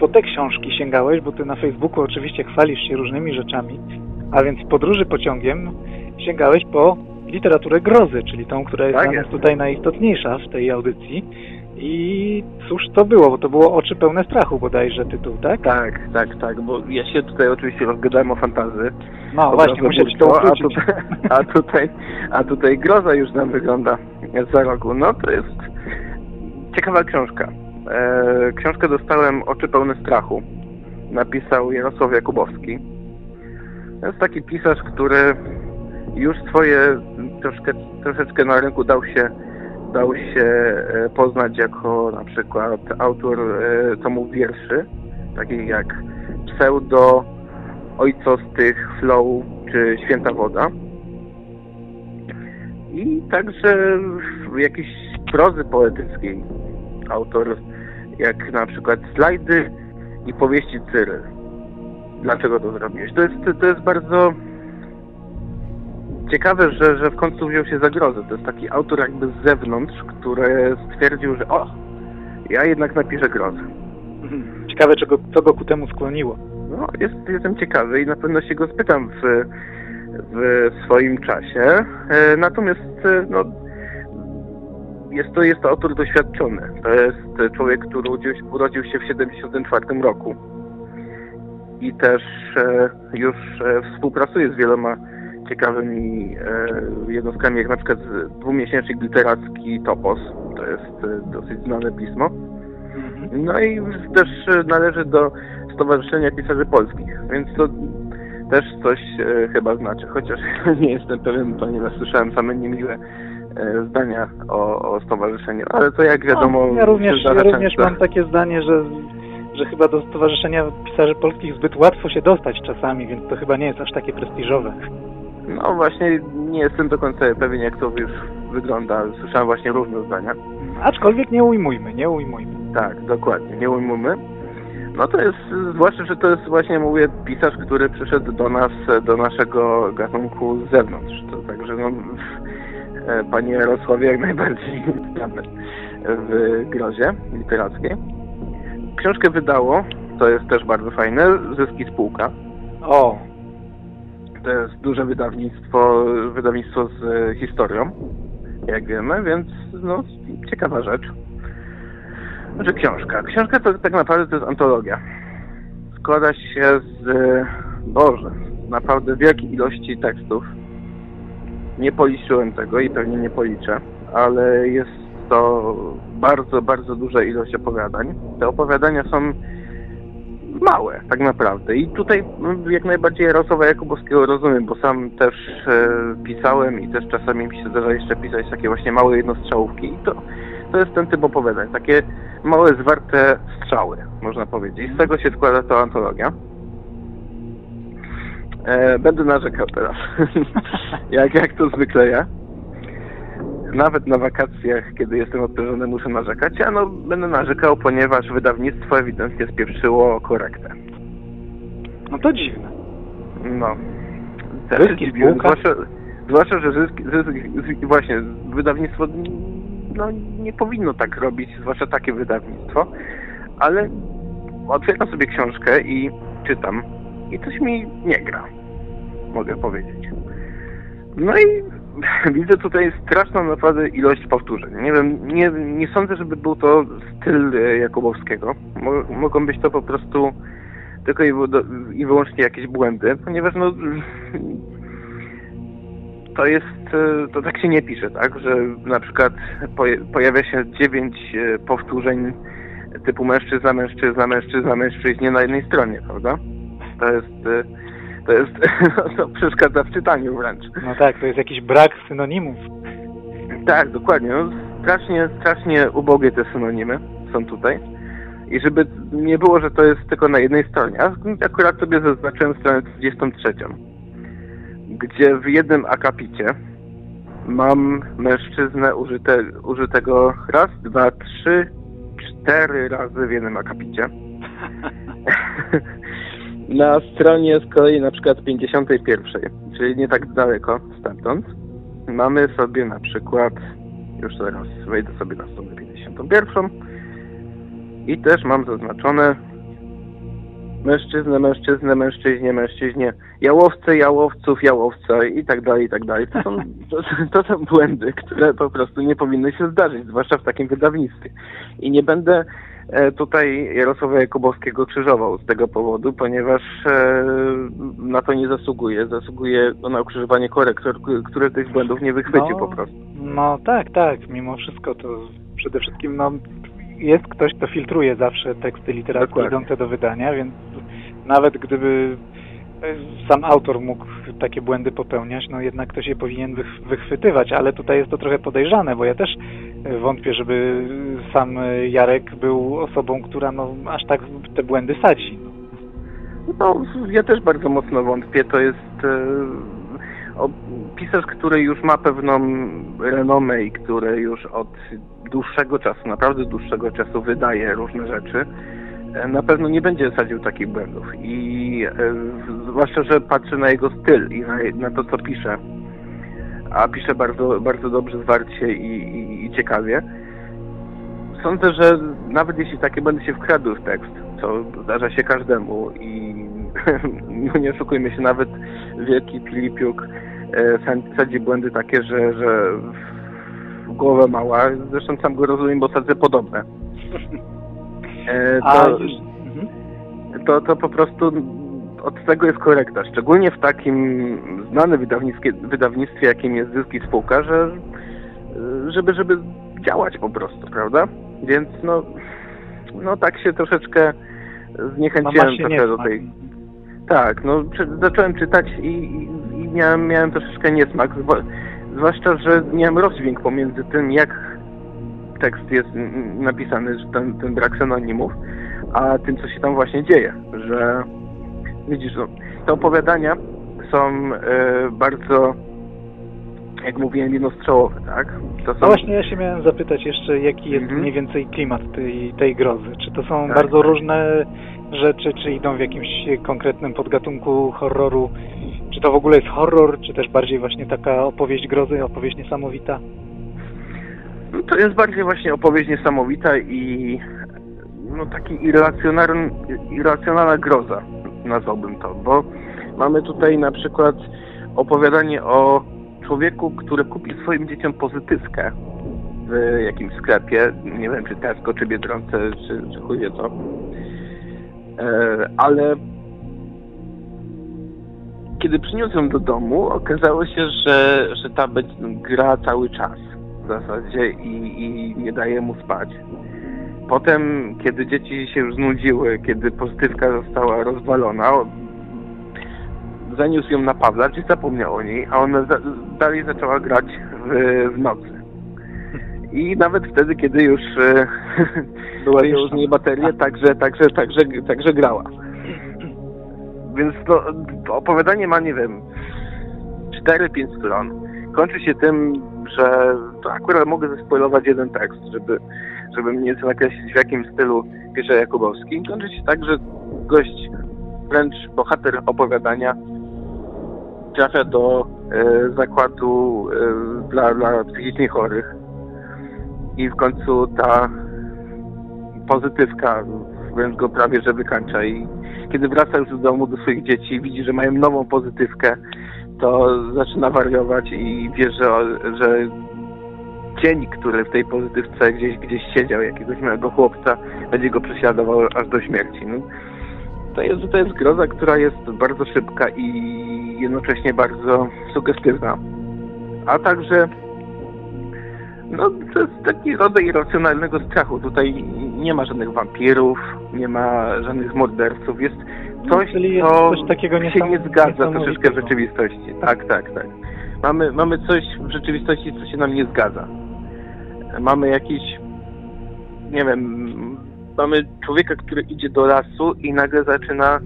po te książki sięgałeś, bo ty na Facebooku oczywiście chwalisz się różnymi rzeczami, a więc w podróży pociągiem sięgałeś po literaturę grozy, czyli tą, która jest Tak dla nas tutaj najistotniejsza w tej audycji. I cóż to było? Bo to było Oczy pełne strachu bodajże tytuł, tak? Tak, tak, tak, bo ja się tutaj oczywiście rozgadałem o fantazy. No właśnie, muszę ci to a tutaj, a tutaj, a tutaj groza już nam wygląda za rogu. No to jest ciekawa książka. E, książkę dostałem Oczy pełne strachu. Napisał Jarosław Jakubowski. To jest taki pisarz, który już swoje troszkę, troszeczkę na rynku dał się dał się e, poznać jako na przykład autor e, tomów wierszy, takich jak Pseudo, Ojcostych, Flow czy Święta Woda. I także jakiejś prozy poetyckiej autor jak na przykład Slajdy i powieści Cyryl. Dlaczego to zrobiłeś? To jest, to jest bardzo ciekawe, że, że w końcu wziął się za grozę. To jest taki autor jakby z zewnątrz, który stwierdził, że o, ja jednak napiszę grozę. Ciekawe, czego, co go ku temu skłoniło. No, jest, jestem ciekawy i na pewno się go spytam w, w swoim czasie. E, natomiast e, no, jest, to, jest to autor doświadczony. To jest człowiek, który urodził, się- w 1974 roku i też e, już współpracuje z wieloma ciekawymi e, jednostkami, jak na przykład dwumiesięcznik literacki Topos. To jest e, dosyć znane pismo. No i też e, należy do Stowarzyszenia Pisarzy Polskich, więc to też coś chyba znaczy, chociaż nie jestem pewien, ponieważ słyszałem same niemiłe zdania o, o stowarzyszeniu, ale to jak wiadomo... No, ja również, ja również mam takie zdanie, że, że chyba do Stowarzyszenia Pisarzy Polskich zbyt łatwo się dostać czasami, więc to chyba nie jest aż takie prestiżowe. No właśnie nie jestem do końca pewien jak to już wygląda, słyszałem właśnie różne zdania. Aczkolwiek nie ujmujmy, nie ujmujmy. Tak, dokładnie, nie ujmujmy. No to jest, zwłaszcza, że to jest właśnie, mówię, pisarz, który przyszedł do nas, do naszego gatunku z zewnątrz. To także, no, e, panie Jarosławie, jak najbardziej witamy w grozie literackiej. Książkę wydało, to jest też bardzo fajne, Zyski Spółka. O, To jest duże wydawnictwo, wydawnictwo z e, historią, jak wiemy, więc no, ciekawa rzecz. Znaczy książka. Książka to tak naprawdę to jest antologia. Składa się z, e, Boże, naprawdę wielkiej ilości tekstów. Nie policzyłem tego i pewnie nie policzę, ale jest to bardzo, bardzo duża ilość opowiadań. Te opowiadania są małe tak naprawdę. I tutaj mm, jak najbardziej Jarosława Jakubowskiego rozumiem, bo sam też e, pisałem i też czasami mi się zdarza jeszcze pisać takie właśnie małe jednostrzałówki. I to, to jest ten typ opowiadań. Takie małe, zwarte strzały, można powiedzieć. Z tego się składa ta antologia. E, będę narzekał teraz. jak, jak to zwykle ja. Nawet na wakacjach, kiedy jestem odprężony, muszę narzekać, a no będę narzekał, ponieważ wydawnictwo ewidentnie spieprzyło korektę. no to dziwne. No. Zyski spółka? zwłaszcza, zwłaszcza, że zysk, zysk, zysk, właśnie wydawnictwo no, nie powinno tak robić, zwłaszcza takie wydawnictwo, ale otwieram sobie książkę i czytam i coś mi nie gra, mogę powiedzieć. No i widzę tutaj straszną naprawdę ilość powtórzeń. Nie wiem, nie, nie sądzę, żeby był to styl e, Jakubowskiego. Mo, mogą być to po prostu tylko i, wy- i wyłącznie jakieś błędy, ponieważ no to jest, e, to tak się nie pisze, tak, że na przykład pojawia się dziewięć e, powtórzeń typu mężczyzna, mężczyzna, mężczyzna, mężczyźnie na jednej stronie, prawda? To jest, to jest, to przeszkadza w czytaniu wręcz. No tak, to jest jakiś brak synonimów. Tak, dokładnie. No, strasznie, strasznie ubogie te synonimy są tutaj. I żeby nie było, że to jest tylko na jednej stronie. Ja akurat sobie zaznaczyłem stronę 23, gdzie w jednym akapicie mam mężczyznę użyte, użytego raz, dwa, trzy, cztery razy w jednym akapicie. na stronie z kolei na przykład 51, czyli nie tak daleko stamtąd, mamy sobie na przykład, już teraz wejdę sobie na stronę 51 i też mam zaznaczone mężczyznę, mężczyznę, mężczyźnie, mężczyźnie, jałowce, jałowców, jałowca i tak dalej, i tak dalej. To są, to, to są błędy, które po prostu nie powinny się zdarzyć, zwłaszcza w takim wydawnictwie. I nie będę tutaj Jarosława Jakubowskiego krzyżował z tego powodu, ponieważ e, na to nie zasługuje. Zasługuje na ukrzyżowanie korektor, które tych błędów nie wychwycił No. po prostu. No tak, tak, mimo wszystko to przede wszystkim no, jest ktoś, kto filtruje zawsze teksty literackie Dokładnie. idące do wydania, więc nawet gdyby e, sam autor mógł takie błędy popełniać, no jednak ktoś je powinien wych, wychwytywać, ale tutaj jest to trochę podejrzane, bo ja też e, wątpię, żeby sam e, Jarek był osobą, która no, aż tak te błędy sadzi. No, ja też bardzo mocno wątpię. To jest e, pisarz, który już ma pewną renomę i który już od dłuższego czasu, naprawdę dłuższego czasu wydaje różne rzeczy. Na pewno nie będzie sadził takich błędów i e, zwłaszcza, że patrzy na jego styl i na, to, co pisze. A pisze bardzo, bardzo dobrze, zwarcie i, i, i ciekawie. Sądzę, że nawet jeśli takie błędy się wkradły w tekst, co zdarza się każdemu i no nie oszukujmy się, nawet wielki Filipiuk e, sad- sadzi błędy takie, że, że w głowę mała. Zresztą sam go rozumiem, bo sadzę podobne. E, to, mhm. to, to po prostu od tego jest korekta. Szczególnie w takim znanym wydawnictwie, wydawnictwie jakim jest Zyski Spółka, że żeby, żeby działać po prostu, prawda? Więc no, no tak się troszeczkę zniechęciłem się trochę do tej... Tak, no zacząłem czytać i, i, i miałem, miałem troszeczkę niesmak, zwłaszcza, że miałem rozdźwięk pomiędzy tym, jak tekst jest mm, napisany, że ten, ten brak synonimów, a tym, co się tam właśnie dzieje, że widzisz, no, te opowiadania są e, bardzo, jak mówiłem, jednostrzałowe, tak? To są, No właśnie ja się miałem zapytać jeszcze, jaki jest Mhm. mniej więcej klimat tej, tej grozy. Czy to są Tak, bardzo tak. różne rzeczy, czy idą w jakimś konkretnym podgatunku horroru? Czy to w ogóle jest horror, czy też bardziej właśnie taka opowieść grozy, opowieść niesamowita? To jest bardziej właśnie opowieść niesamowita i no taki irracjonalna groza, nazwałbym to, bo mamy tutaj na przykład opowiadanie o człowieku, który kupi swoim dzieciom pozytywkę w jakimś sklepie, nie wiem czy Tesco, czy Biedronce, czy, czy chuj wie co, e, ale kiedy przyniósł ją do domu, okazało się, że, że ta gra cały czas w zasadzie i, i nie daje mu spać. Potem, kiedy dzieci się już znudziły, kiedy pozytywka została rozwalona, zaniósł ją na Pawlacz i zapomniał o niej, a ona za, dalej zaczęła grać w, w nocy. I nawet wtedy, kiedy już e, Była już z niej baterię, także, także, także, także grała. Więc to, to opowiadanie ma, nie wiem, 4-5 stron. Kończy się tym, że akurat mogę zespoilować jeden tekst, żeby, żeby mniej więcej nakreślić w jakim stylu pisze Jakubowski. Kończy się tak, że gość, wręcz bohater opowiadania trafia do e, zakładu e, dla, dla psychicznie chorych i w końcu ta pozytywka wręcz go prawie że wykańcza i kiedy wraca już do domu do swoich dzieci widzi, że mają nową pozytywkę, to zaczyna wariować i wie, że, że cień, który w tej pozytywce gdzieś, gdzieś siedział, jakiegoś małego chłopca, będzie go prześladował aż do śmierci. No, to, jest, to jest groza, która jest bardzo szybka i jednocześnie bardzo sugestywna. A także No, to jest taki rodzaj irracjonalnego strachu. Tutaj nie ma żadnych wampirów, nie ma żadnych morderców. Jest coś, Czyli jest co coś takiego się nie zgadza troszeczkę w rzeczywistości. Tak, tak, tak. Mamy, mamy coś w rzeczywistości, co się nam nie zgadza. Mamy jakiś, nie wiem, mamy człowieka, który idzie do lasu i nagle zaczyna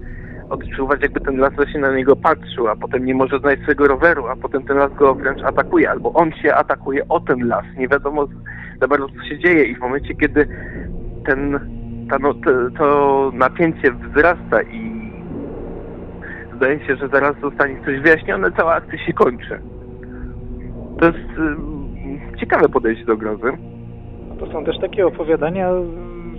odczuwać, jakby ten las się na niego patrzył, a potem nie może znaleźć swojego roweru, a potem ten las go wręcz atakuje, albo on się atakuje o ten las. Nie wiadomo za bardzo, co się dzieje i w momencie, kiedy ten, ta, no, to, to napięcie wzrasta i zdaje się, że zaraz zostanie coś wyjaśnione, cała akcja się kończy. To jest ym, ciekawe podejście do grozy. To są też takie opowiadania mm,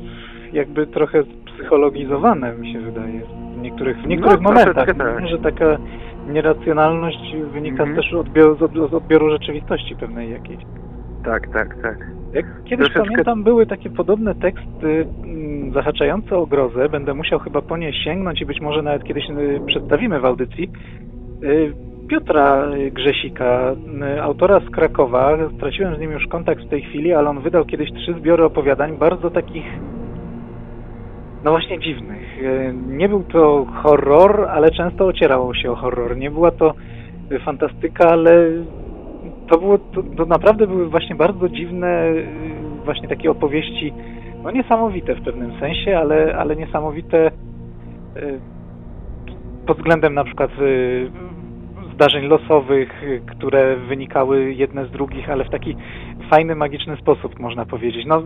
jakby trochę psychologizowane, mi się wydaje. W niektórych, w niektórych No, momentach, tak. że taka nieracjonalność wynika Mhm. też od odbioru, z od- z odbioru rzeczywistości pewnej jakiejś. Tak, tak, tak. Jak kiedyś Troszeczkę- pamiętam, były takie podobne teksty mm, zahaczające o grozę. Będę musiał chyba po nie sięgnąć i być może nawet kiedyś y, przedstawimy w audycji. Y, Piotra Grzesika, y, autora z Krakowa. Straciłem z nim już kontakt w tej chwili, ale on wydał kiedyś trzy zbiory opowiadań, bardzo takich, no właśnie dziwnych. Nie był to horror, ale często ocierało się o horror. Nie była to fantastyka, ale to było, to, to naprawdę były właśnie bardzo dziwne y, właśnie takie opowieści, no niesamowite w pewnym sensie, ale, ale niesamowite y, pod względem na przykład y, zdarzeń losowych, które wynikały jedne z drugich, ale w taki fajny, magiczny sposób można powiedzieć. No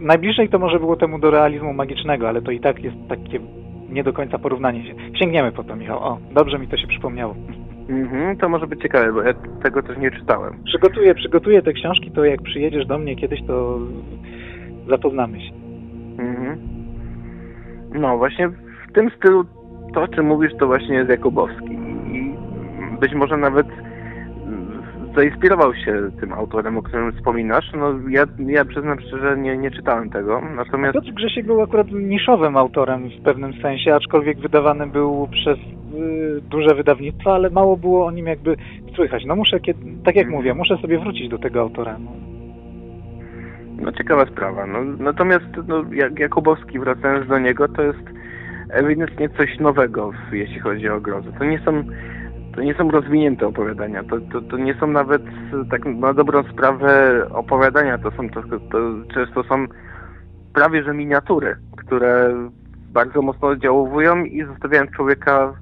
najbliżej to może było temu do realizmu magicznego, ale to i tak jest takie nie do końca porównanie się. Sięgniemy po to, Michał. O, dobrze mi to się przypomniało. Mhm, to może być ciekawe, bo ja tego też nie czytałem. Przygotuję, przygotuję te książki, to jak przyjedziesz do mnie kiedyś, to zapoznamy się. Mhm. No właśnie w tym stylu to, o czym mówisz, to właśnie jest Jakubowski. I być może nawet zainspirował się tym autorem, o którym wspominasz. No ja, ja przyznam szczerze, nie, nie czytałem tego. Natomiast Piotr Grzesiek był akurat niszowym autorem w pewnym sensie, aczkolwiek wydawany był przez y, duże wydawnictwa, ale mało było o nim jakby słychać. No muszę, kiedy, tak jak Mhm. mówię, muszę sobie wrócić do tego autora. No. No ciekawa sprawa. No, natomiast no, jak Jakubowski, wracając do niego, to jest ewidentnie coś nowego, jeśli chodzi o grozę. To nie są, to nie są rozwinięte opowiadania, to, to, to nie są nawet tak na dobrą sprawę opowiadania, to są to, to często są prawie że miniatury, które bardzo mocno oddziałowują i zostawiają człowieka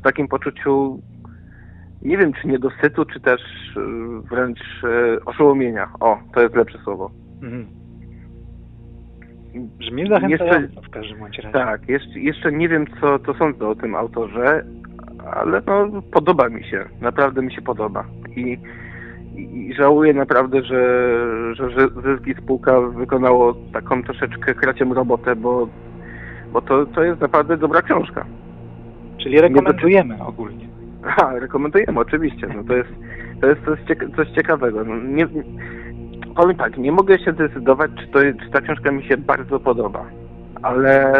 w takim poczuciu nie wiem, czy niedosytu, czy też y, wręcz y, oszołomienia. O, to jest lepsze słowo. Mhm. Brzmi zachęcająco w każdym razie. Tak, jeszcze, jeszcze nie wiem, co to sądzę o tym autorze, ale no, podoba mi się. Naprawdę mi się podoba. I, i, żałuję naprawdę, że, że, że Zyski Spółka wykonało taką troszeczkę kraciem robotę, bo, bo to, to jest naprawdę dobra książka. Czyli rekomendujemy ogólnie. A, rekomendujemy, oczywiście. No to jest, to jest coś, cieka- coś ciekawego. No, nie, powiem tak, nie mogę się zdecydować, czy, to, czy ta książka mi się bardzo podoba, ale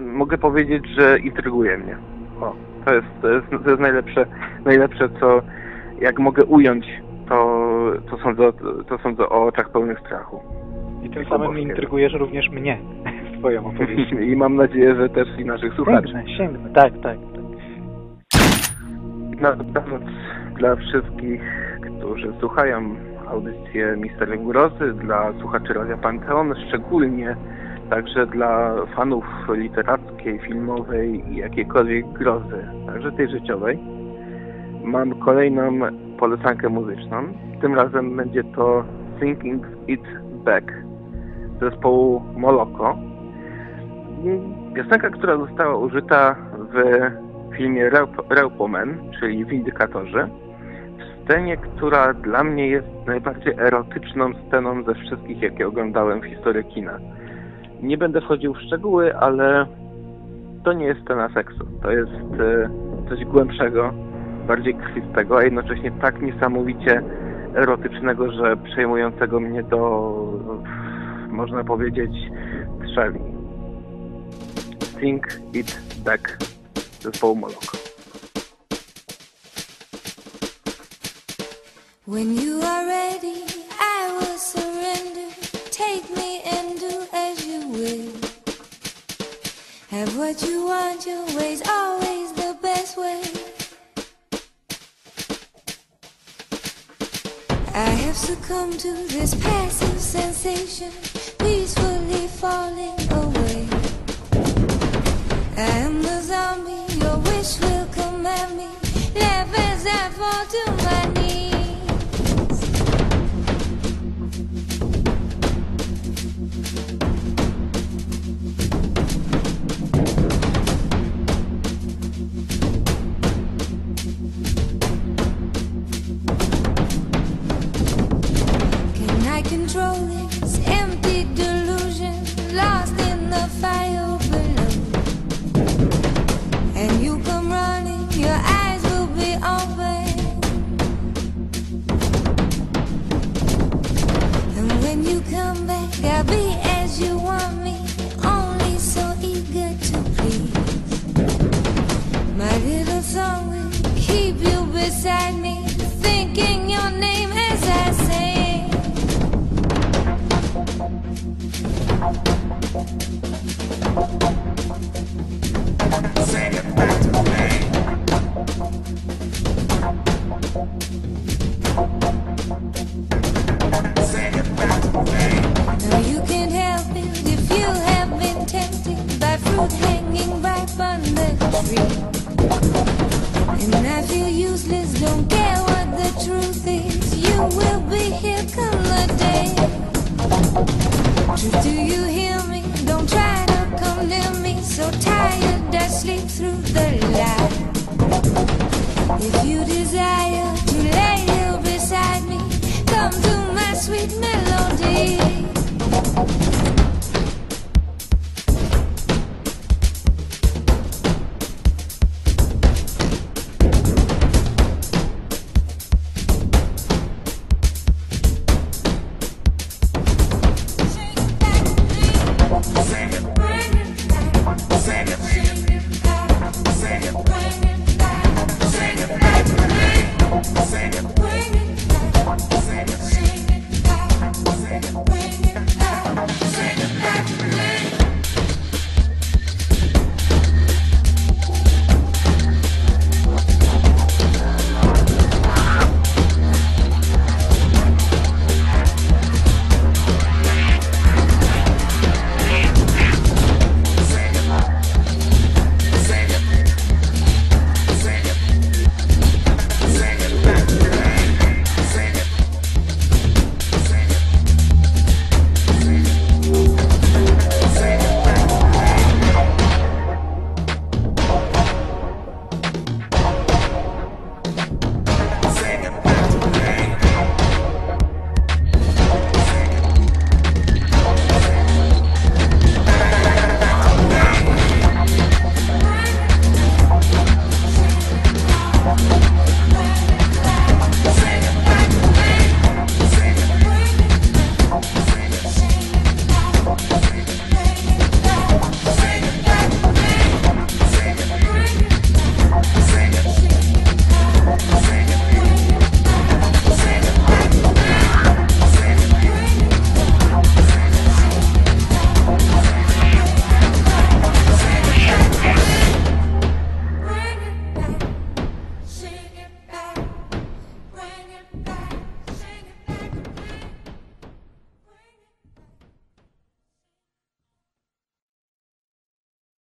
mogę powiedzieć, że intryguje mnie. O, to jest, to jest, to jest najlepsze, najlepsze, co jak mogę ująć, to, to, sądzę, o- to sądzę o oczach pełnych strachu. I tym samym intrygujesz również mnie swoją opowieścią. I mam nadzieję, że też i naszych słuchaczy. Sięgnę, sięgnę. Tak, tak, tak. Na dobranoc dla wszystkich, którzy słuchają audycję Mister Grozy, dla słuchaczy Radia Panteon, szczególnie także dla fanów literackiej, filmowej i jakiejkolwiek grozy, także tej życiowej. Mam kolejną polecankę muzyczną. Tym razem będzie to Thinking It Back zespołu Moloko. Piosenka, która została użyta w filmie Raupomen, czyli Windykatorzy, w scenie, która dla mnie jest najbardziej erotyczną sceną ze wszystkich, jakie oglądałem w historii kina. Nie będę wchodził w szczegóły, ale to nie jest scena seksu. To jest e, coś głębszego, bardziej krwistego, a jednocześnie tak niesamowicie erotycznego, że przejmującego mnie do, można powiedzieć, strzeli. Think It Back zespołu Moloko. When you are ready, I will surrender. Take me and do as you will. Have what you want, your way's always the best way. I have succumbed to this passive sensation, peacefully falling away. I am the zombie your wish will.